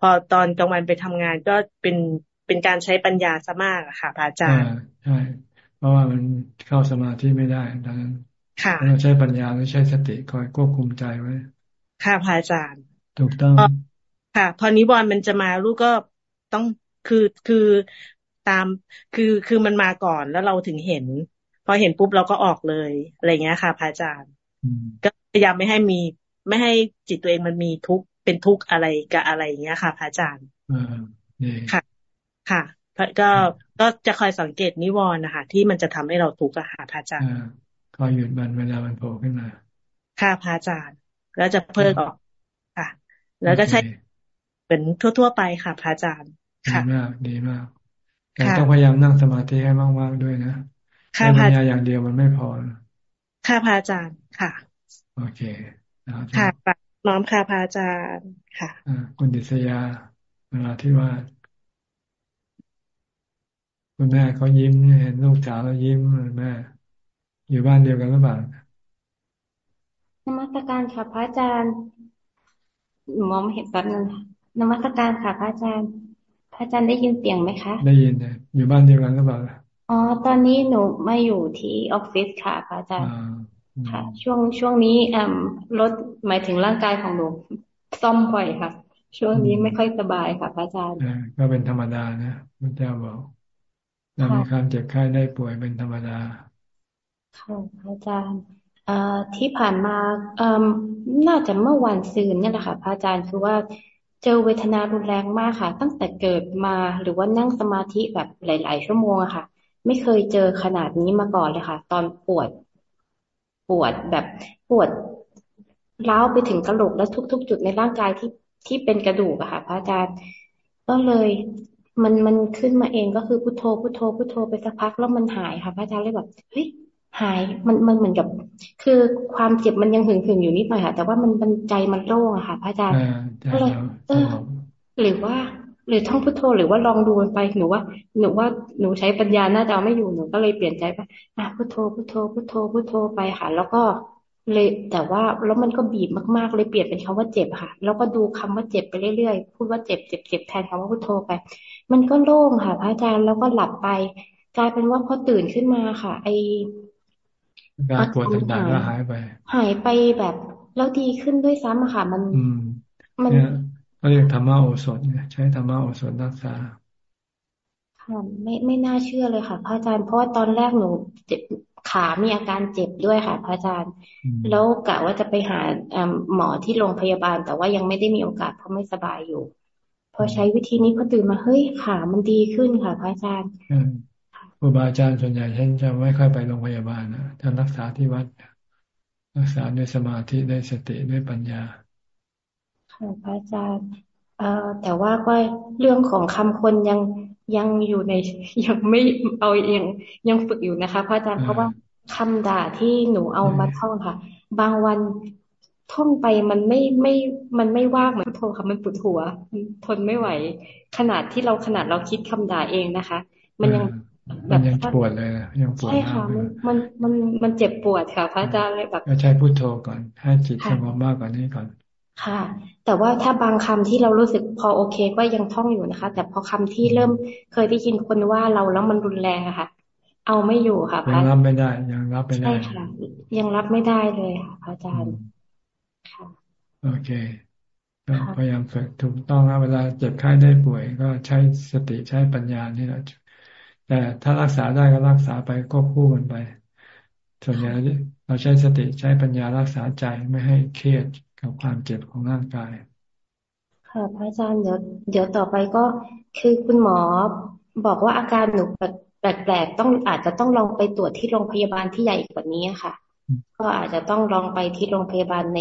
พอตอนกลางวันไปทำงานก็เป็นเป็นการใช้ปัญญาซะมากค่ะพระอาจารย์ใช่ เพราะว่ามันเข้าสมาธิไม่ได้ดังนั้นเราใช้ปัญญาหรือใช้สติคอยควบคุมใจไว้ ค่ะพระอาจารย์ถูกต้องค่ะ พอนิวรณ์มันจะมาลูกก็ต้องคือคือตามคือคือมันมาก่อนแล้วเราถึงเห็น พอเห็นปุ๊บเราก็ออกเลยอะไรเงี้ยค่ะพระอาจารย์ ก็พยายามไม่ให้มี ไม่ให้จิตตัวเองมันมีทุกข์เป็นทุกข์อะไรกับอะไรอย่างเงี้ยค่ะพระอาจารย์ค่ะ ค่ะ ก็ก็จะคอยสังเกตนิวรณ์นะคะที่มันจะทำให้เราทุกข์อะค่ะพระอาจารย์คอยหยุดมันเวลามันโผล่ขึ้นมา ค่ะพระอาจารย์ แล้วจะเพิกออกค่ะ แล้วก็ใช้เป็นทั่ว ๆ ไปค่ะพระอาจารย์ดีมากดีมากแต่ต้องพยายามนั่งสมาธิให้มากๆด้วยนะค่ะพระอาจารย์อย่างเดียวมันไม่พอค่ะพระอาจารย์ค่ะ โอเคค่ะน้อมค่ะพระอาจารย์ค่ะคุณดิษยาเวลาที่ว่า คุณแม่เขายิ้มเห็นลูกสาวแล้วยิ้มแม่ อยู่บ้านเดียวกันหรือเปล่านมัสการค่ะพระอาจารย์มองไม่เห็นแป๊บนึงนมัสการค่ะพระอาจารย์ พระอาจารย์ได้ยินเสียงไหมคะ ได้ยินเลยอยู่บ้านเดียวกันหรือเปล่าอ๋อตอนนี้หนูมาอยู่ที่ออฟฟิศค่ะพระอาจารย์ค่ะ ช่วงช่วงนี้อ่รถหมายถึงร่างกายของหนูซ่อมบ่อยค่ะ ช่วงนี้ไม่ค่อยสบายค่ะพระอาจารย์ก็เป็นธรรมดานะพระเจ้าบอก เรามีความเจ็บไข้ได้ป่วยเป็นธรรมดาค่ะอาจารย์เอ่อที่ผ่านมาเอ่อน่าจะเมื่อวันซืนนี่แหละค่ะพระอาจารย์คือว่าเจอเวทนารุนแรงมากค่ะ ตั้งแต่เกิดมาหรือว่านั่งสมาธิแบบหลาย ๆ ชั่วโมงอะค่ะ ไม่เคยเจอขนาดนี้มาก่อนเลยค่ะ ตอนปวดปวดแบบปวดร้าวไปถึงกระโหลกและทุก ๆ จุดในร่างกายที่ที่เป็นกระดูกอะค่ะ พระอาจารย์ก็เลย มันมันขึ้นมาเองก็คือพุทโธพุทโธพุทโธไปสักพักแล้วมันหายค่ะพระอาจารย์เลยแบบเฮ้ยหายมันมันเหมือนกับ คือความเจ็บมันยังหึงหึงอยู่นิดหน่อยค่ะ แต่ว่ามันมันใจมันโล่งอะค่ะพระอาจารย์ก็เลยเออหรือว่า หรือท่องพุทโธหรือว่าลองดูไปหนูว่าหนูว่าหนูใช้ปัญญาน่าจะไม่อยู่หนูก็เลยเปลี่ยนใจไปอะพุทโธพุทโธพุทโธพุทโธไปค่ะ แล้วก็เลยแต่ว่าแล้วมันก็บีบมากๆ เลยเปลี่ยนเป็นคำว่าเจ็บค่ะ แล้วก็ดูคำว่าเจ็บไปเรื่อยๆพูดว่าเจ็บเจ็บเจ็บแทนคำว่าพุทโธไป มันก็โล่งค่ะ พระอาจารย์แล้วก็หลับไป กลายเป็นว่าพอตื่นขึ้นมาค่ะ ไอการปวดต่างๆก็หายไป หายไปแบบแล้วดีขึ้นด้วยซ้ำค่ะ มันมันเขาเรียกธรรมะโอสถใช้ธรรมะโอสถรักษาค่ะไม่ไม่น่าเชื่อเลยค่ะ พระอาจารย์เพราะว่าตอนแรกหนูเจ็บขามีอาการเจ็บด้วยค่ะ พระอาจารย์ แล้วกะว่าจะไปหาหมอที่โรงพยาบาล แต่ว่ายังไม่ได้มีโอกาสเพราะไม่สบายอยู่ พอใช้วิธีนี้พอตื่นมาเฮ้ยขามันดีขึ้นค่ะพระอาจารย์ครูบาอาจารย์ส่วนใหญ่ฉันจะไม่ค่อยไปโรงพยาบาลนะท่านรักษาที่วัดรักษาด้วยสมาธิด้วยสติด้วยปัญญาค่ะพระอาจารย์เอ่อแต่ว่าก็เรื่องของคำคนยังยังอยู่ในยังไม่เอาเองยังฝึกอยู่นะคะพระอาจารย์เพราะว่าคำด่าที่หนูเอามาท่องค่ะ บางวัน ท่องไปมันไม่ไม่มันไม่ว่างเหมือนโทค่ะมันปวดหัวทนไม่ไหว ขนาดที่เราขนาดเราคิดคำด่าเองนะคะ มันยังแบบยังปวดเลยยังปวดใช่ค่ะมันมันมันมันเจ็บปวดค่ะ พระอาจารย์เลยแบบใช้พุทโธก่อน ให้จิตสงบมากกว่านี้ก่อน ค่ะ แต่ว่าถ้าบางคำที่เรารู้สึกพอโอเคก็ยังท่องอยู่นะคะ แต่พอคำที่เริ่มเคยได้ยินคนว่าเราแล้วมันรุนแรงอะค่ะ เอาไม่อยู่ค่ะพระยังรับไม่ได้ ยังรับไม่ได้ใช่ค่ะ ยังรับไม่ได้เลยค่ะพระอาจารย์ค่ะ โอเคก็พยายามฝึกถูกต้องนะเวลาเจ็บไข้ได้ป่วย ก็ใช้สติใช้ปัญญานี่แหละแต่ถ้ารักษาได้ก็รักษาไปก็คู่กันไป ส่วนใหญ่เราใช้สติใช้ปัญญารักษาใจไม่ให้เครียดกับความเจ็บของร่างกาย ค่ะพระอาจารย์เดี๋ยวเดี๋ยวต่อไปก็คือคุณหมอบอกว่าอาการหนูแปลกๆต้องอาจจะต้องลองไปตรวจที่โรงพยาบาลที่ใหญ่กว่านี้ค่ะ ก็อาจจะต้องลองไปที่โรงพยาบาลใน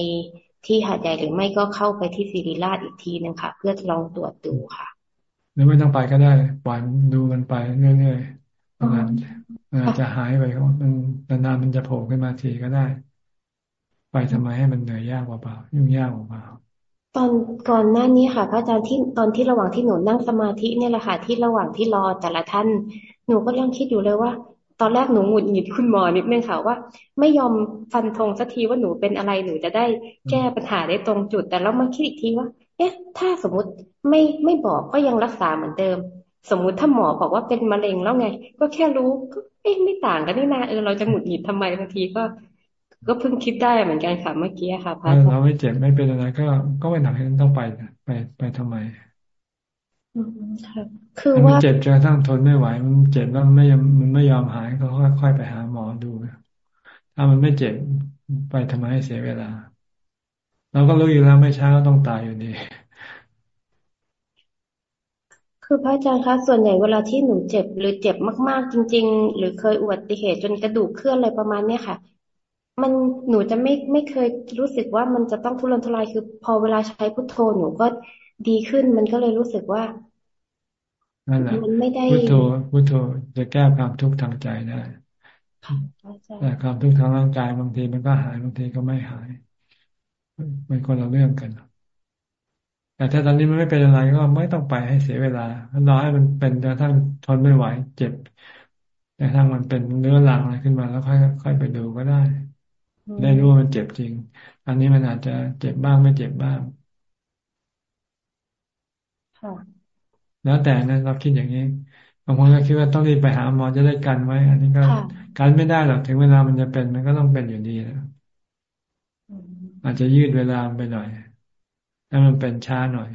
ที่หาดใหญ่หรือไม่ก็เข้าไปที่ศิริราชอีกทีหนึ่งค่ะ เพื่อลองตรวจดูค่ะ หรือไม่ต้องไปก็ได้ปล่อยดูมันไปเรื่อยๆประมาณอาจจะหายไปเขามันนานๆมันจะโผล่ขึ้นมาทีก็ได้ ไปทำไมให้มันเหนื่อยยากเปล่ายุ่งยากเปล่าตอนก่อนหน้านี้ค่ะพระอาจารย์ที่ตอนที่ระหว่างที่หนูนั่งสมาธิเนี่ยแหละค่ะที่ระหว่างที่รอแต่ละท่าน หนูก็ยังคิดอยู่เลยว่า ตอนแรกหนูหงุดหงิดคุณหมอนิดนึงค่ะว่า ไม่ยอมฟันธงสักทีว่าหนูเป็นอะไรหนูจะได้แก้ปัญหาได้ตรงจุด แต่แล้วมาคิดอีกทีว่า เอ๊ะ ถ้าสมมติไม่ไม่บอกก็ยังรักษาเหมือนเดิม สมมุติถ้าหมอบอกว่าเป็นมะเร็งแล้วไง ก็แค่รู้ก็เอ๊ะไม่ต่างกันนี่นาเออเราจะหงุดหงิดทำไมบางทีก็ ก็เพิ่งคิดได้เหมือนกันค่ะเมื่อกี้ค่ะพระอาจารย์เราไม่เจ็บไม่เป็นอะไรก็ก็ไม่หนักนั้นต้องไปไปไปทำไม คือว่าเจ็บจนกระทั่งทนไม่ไหว มันเจ็บแล้วมันไม่มันไม่ยอมหายก็ค่อยๆไปหาหมอดูถ้ามันไม่เจ็บไปทำไมให้เสียเวลา เราก็รู้อยู่แล้วไม่ช้าก็ต้องตายอยู่ดีคือพระอาจารย์คะส่วนใหญ่เวลาที่หนูเจ็บ หรือเจ็บมาก ๆ จริง ๆ หรือเคยอุบัติเหตุจนกระดูกเคลื่อนอะไรประมาณเนี้ยค่ะ มันหนูจะไม่ไม่เคยรู้สึกว่ามันจะต้องทุรนทุรายคือ พอเวลาใช้พุทโธหนูก็ ดีขึ้นมันก็เลยรู้สึกว่านั่นแหละมันไม่ได้พุทโธพุทโธจะแก้ความทุกข์ทางใจได้แต่ความทุกข์ทางร่างกายบางทีมันก็หายบางทีก็ไม่หายมันคนละเรื่องกันแต่ถ้าตอนนี้มันไม่เป็นอะไรก็ไม่ต้องไปให้เสียเวลารอให้มันเป็นจนทั้งทนไม่ไหวเจ็บแต่ทั้งมันเป็นเนื้อรังอะไรขึ้นมาแล้วค่อยค่อยไปดูก็ได้ ได้รู้ว่ามันเจ็บจริง อันนี้มันอาจจะเจ็บบ้างไม่เจ็บบ้าง แล้วแต่นะเราคิดอย่างนี้บางคนก็คิดว่าต้องรีบไปหาหมอจะได้กันไว้ อันนี้ก็กันไม่ได้หรอกถึงเวลามันจะเป็นมันก็ต้องเป็นอยู่ดีนะอาจจะยืดเวลาไปหน่อยถ้ามันเป็นช้าหน่อย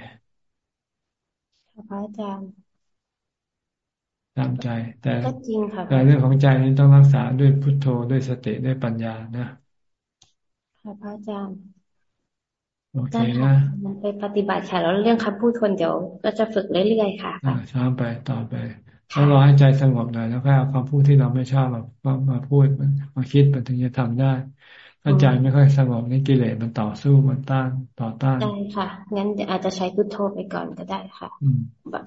พระอาจารย์ตามใจ แต่ก็จริงค่ะแต่เรื่องของใจนี้ต้องรักษาด้วยพุทโธด้วยสติด้วยปัญญานะค่ะพระอาจารย์ โอเคนะมันไปปฏิบัติค่ะแล้วเรื่องคำพูดคนเดี๋ยวก็จะฝึกเรื่อยๆค่ะอ่าช้าไปต่อไปต้องรอให้ใจสงบหน่อยแล้วก็เอาคำพูดที่เราไม่ชอบมามาพูดมาคิดมันถึงจะทำได้ถ้าใจไม่ค่อยสงบนี่กิเลสมันต่อสู้มันต้านต่อต้านได้ค่ะงั้นอาจจะใช้พุทโธไปก่อนก็ได้ค่ะ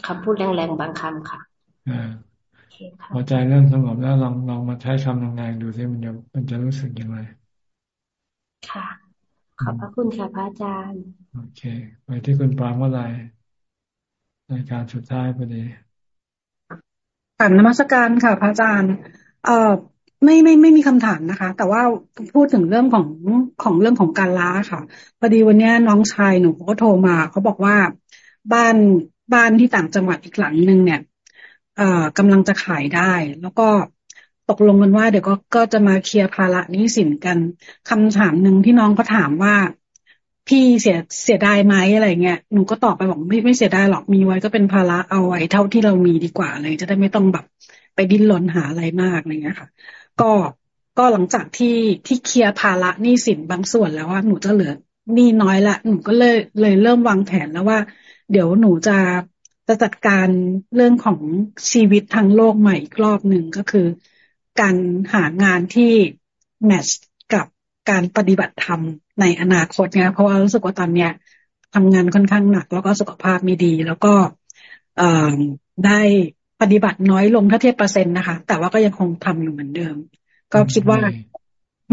คำพูดแรงๆบางคำค่ะอ่าพอใจเริ่มสงบแล้วลองลองมาใช้คำแรงๆดูซิมันจะมันจะรู้สึกยังไงค่ะ ขอบพระคุณค่ะพระอาจารย์ โอเค ไปที่คุณปรางว่าอะไรรายการสุดท้ายพอดีกลับนมัสการค่ะ พระอาจารย์ เอ่อไม่ไม่ไม่มีคำถามนะคะ แต่ว่าพูดถึงเรื่องของของเรื่องของการล้าค่ะพอดีวันนี้น้องชายหนูก็โทรมาเขาบอกว่าบ้านบ้านที่ต่างจังหวัดอีกหลังหนึ่งเนี่ย เอ่อกำลังจะขายได้ แล้วก็ ตกลงกันว่า เดี๋ยวก็ก็จะมาเคลียร์ภาระนี้สินกันคำถามหนึ่งที่น้องก็ถามว่า พี่เสียเสียดายไหมอะไรเงี้ยหนูก็ตอบไปบอกไม่ไม่เสียดายหรอกมีไว้ก็เป็นภาระเอาไว้เท่าที่เรามีดีกว่าเลย จะได้ไม่ต้องแบบไปดิ้นรนหาอะไรมากอะไรเงี้ยค่ะ ก็ก็หลังจากที่ที่เคลียร์ภาระหนี้สินบางส่วนแล้วว่าหนูจะเหลือหนี้น้อยละหนูก็เลยเลยเริ่มวางแผนแล้วว่า เดี๋ยวหนูจะจะจัดการเรื่องของชีวิตทางโลกใหม่อีกรอบหนึ่งก็คือ การหางานที่แมทช์กับการปฏิบัติธรรมในอนาคตเนี่ยเพราะว่ารู้สึกว่าตอนเนี้ยทำงานค่อนข้างหนัก แล้วก็สุขภาพไม่ดี แล้วก็ได้ปฏิบัติน้อยลงถ้าเทียบเปอร์เซ็นต์นะคะ แต่ว่าก็ยังคงทำอยู่เหมือนเดิม ก็คิดว่า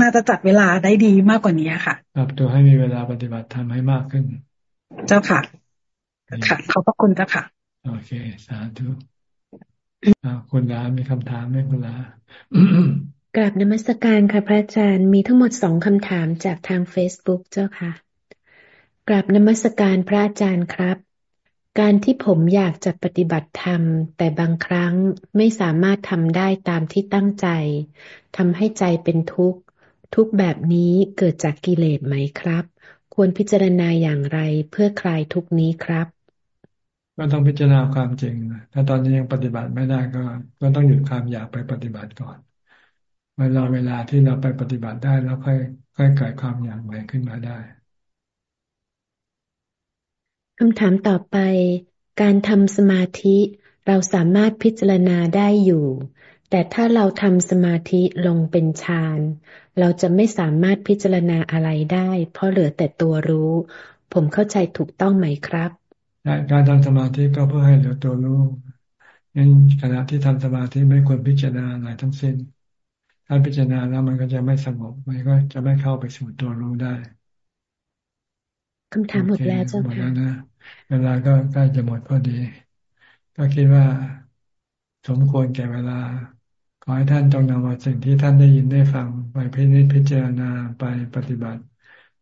น่าจะจัดเวลาได้ดีมากกว่านี้ค่ะปรับตัวให้มีเวลาปฏิบัติทำให้มากขึ้น เจ้าค่ะ ค่ะขอบพระคุณเจ้าค่ะ โอเค สาธุ คุณลามีคำถามไหมคุณลากราบนมัสการค่ะ พระอาจารย์มีทั้งหมดสองคำถามจากทางเฟซบุ๊กเจ้าค่ะกราบนมัสการพระอาจารย์ครับ การที่ผมอยากจะปฏิบัติธรรม แต่บางครั้งไม่สามารถทำได้ตามที่ตั้งใจทำให้ใจเป็นทุกข์ ทุกแบบนี้เกิดจากกิเลสไหมครับ ควรพิจารณาอย่างไรเพื่อคลายทุกนี้ครับ ก็ต้องพิจารณาความจริงถ้าตอนนี้ยังปฏิบัติไม่ได้ก็ ก็ต้องหยุดความอยากไปปฏิบัติก่อนเวลาเวลาที่เราไปปฏิบัติได้แล้วค่อยค่อยเกิดความอยากใหม่ขึ้นมาได้คำถามต่อไป การทำสมาธิเราสามารถพิจารณาได้อยู่ แต่ถ้าเราทำสมาธิลงเป็นฌานเราจะไม่สามารถพิจารณาอะไรได้ เพราะเหลือแต่ตัวรู้ ผมเข้าใจถูกต้องไหมครับ การทำสมาธิก็เพื่อให้เหลือตัวรู้งั้นขณะที่ทำสมาธิไม่ควรพิจารณาอะไรทั้งสิ้น ถ้าพิจารณาแล้วมันก็จะไม่สงบ มันก็จะไม่เข้าไปสู่ตัวรู้ได้คำถามหมดแล้วเจ้าค่ะหมดแล้วนะ เวลาก็ใกล้จะหมดพอดี ก็คิดว่าสมควรแก่เวลา ขอให้ท่านจงนำเอาสิ่งที่ท่านได้ยินได้ฟังไปพิจิตพิจารณาไปปฏิบัติ